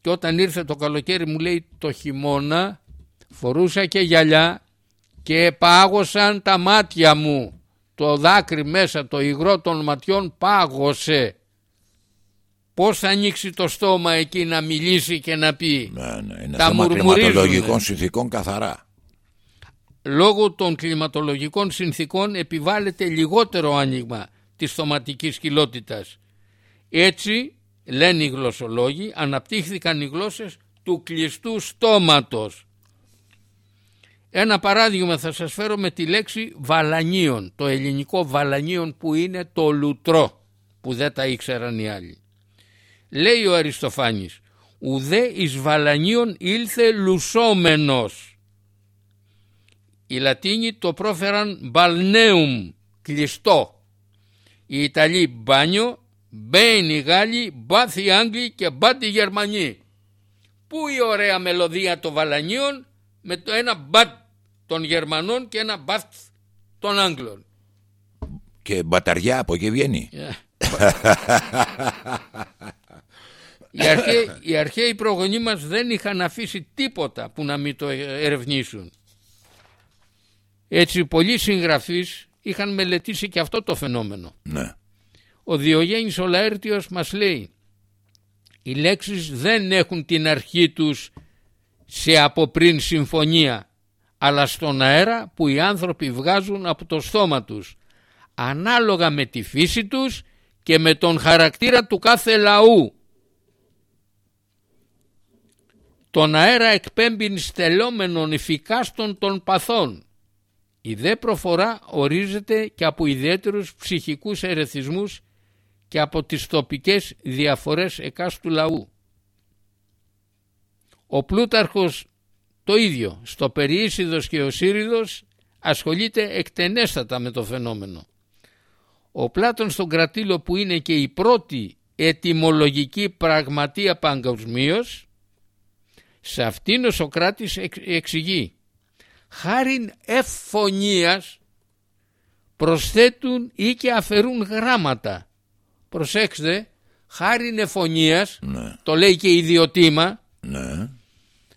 [SPEAKER 2] και όταν ήρθε το καλοκαίρι μου λέει το χειμώνα φορούσα και γυαλιά και πάγωσαν τα μάτια μου. Το δάκρυ μέσα, το υγρό των ματιών πάγωσε. Πώς θα ανοίξει το στόμα εκεί να μιλήσει και να πει;
[SPEAKER 1] ναι, ναι. Είναι
[SPEAKER 2] Τα
[SPEAKER 1] θέμα
[SPEAKER 2] μουρμουρίζουνε.
[SPEAKER 1] κλιματολογικών συνθήκων καθαρά
[SPEAKER 2] Λόγω των κλιματολογικών συνθήκων επιβάλλεται λιγότερο άνοιγμα της στοματικής κοιλότητας. Έτσι, λένε οι γλωσσολόγοι, αναπτύχθηκαν οι γλώσσες του κλειστού στόματος. Ένα παράδειγμα θα σας φέρω με τη λέξη βαλανίων, το ελληνικό βαλανίων που είναι το λουτρό, που δεν τα ήξεραν οι άλλοι. Λέει ο Αριστοφάνης, ουδέ εις βαλανίων ήλθε λουσόμενος. Οι Λατίνοι το πρόφεραν μπαλνέουμ, κλειστό. Οι Ιταλοί μπάνιο, μπέιν οι Γάλλοι, μπάθ οι Άγγλοι και μπάτ οι Γερμανοί. Πού η ωραία μελωδία των Βαλανίων με το ένα μπάτ των Γερμανών και ένα μπάτ των Άγγλων.
[SPEAKER 1] και μπαταριά από εκεί βγαίνει
[SPEAKER 2] Οι αρχαίοι, οι αρχαίοι προγονείς μας δεν είχαν αφήσει τίποτα που να μην το ερευνήσουν. Έτσι πολλοί συγγραφείς είχαν μελετήσει και αυτό το φαινόμενο.
[SPEAKER 1] ναι.
[SPEAKER 2] Ο Διογέννης ο Λαέρτιος μας λέει οι λέξεις δεν έχουν την αρχή τους σε από πριν συμφωνία αλλά στον αέρα που οι άνθρωποι βγάζουν από το στόμα τους ανάλογα με τη φύση τους και με τον χαρακτήρα του κάθε λαού. Τον αέρα εκπέμπει στελόμενων υφικάστων των παθών. Η δε προφορά ορίζεται και από ιδιαίτερους ψυχικούς ερεθισμούς και από τις τοπικές διαφορές εκάστου λαού. Ο Πλούταρχος το ίδιο, στο Περιήσιδος και ο Σύριδος ασχολείται εκτενέστατα με το φαινόμενο. Ο Πλάτων στον Κρατήλο που είναι και η πρώτη ετυμολογική πραγματεία παγκοσμίως, σε αυτήν ο Σοκράτης εξ- εξηγεί χάριν ευφωνίας προσθέτουν ή και αφαιρούν γράμματα. Προσέξτε, χάριν ευφωνίας,
[SPEAKER 1] Ναι,
[SPEAKER 2] το λέει και ιδιωτήμα
[SPEAKER 1] ναι.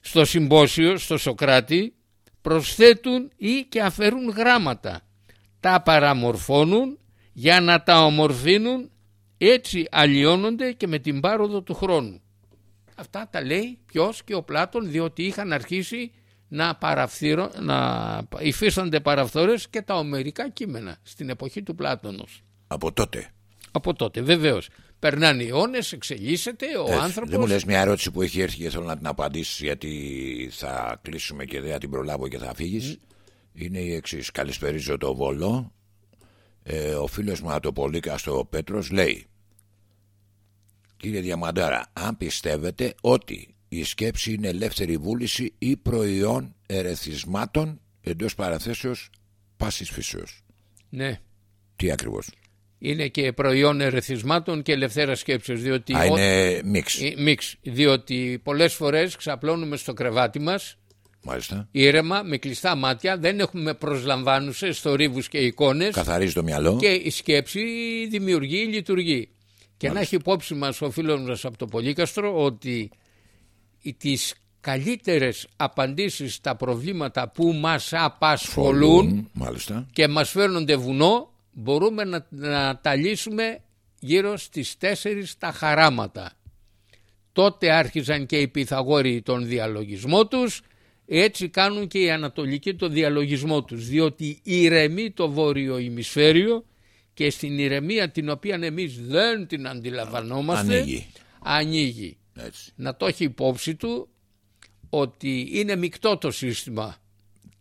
[SPEAKER 2] στο συμπόσιο, στο Σοκράτη, προσθέτουν ή και αφαιρούν γράμματα. Τα παραμορφώνουν για να τα ομορφύνουν, έτσι αλλοιώνονται και με την πάροδο του χρόνου. Αυτά τα λέει ποιος και ο Πλάτων διότι είχαν αρχίσει να, παραφθείρω, να υφίστανται παραφθόρες και τα ομερικά κείμενα στην εποχή του Πλάτωνος.
[SPEAKER 1] Από τότε.
[SPEAKER 2] Από τότε βεβαίως. Περνάνε οι αιώνες, εξελίσσεται ο
[SPEAKER 1] Έτσι.
[SPEAKER 2] άνθρωπος.
[SPEAKER 1] Δεν μου λες μια ερώτηση που έχει έρθει και θέλω να την απαντήσεις γιατί θα κλείσουμε και δεν θα την προλάβω και θα φύγεις. Είναι η εξής. Καλησπερίζω το Βόλο. Ε, ο φίλος μου από το Πολύκαστο ο Πέτρος λέει Κύριε Διαμαντάρα, αν πιστεύετε ότι η σκέψη είναι ελεύθερη βούληση ή προϊόν ερεθισμάτων εντός παραθέσεως πάσης φύσεως;
[SPEAKER 2] Ναι.
[SPEAKER 1] Τι ακριβώς;
[SPEAKER 2] είναι και προϊόν ερεθισμάτων και ελευθέρα σκέψης διότι,
[SPEAKER 1] Α, είναι μίξ.
[SPEAKER 2] Ε, μίξ, διότι πολλές φορές ξαπλώνουμε στο κρεβάτι μας
[SPEAKER 1] Μάλιστα.
[SPEAKER 2] ήρεμα με κλειστά μάτια δεν έχουμε προσλαμβάνουσες θορύβους και εικόνες
[SPEAKER 1] Καθαρίζει το μυαλό.
[SPEAKER 2] και η σκέψη δημιουργεί, λειτουργεί και να έχει υπόψη μας ο φίλος μας από το Πολύκαστρο ότι οι- τις καλύτερες απαντήσεις στα προβλήματα που μας απασχολούν
[SPEAKER 1] Μάλιστα.
[SPEAKER 2] και μας φέρνονται βουνό μπορούμε να, να τα λύσουμε γύρω στις 4 τα χαράματα. Τότε άρχισαν και οι Pythagόροι τον διαλογισμό τους έτσι κάνουν και οι Ανατολικοί τον διαλογισμό τους διότι ηρεμεί το βόρειο ημισφαίριο και στην ηρεμία την οποία εμείς δεν την αντιλαμβανόμαστε
[SPEAKER 1] Ανοίγει.
[SPEAKER 2] ανοίγει.
[SPEAKER 1] Έτσι.
[SPEAKER 2] Να το έχει υπόψη του ότι είναι μεικτό το σύστημα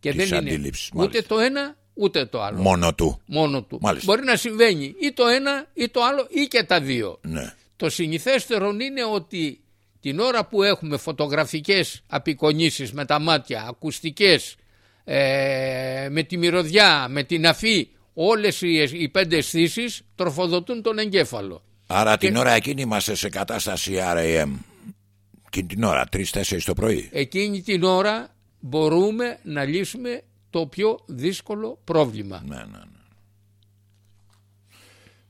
[SPEAKER 2] και
[SPEAKER 1] Της
[SPEAKER 2] δεν είναι
[SPEAKER 1] αντίληψης,
[SPEAKER 2] ούτε
[SPEAKER 1] μάλιστα.
[SPEAKER 2] το ένα ούτε το άλλο.
[SPEAKER 1] Μόνο του.
[SPEAKER 2] Μόνο του.
[SPEAKER 1] Μάλιστα.
[SPEAKER 2] Μπορεί να συμβαίνει ή το ένα ή το άλλο ή και τα δύο.
[SPEAKER 1] Ναι.
[SPEAKER 2] Το συνηθέστερο είναι ότι την ώρα που έχουμε φωτογραφικές απεικονίσεις με τα μάτια, ακουστικές, ε, με τη μυρωδιά, με την αφή, όλες οι, οι πέντε αισθήσεις τροφοδοτούν τον εγκέφαλο.
[SPEAKER 1] Άρα την ώρα εκείνη είμαστε σε κατάσταση RAM. Εκείνη την ώρα, 3-4 το πρωί.
[SPEAKER 2] Εκείνη την ώρα μπορούμε να λύσουμε το πιο δύσκολο πρόβλημα.
[SPEAKER 1] Ναι, ναι, ναι.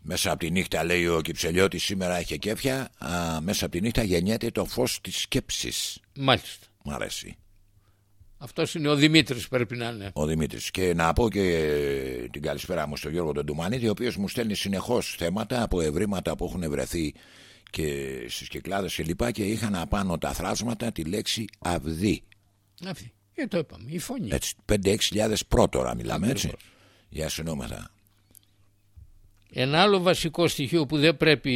[SPEAKER 1] Μέσα από τη νύχτα λέει ο Κυψελιώτης σήμερα έχει κέφια α, Μέσα από τη νύχτα γεννιέται το φως της σκέψης
[SPEAKER 2] Μάλιστα.
[SPEAKER 1] Μ' αρέσει
[SPEAKER 2] Αυτός είναι ο Δημήτρης πρέπει να είναι.
[SPEAKER 1] ο Δημήτρης Και να πω και ε, την καλησπέρα μου στον Γιώργο τον Ντουμανίδη Ο οποίος μου στέλνει συνεχώς θέματα από ευρήματα που έχουν βρεθεί και στις κυκλάδες και λοιπά Και είχαν απάνω τα θράσματα τη λέξη αυδή
[SPEAKER 2] Αυτή. Ε, το είπαμε. Η φωνή.
[SPEAKER 1] Έτσι 5-6 χιλιάδες πρώτορα μιλάμε έτσι
[SPEAKER 2] Ακριβώς.
[SPEAKER 1] Για συνόμεθα
[SPEAKER 2] Ένα άλλο βασικό στοιχείο που δεν πρέπει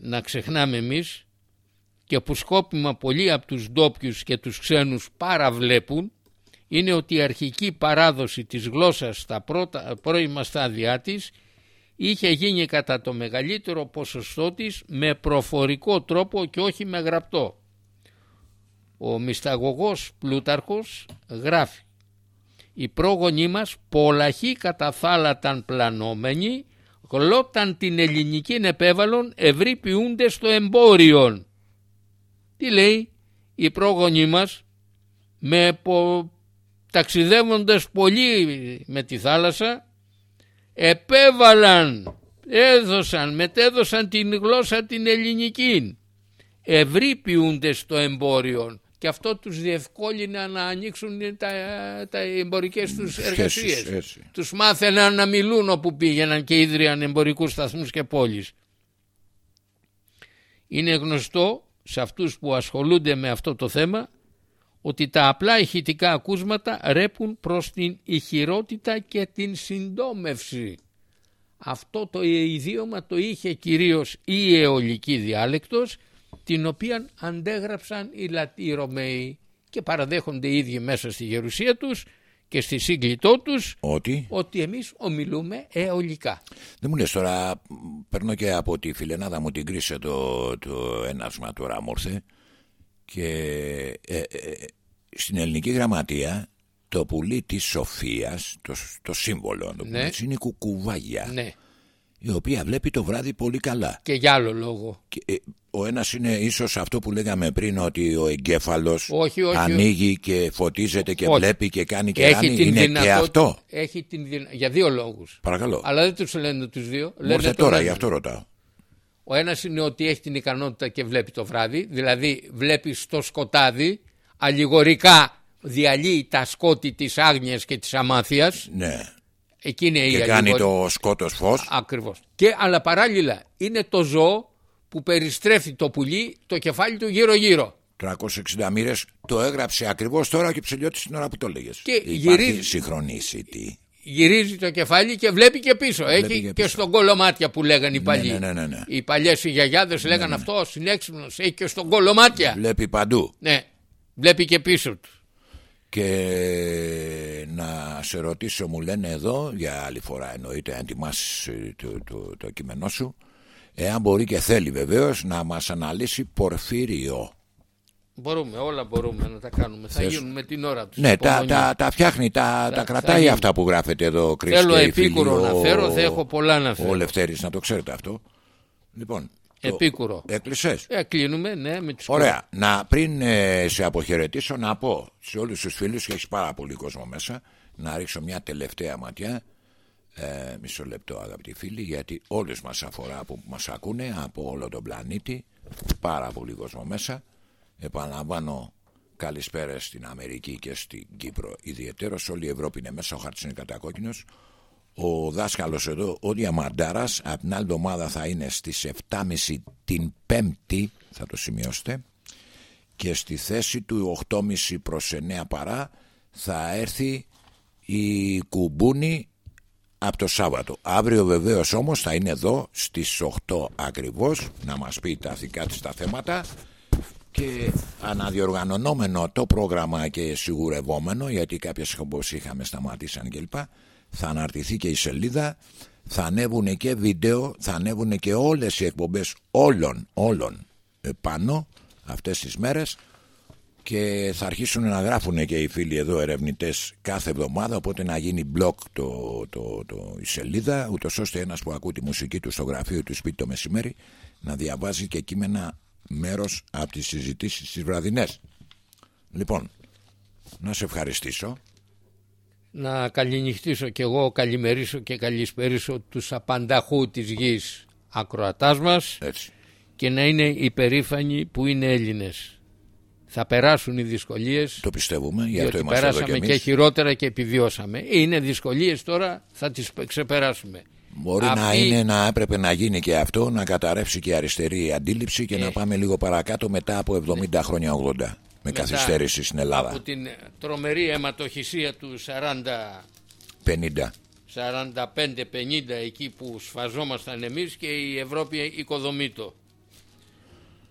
[SPEAKER 2] να ξεχνάμε εμείς και που σκόπιμα πολλοί από τους ντόπιους και τους ξένους παραβλέπουν είναι ότι η αρχική παράδοση της γλώσσας στα πρώτα, πρώιμα στάδια της είχε γίνει κατά το μεγαλύτερο ποσοστό της με προφορικό τρόπο και όχι με γραπτό. Ο μυσταγωγός Πλούταρχος γράφει οι πρόγονοί μας πολλαχοί κατά θάλαταν πλανόμενοι γλώταν την ελληνική επέβαλον ευρύποιούνται στο εμπόριον. Τι λέει οι πρόγονοί μας με πο... ταξιδεύοντας πολύ με τη θάλασσα επέβαλαν, έδωσαν, μετέδωσαν την γλώσσα την ελληνική ευρύποιούνται στο εμπόριο και αυτό τους διευκόλυνε να ανοίξουν τα, τα εμπορικές τους εργασίες.
[SPEAKER 1] έτσι.
[SPEAKER 2] Τους μάθαιναν να μιλούν όπου πήγαιναν και ίδρυαν εμπορικούς σταθμούς και πόλεις. Είναι γνωστό σε αυτούς που ασχολούνται με αυτό το θέμα ότι τα απλά ηχητικά ακούσματα ρέπουν προς την ηχηρότητα και την συντόμευση. Αυτό το ιδίωμα το είχε κυρίως η αιωλική διάλεκτος την οποία αντέγραψαν οι, Λα... οι Ρωμαίοι και παραδέχονται οι ίδιοι μέσα στη γερουσία τους και στη σύγκλιτό τους
[SPEAKER 1] Ότι;
[SPEAKER 2] ότι εμείς ομιλούμε αιωλικά.
[SPEAKER 1] Δεν μου λες τώρα, μ, παίρνω και από τη φιλενάδα μου την κρίσε το, το έναυσμα τώρα μου ήρθε και ε, ε, ε, στην ελληνική γραμματεία το πουλί της Σοφίας, το, το σύμβολο αν το πούμε
[SPEAKER 2] Ναι.
[SPEAKER 1] έτσι, είναι η κουκουβάγια,
[SPEAKER 2] Ναι.
[SPEAKER 1] Η οποία βλέπει το βράδυ πολύ καλά.
[SPEAKER 2] Και για άλλο λόγο.
[SPEAKER 1] Και, ε, ο ένας είναι ίσως αυτό που λέγαμε πριν ότι ο εγκέφαλος
[SPEAKER 2] Όχι, όχι.
[SPEAKER 1] ανοίγει και φωτίζεται και
[SPEAKER 2] Όχι.
[SPEAKER 1] βλέπει και κάνει και
[SPEAKER 2] έχει
[SPEAKER 1] κάνει.
[SPEAKER 2] την
[SPEAKER 1] Είναι και
[SPEAKER 2] δυνατότητα.
[SPEAKER 1] αυτό.
[SPEAKER 2] Έχει την δυνα... Για δύο λόγους.
[SPEAKER 1] Παρακαλώ.
[SPEAKER 2] Αλλά δεν τους λένε τους δύο.
[SPEAKER 1] Μου
[SPEAKER 2] Λένε
[SPEAKER 1] ήρθε
[SPEAKER 2] τον
[SPEAKER 1] τώρα,
[SPEAKER 2] έναν.
[SPEAKER 1] γι' αυτό ρωτάω.
[SPEAKER 2] Ο ένας είναι ότι έχει την ικανότητα και βλέπει το βράδυ. Δηλαδή βλέπει στο σκοτάδι, αλληγορικά διαλύει τα σκότη της άγνοιας και της αμάθειας.
[SPEAKER 1] Ναι.
[SPEAKER 2] Εκεί είναι η
[SPEAKER 1] Και κάνει
[SPEAKER 2] αλληγορία.
[SPEAKER 1] το σκότος φως.
[SPEAKER 2] Ακριβώς. Και, αλλά παράλληλα είναι το ζώο που περιστρέφει το πουλί το κεφάλι του γύρω-γύρω.
[SPEAKER 1] 360 μοίρες το έγραψε ακριβώς τώρα και ψελιώτης την ώρα που το λέγες.
[SPEAKER 2] Και
[SPEAKER 1] Υπάρχει
[SPEAKER 2] γυρίζει-
[SPEAKER 1] συγχρονίσιτη.
[SPEAKER 2] Γυρίζει το κεφάλι και βλέπει και πίσω. Έχει
[SPEAKER 1] και
[SPEAKER 2] και,
[SPEAKER 1] πίσω.
[SPEAKER 2] στον κολομάτια που λέγανε οι παλιοί.
[SPEAKER 1] ναι, ναι, ναι, ναι.
[SPEAKER 2] Οι παλιές οι γιαγιάδες λέγανε αυτό, συνέξυπνος, έχει και στον κολομάτια.
[SPEAKER 1] Βλέπει παντού.
[SPEAKER 2] Ναι, βλέπει και πίσω του.
[SPEAKER 1] Και να σε ρωτήσω μου λένε εδώ Για άλλη φορά εννοείται αν τιμάς ε, το, το, το κείμενό σου Εάν μπορεί και θέλει βεβαίως να μας αναλύσει πορφύριο
[SPEAKER 2] Μπορούμε, όλα μπορούμε να τα κάνουμε. Θα
[SPEAKER 1] Θες-
[SPEAKER 2] γίνουν με την ώρα τους.
[SPEAKER 1] Ναι τα, τα, τα φτιάχνει Τα, τα
[SPEAKER 2] θα
[SPEAKER 1] κρατάει
[SPEAKER 2] γίνει.
[SPEAKER 1] αυτά που γράφετε εδώ Κρίς
[SPEAKER 2] Θέλω
[SPEAKER 1] και οι φίλοι,
[SPEAKER 2] επίκουρο να
[SPEAKER 1] ο-
[SPEAKER 2] φέρω, θα έχω πολλά να
[SPEAKER 1] Ο
[SPEAKER 2] φέρω.
[SPEAKER 1] Λευτέρης να το ξέρετε αυτό Λοιπόν το-
[SPEAKER 2] Επίκουρο.
[SPEAKER 1] Έκλεισες;
[SPEAKER 2] Ε, κλείνουμε, ναι, με τους
[SPEAKER 1] Ωραία. Να πριν ε, σε αποχαιρετήσω να πω σε όλους τους φίλους και έχει πάρα πολύ κόσμο μέσα να ρίξω μια τελευταία ματιά. Ε, μισό λεπτό αγαπητοί φίλοι γιατί όλους μας αφορά που μας ακούνε από όλο τον πλανήτη. Πάρα πολύ κόσμο μέσα. Επαναλαμβάνω καλησπέρα στην Αμερική και στην Κύπρο ιδιαίτερος όλη η Ευρώπη είναι μέσα ο χάρτης είναι κατακόκκινος ο δάσκαλος εδώ, ο Διαμαντάρας, από την άλλη εβδομάδα θα είναι στις 7.30 την Πέμπτη, θα το σημειώσετε, και στη θέση του 8.30 προς 9 παρά θα έρθει η Κουμπούνη από το Σάββατο. Αύριο βεβαίως όμως θα είναι εδώ στις 8 ακριβώς να μας πει τα δικά της τα θέματα και αναδιοργανωνόμενο το πρόγραμμα και σιγουρευόμενο γιατί κάποιες όπως είχαμε σταματήσαν κλπ θα αναρτηθεί και η σελίδα θα ανέβουν και βίντεο θα ανέβουν και όλες οι εκπομπές όλων όλων πάνω αυτές τις μέρες και θα αρχίσουν να γράφουν και οι φίλοι εδώ ερευνητές κάθε εβδομάδα οπότε να γίνει blog το, το, το, η σελίδα ούτως ώστε ένας που ακούει τη μουσική του στο γραφείο του σπίτι το μεσημέρι να διαβάζει και κείμενα μέρος από τις συζητήσεις τις βραδινές. Λοιπόν να σε ευχαριστήσω
[SPEAKER 2] να καληνυχτήσω και εγώ, καλημερίσω και καλησπερίσω τους απανταχού της γης ακροατάς μας
[SPEAKER 1] έτσι
[SPEAKER 2] και να είναι υπερήφανοι που είναι Έλληνες. Θα περάσουν οι δυσκολίες
[SPEAKER 1] το πιστεύουμε γι' αυτό
[SPEAKER 2] διότι
[SPEAKER 1] είμαστε εδώ και
[SPEAKER 2] περάσαμε
[SPEAKER 1] εμείς
[SPEAKER 2] και χειρότερα και επιβιώσαμε. Είναι δυσκολίες τώρα, θα τις ξεπεράσουμε.
[SPEAKER 1] Μπορεί να
[SPEAKER 2] Αυτή-
[SPEAKER 1] είναι να έπρεπε να γίνει και αυτό, να καταρρεύσει και η αριστερή αντίληψη και
[SPEAKER 2] Ε.
[SPEAKER 1] να πάμε λίγο παρακάτω μετά από 70 χρόνια 80. Με
[SPEAKER 2] Μετά
[SPEAKER 1] καθυστέρηση στην Ελλάδα.
[SPEAKER 2] Από την τρομερή αιματοχυσία του 40
[SPEAKER 1] 50.
[SPEAKER 2] 45-50 εκεί που σφαζόμασταν εμείς και η Ευρώπη οικοδομήτω.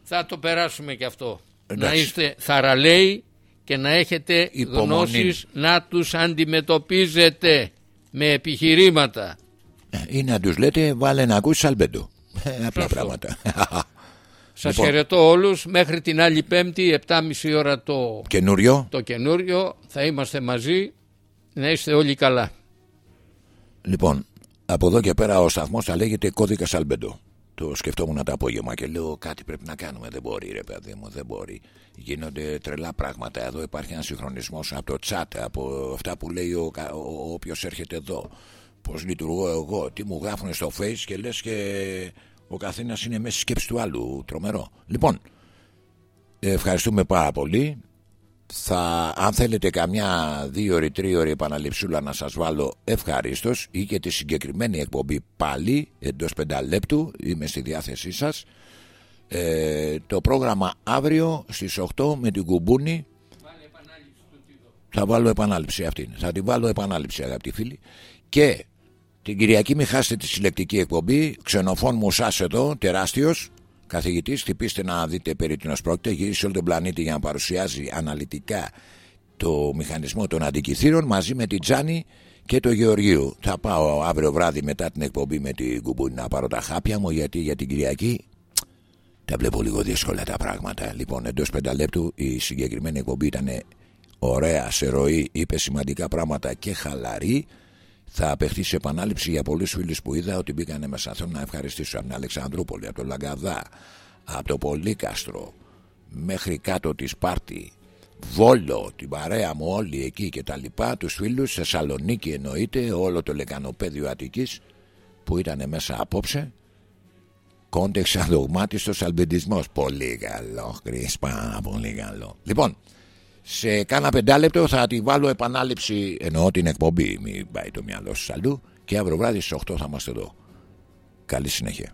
[SPEAKER 2] Θα το περάσουμε και αυτό.
[SPEAKER 1] Εντάξει.
[SPEAKER 2] Να είστε θαραλέοι και να έχετε
[SPEAKER 1] Υπομονή.
[SPEAKER 2] γνώσεις να τους αντιμετωπίζετε με επιχειρήματα.
[SPEAKER 1] Ε, Ή να τους λέτε, βάλε να ακούσει αλμπέντο. Ε, Απλά
[SPEAKER 2] Σωστό.
[SPEAKER 1] πράγματα.
[SPEAKER 2] Σας
[SPEAKER 1] Λοιπόν.
[SPEAKER 2] χαιρετώ όλους μέχρι την άλλη πέμπτη 7.30 ώρα το,
[SPEAKER 1] Καινούριο.
[SPEAKER 2] το καινούριο θα είμαστε μαζί να είστε όλοι καλά.
[SPEAKER 1] Λοιπόν, από εδώ και πέρα ο σταθμός θα λέγεται κώδικα Αλμπέντο. Το σκεφτόμουν το απόγευμα και λέω κάτι πρέπει να κάνουμε. Δεν μπορεί, ρε παιδί μου, δεν μπορεί. Γίνονται τρελά πράγματα. Εδώ υπάρχει ένας συγχρονισμός από το chat, από αυτά που λέει ο, κα- ο, όποιος έρχεται εδώ. Πώς λειτουργώ εγώ, τι μου γράφουν στο face και λες και ο καθένας είναι μέσα στη σκέψη του άλλου. Τρομερό. Λοιπόν, ευχαριστούμε πάρα πολύ. Θα, αν θέλετε καμιά δύο ώρη, τρία ώρη επαναληψούλα να σας βάλω ευχαρίστως ή και τη συγκεκριμένη εκπομπή πάλι εντός πενταλέπτου είμαι στη διάθεσή σας ε, το πρόγραμμα αύριο στις 8 με την κουμπούνη θα βάλω επανάληψη αυτή θα τη βάλω επανάληψη αγαπητοί φίλοι και την Κυριακή μην χάσετε τη συλλεκτική εκπομπή Ξενοφών Μουσάς εδώ, τεράστιος καθηγητής, χτυπήστε να δείτε περί τίνος πρόκειται γύρισε όλο τον πλανήτη για να παρουσιάζει αναλυτικά το μηχανισμό των αντικειθήρων μαζί με την Τζάνη και το Γεωργίου. Θα πάω αύριο βράδυ μετά την εκπομπή με την Κουμπούνη να πάρω τα χάπια μου γιατί για την Κυριακή τα βλέπω λίγο δύσκολα τα πράγματα. Λοιπόν, εντός πέντα λεπτού η συγκεκριμένη εκπομπή ήταν ωραία σε ροή, είπε σημαντικά πράγματα και χαλαρή. Θα παιχθεί σε επανάληψη για πολλούς φίλους που είδα ότι μπήκανε μέσα. Θέλω να ευχαριστήσω από την Αλεξανδρούπολη, από το Λαγκαδά, από το Πολύκαστρο, μέχρι κάτω τη Σπάρτη, Βόλο, την παρέα μου όλοι εκεί και τα λοιπά, τους φίλους, Θεσσαλονίκη εννοείται, όλο το λεκανοπέδιο Αττικής που ήταν μέσα απόψε. Κόντεξ αδογμάτιστος αλμπεντισμός. Πολύ καλό, Χρυσ, πάρα πολύ καλό. Λοιπόν, σε κάνα πεντάλεπτο θα τη βάλω επανάληψη, εννοώ την εκπομπή, μην πάει το μυαλό σας αλλού και αύριο βράδυ στις 8 θα είμαστε εδώ. Καλή συνέχεια.